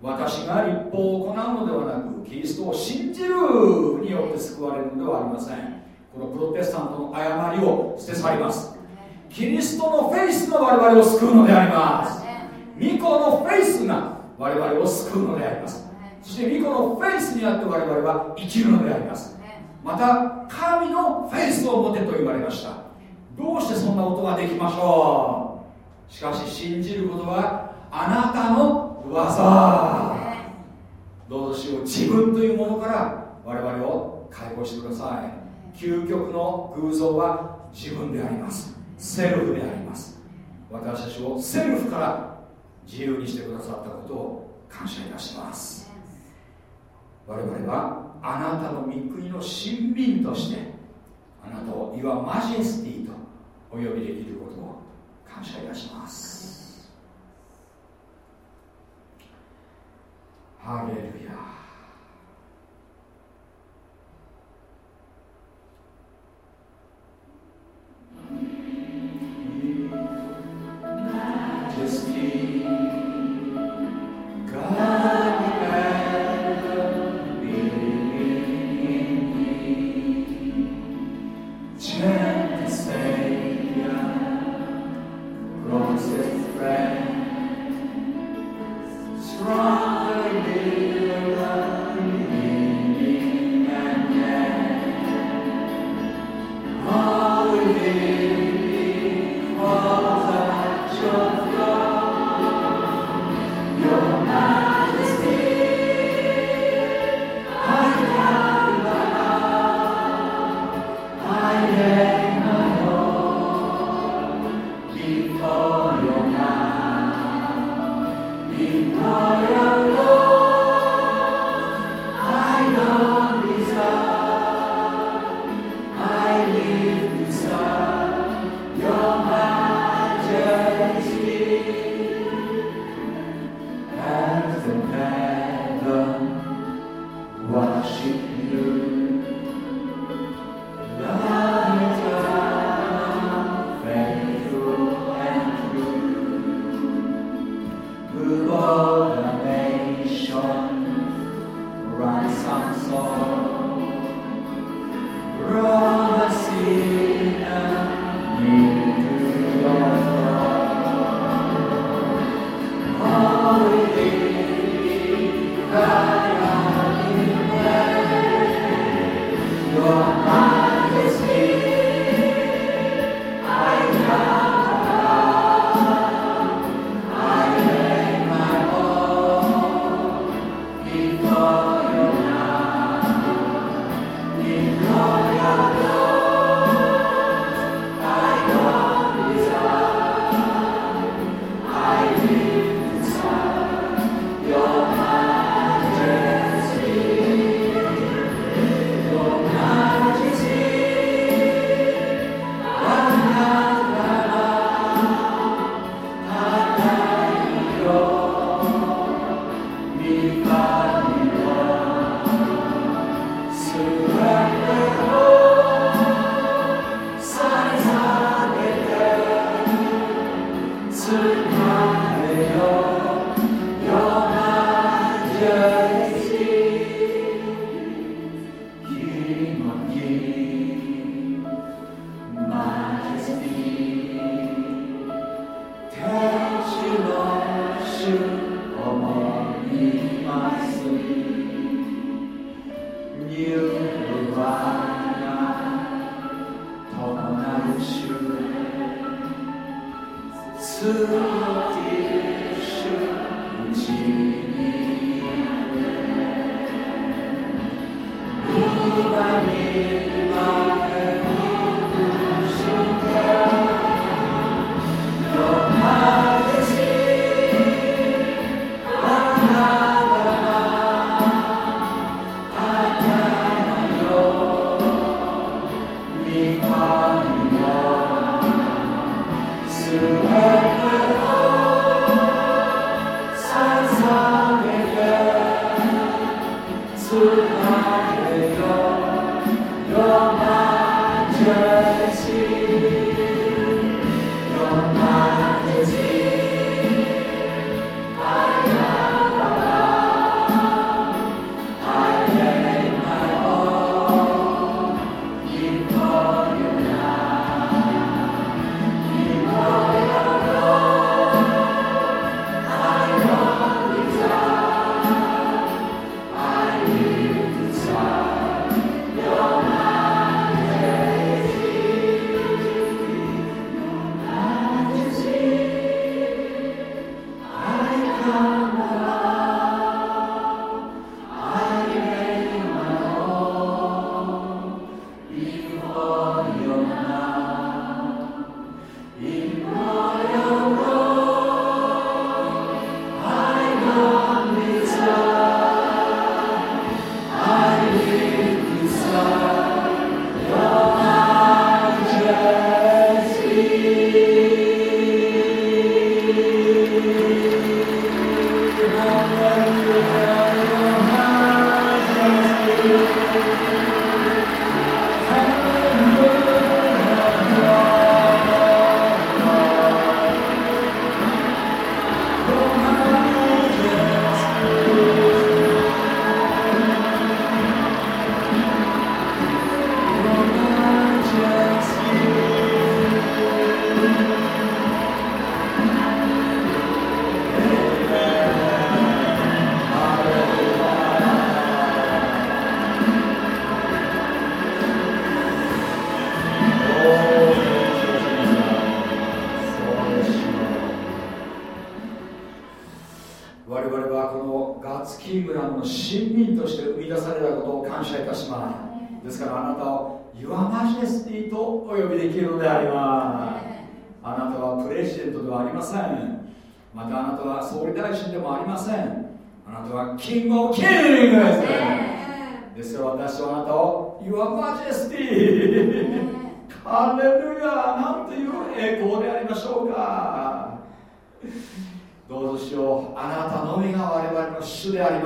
私が律法を行うのではなくキリストを信じるによって救われるのではありません。このプロテスタントの誤りを捨て去ります。キリストのフェイスが我々を救うのであります。巫女のフェイスが我々を救うのでありますそして巫女のフェイスにあって我々は生きるのであります。また神のフェイスを持てと言われました。どうしてそんなことができましょう？しかし信じることはあなたの技どうぞしよう自分というものから我々を解放してください。究極の偶像は自分であります。セルフであります。私たちをセルフから自由にしてくださったことを感謝いたします。我々はあなたの御国の親民としてあなたを Your Majesty とお呼びできることを感謝いたします。ハレルヤ Gloria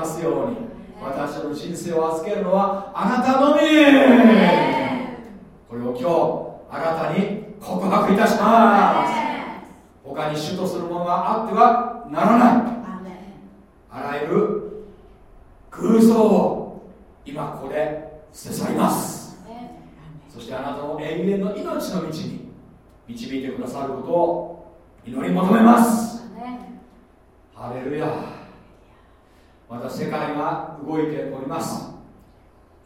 ますように。私の人生を預けるのはあなたのみ。これを今日あなたに告白いたします。他に主とするものがあってはならない。あらゆる空想を今ここで捨て去ります。そしてあなたの永遠の命の道に導いてくださることを祈り求めます。ハレルヤまた世界が動いております。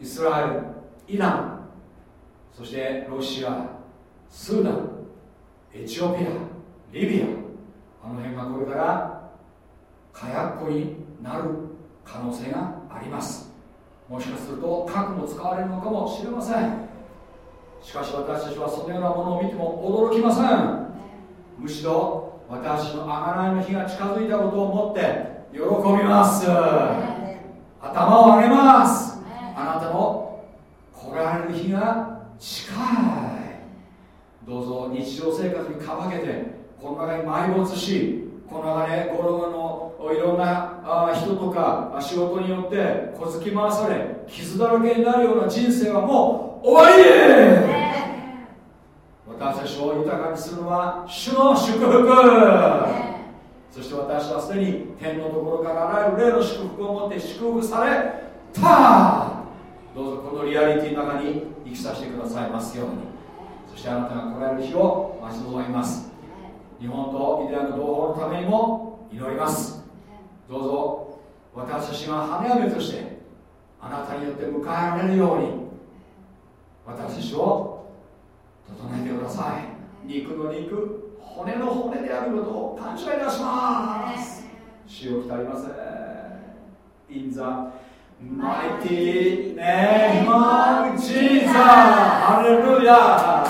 イスラエルイランそしてロシアスーダンエチオピアリビアあの辺がこれから火薬庫になる可能性があります。もしかすると核も使われるのかもしれません。しかし私たちはそのようなものを見ても驚きません。むしろ私の贖いの日が近づいたことを思って喜びます。頭を上げます。あなたの来られる日が近い。どうぞ日常生活にかまけてこの中に埋没しこの中でゴロゴロいろんな人とか仕事によって小突き回され傷だらけになるような人生はもう終わり私たちを豊かにするのは主の祝福そして私はすでに天のところからあらゆる霊の祝福を持って祝福されたどうぞこのリアリティの中に生きさせてくださいますように。そしてあなたが来られる日を待ち望みます。日本とイデアの同胞のためにも祈ります。どうぞ私たちが花嫁としてあなたによって迎えられるように。私たちを整えてください。肉の肉。骨の骨であることを感謝いたします。主を来たりませ In the mighty name of Jesus. ハレルヤ